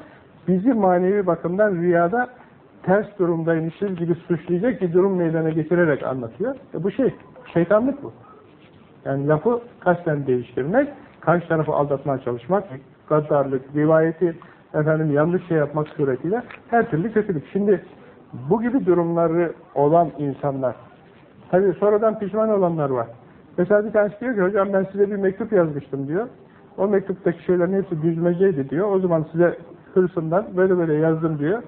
Bizi manevi bakımdan rüyada ters durumdaymışız gibi suçlayacak bir durum meydana getirerek anlatıyor. E bu şey, şeytanlık bu. Yani lafı kasten değiştirmek, karşı tarafı aldatmaya çalışmak, gaddarlık, rivayeti efendim yanlış şey yapmak suretiyle her türlü kötülük. Şimdi bu gibi durumları olan insanlar, tabii sonradan pişman olanlar var. Mesela bir tanesi diyor ki, hocam ben size bir mektup yazmıştım diyor. O mektuptaki şeylerin hepsi düzmeceydi diyor. O zaman size hırsından böyle böyle yazdım diyor.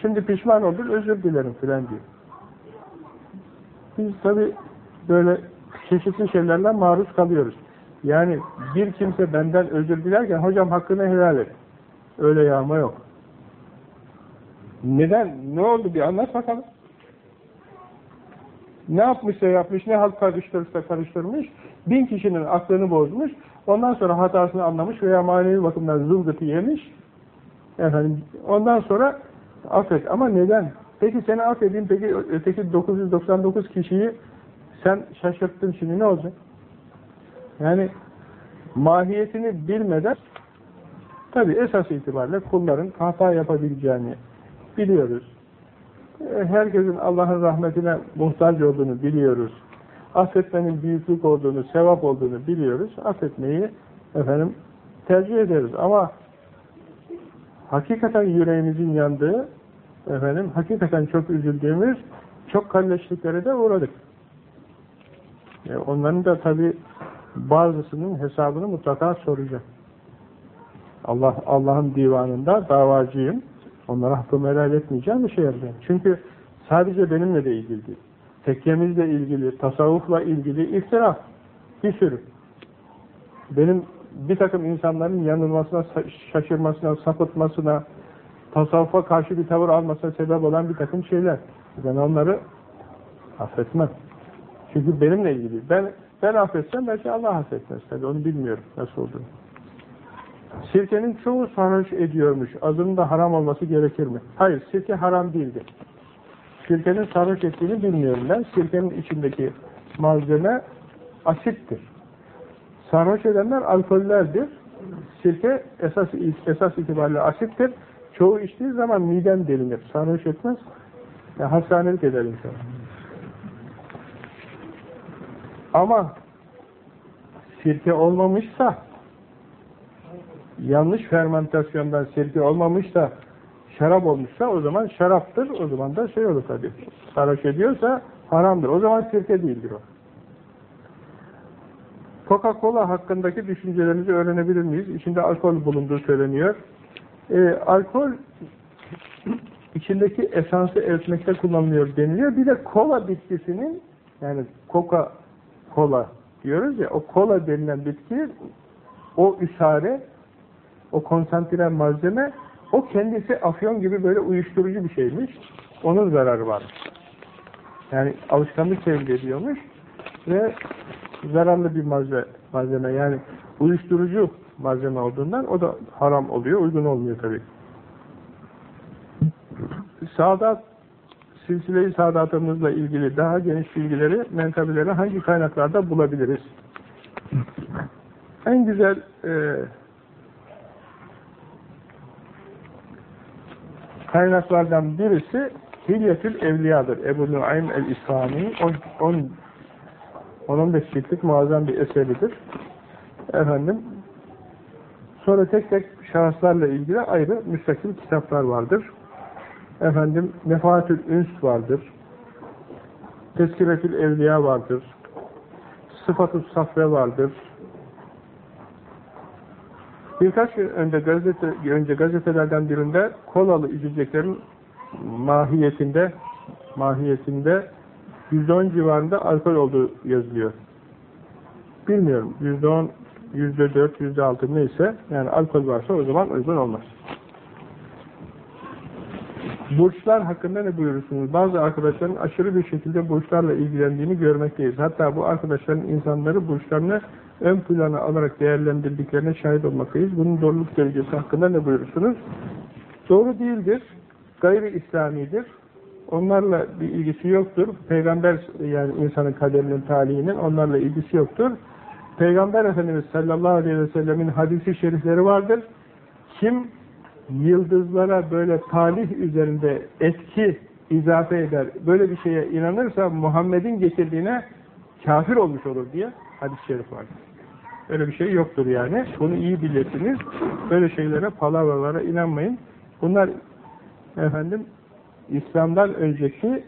Şimdi pişman oldum özür dilerim filan diyor. Biz tabi böyle çeşitli şeylerle maruz kalıyoruz. Yani bir kimse benden özür dilerken hocam hakkını helal et. Öyle yağma yok. Neden? Ne oldu bir anlat bakalım. Ne yapmışsa yapmış, ne halk karıştırırsa karıştırmış, bin kişinin aklını bozmuş, ondan sonra hatasını anlamış veya manevi bakımdan zılgıtı yemiş, efendim, ondan sonra affet. Ama neden? Peki seni affedeyim, peki öteki 999 kişiyi sen şaşırttın şimdi ne olacak? Yani mahiyetini bilmeden tabi esas itibariyle kulların hata yapabileceğini biliyoruz. E, herkesin Allah'ın rahmetine muhtaç olduğunu biliyoruz. Affetmenin büyüklük olduğunu, sevap olduğunu biliyoruz. Affetmeyi efendim tercih ederiz. Ama hakikaten yüreğimizin yandığı, efendim hakikaten çok üzüldüğümüz çok kalleşliklere de uğradık. E, onların da tabi bazısının hesabını mutlaka soracak. Allah Allah'ın divanında davacıyım. Onlara hakkımı helal etmeyeceğim bir şey yapacağım. Çünkü sadece benimle de ilgili. Tekkemizle ilgili, tasavvufla ilgili iftira. Bir sürü. Benim bir takım insanların yanılmasına, şaşırmasına, sapıtmasına, tasavvufa karşı bir tavır almasına sebep olan bir takım şeyler. Ben onları affetmem. Çünkü benimle ilgili. Ben ben affetsem belki Allah affetmez. Tabii onu bilmiyorum nasıl olduğunu. Sirkenin çoğu sarhoş ediyormuş. Azının da haram olması gerekir mi? Hayır, sirke haram değildir. Sirkenin sarhoş ettiğini bilmiyorum ben. Sirkenin içindeki malzeme asittir. Sarhoş edenler alkollerdir. Sirke esas, esas itibariyle asittir. Çoğu içtiği zaman miden delinir. Sarhoş etmez. Yani hastanelik eder insan. Ama sirke olmamışsa yanlış fermentasyondan sirke olmamışsa şarap olmuşsa o zaman şaraptır. O zaman da şey olur tabii. Sarhoş ediyorsa haramdır. O zaman sirke değildir o. Coca-Cola hakkındaki düşüncelerinizi öğrenebilir miyiz? İçinde alkol bulunduğu söyleniyor. Ee, alkol içindeki esansı eritmekte kullanılıyor deniliyor. Bir de kola bitkisinin yani coca kola diyoruz ya, o kola denilen bitki, o üsare, o konsantre malzeme, o kendisi afyon gibi böyle uyuşturucu bir şeymiş. Onun zararı var. Yani alışkanlık sevgi ediyormuş ve zararlı bir malzeme, malzeme yani uyuşturucu malzeme olduğundan o da haram oluyor, uygun olmuyor tabii. Sağda silsile-i saadatımızla ilgili daha geniş bilgileri, menkabeleri hangi kaynaklarda bulabiliriz? En güzel e, kaynaklardan birisi Hilyetül Evliya'dır. Ebu Nuaym el-İslami 15 ciltlik muazzam bir eseridir. Efendim sonra tek tek şahıslarla ilgili ayrı müstakil kitaplar vardır efendim Nefahatül Üns vardır. Teskiretül Evliya vardır. Sıfatü Safve vardır. Birkaç gün önce, gazete, önce gazetelerden birinde kolalı içeceklerin mahiyetinde mahiyetinde %10 civarında alkol olduğu yazılıyor. Bilmiyorum. %10, %4, %6 neyse yani alkol varsa o zaman uygun olmaz. Burçlar hakkında ne buyurursunuz? Bazı arkadaşların aşırı bir şekilde burçlarla ilgilendiğini görmekteyiz. Hatta bu arkadaşların insanları burçlarını ön plana alarak değerlendirdiklerine şahit olmaktayız. Bunun doğruluk derecesi hakkında ne buyurursunuz? Doğru değildir. Gayri İslamidir. Onlarla bir ilgisi yoktur. Peygamber yani insanın kaderinin, talihinin onlarla ilgisi yoktur. Peygamber Efendimiz sallallahu aleyhi ve sellemin hadisi şerifleri vardır. Kim yıldızlara böyle talih üzerinde etki izafe eder, böyle bir şeye inanırsa Muhammed'in getirdiğine kafir olmuş olur diye Hadis-i şerif var. Öyle bir şey yoktur yani. Bunu iyi bilesiniz. Böyle şeylere, palavralara inanmayın. Bunlar efendim İslam'dan önceki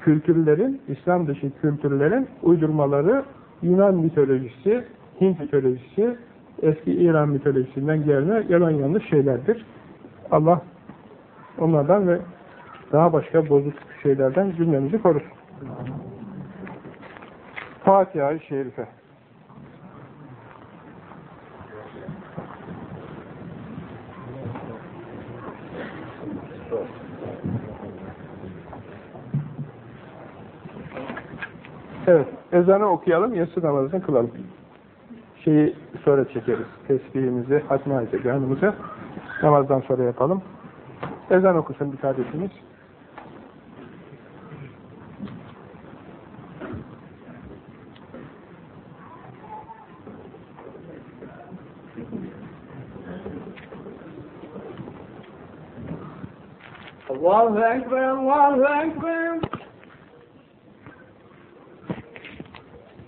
kültürlerin, İslam dışı kültürlerin uydurmaları Yunan mitolojisi, Hint mitolojisi, eski İran mitolojisinden gelme yalan yanlış şeylerdir. Allah onlardan ve daha başka bozuk şeylerden cümlemizi korusun. Fatiha-i Şerife. Evet, ezanı okuyalım, yatsı namazını kılalım. Şeyi sonra çekeriz. Tesbihimizi, hatma-i namazdan sonra yapalım. Ezan okusun bir kardeşimiz. Wall thanks, man. Wall thanks, man.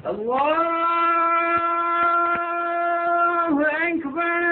Wall thanks, man.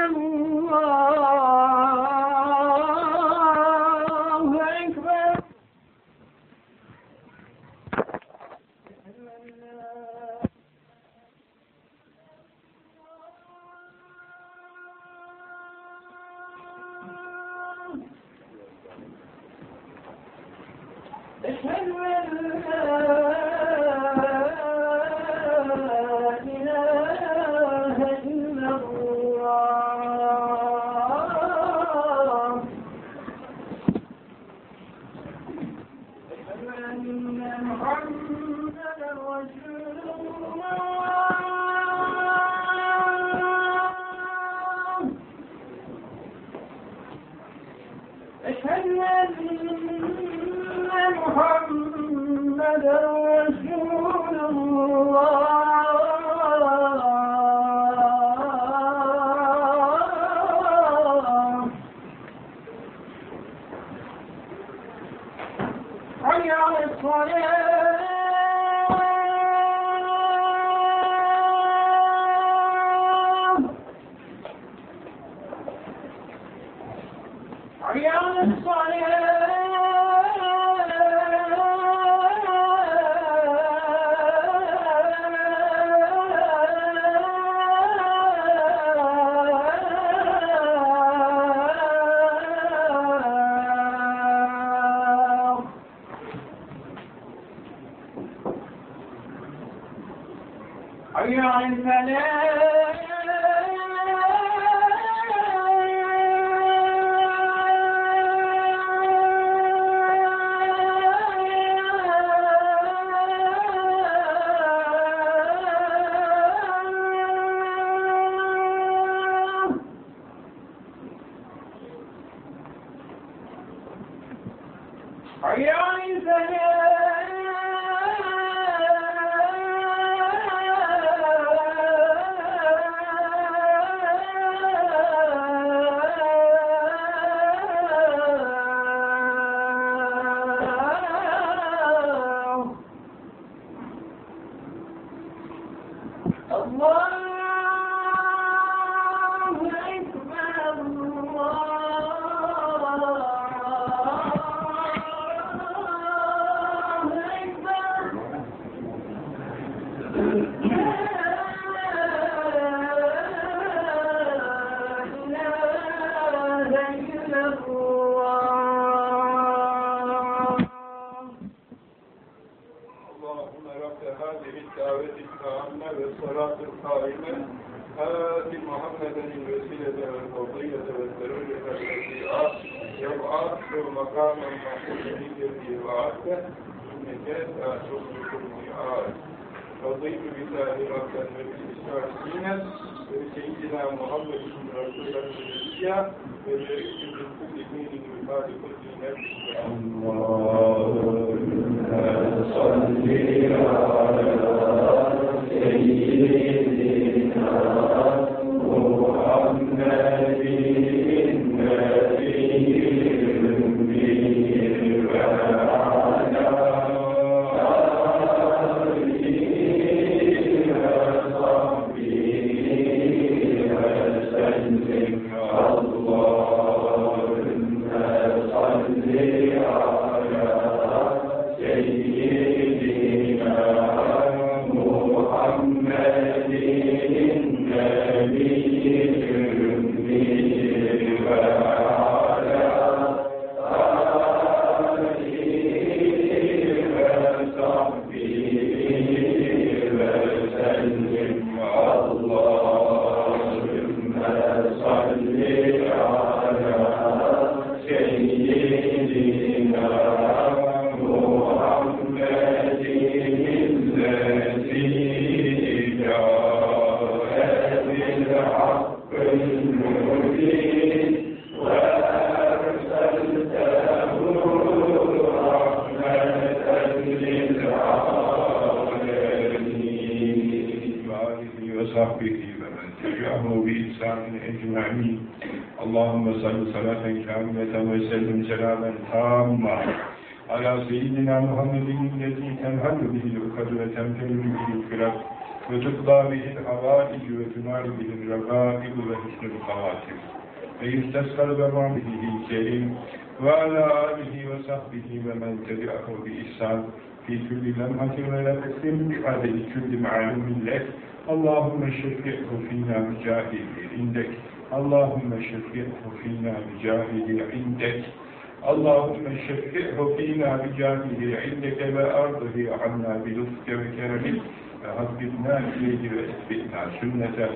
الذي تنهل به العقد وتنفر به الفرق وتقضى به الحوائج وتنال به الرغائب وحسن الخواتم ويستسقى برحمته الكريم وعلى آله وصحبه ومن تبعه بإحسان في كل لمحة ونفس بعدد كل معلوم لك اللهم شفعه فينا بجاهه عندك اللهم شفعه فينا بجاهه عندك اللهم شفعه فينا بجاهه عندك وأرضه عنا بلطفك وكرمك فهبطنا إليه وإثبتنا سنته.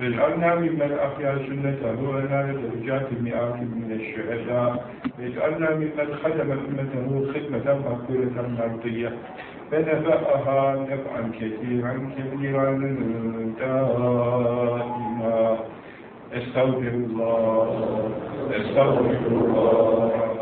واجعلنا ممن أحيا سنته. ونال درجات مئات من الشهداء. واجعلنا ممن خدم أمته خدمة مغفرة مرضية. فنفأها نفعا كثيرا كبيرا دائما. أستغفر الله. أستغفر الله.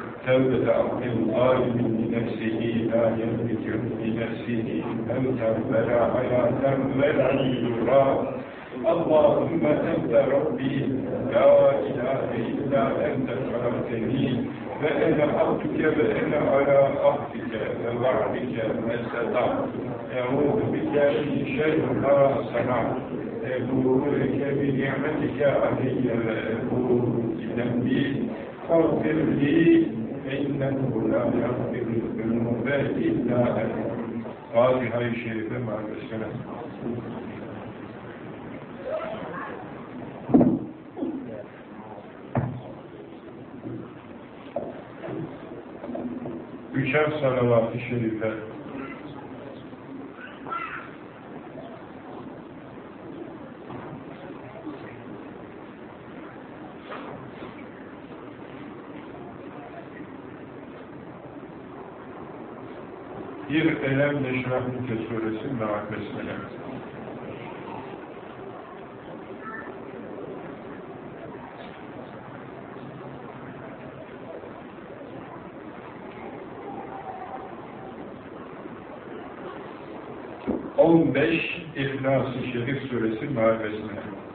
توبة عبد الظالم لنفسه لا يملك لنفسه موتا ولا حياة ولا نشورا اللهم أنت ربي لا إله إلا أنت خلقتني فأنا عبدك وأنا على عهدك ووعدك ما استطعت. أعوذ بك من شر ما صنعت. أبوء لك بنعمتك علي وأبوء بذنبي فاغفر لي فإنه لا يغفر الذنوب إلا أنت فاتحة الشريفة مع السلام Üçer salavat-ı şerife bir elem neşrahlıke suresi merak besmele. On beş İhlas-ı Şerif suresi besmele.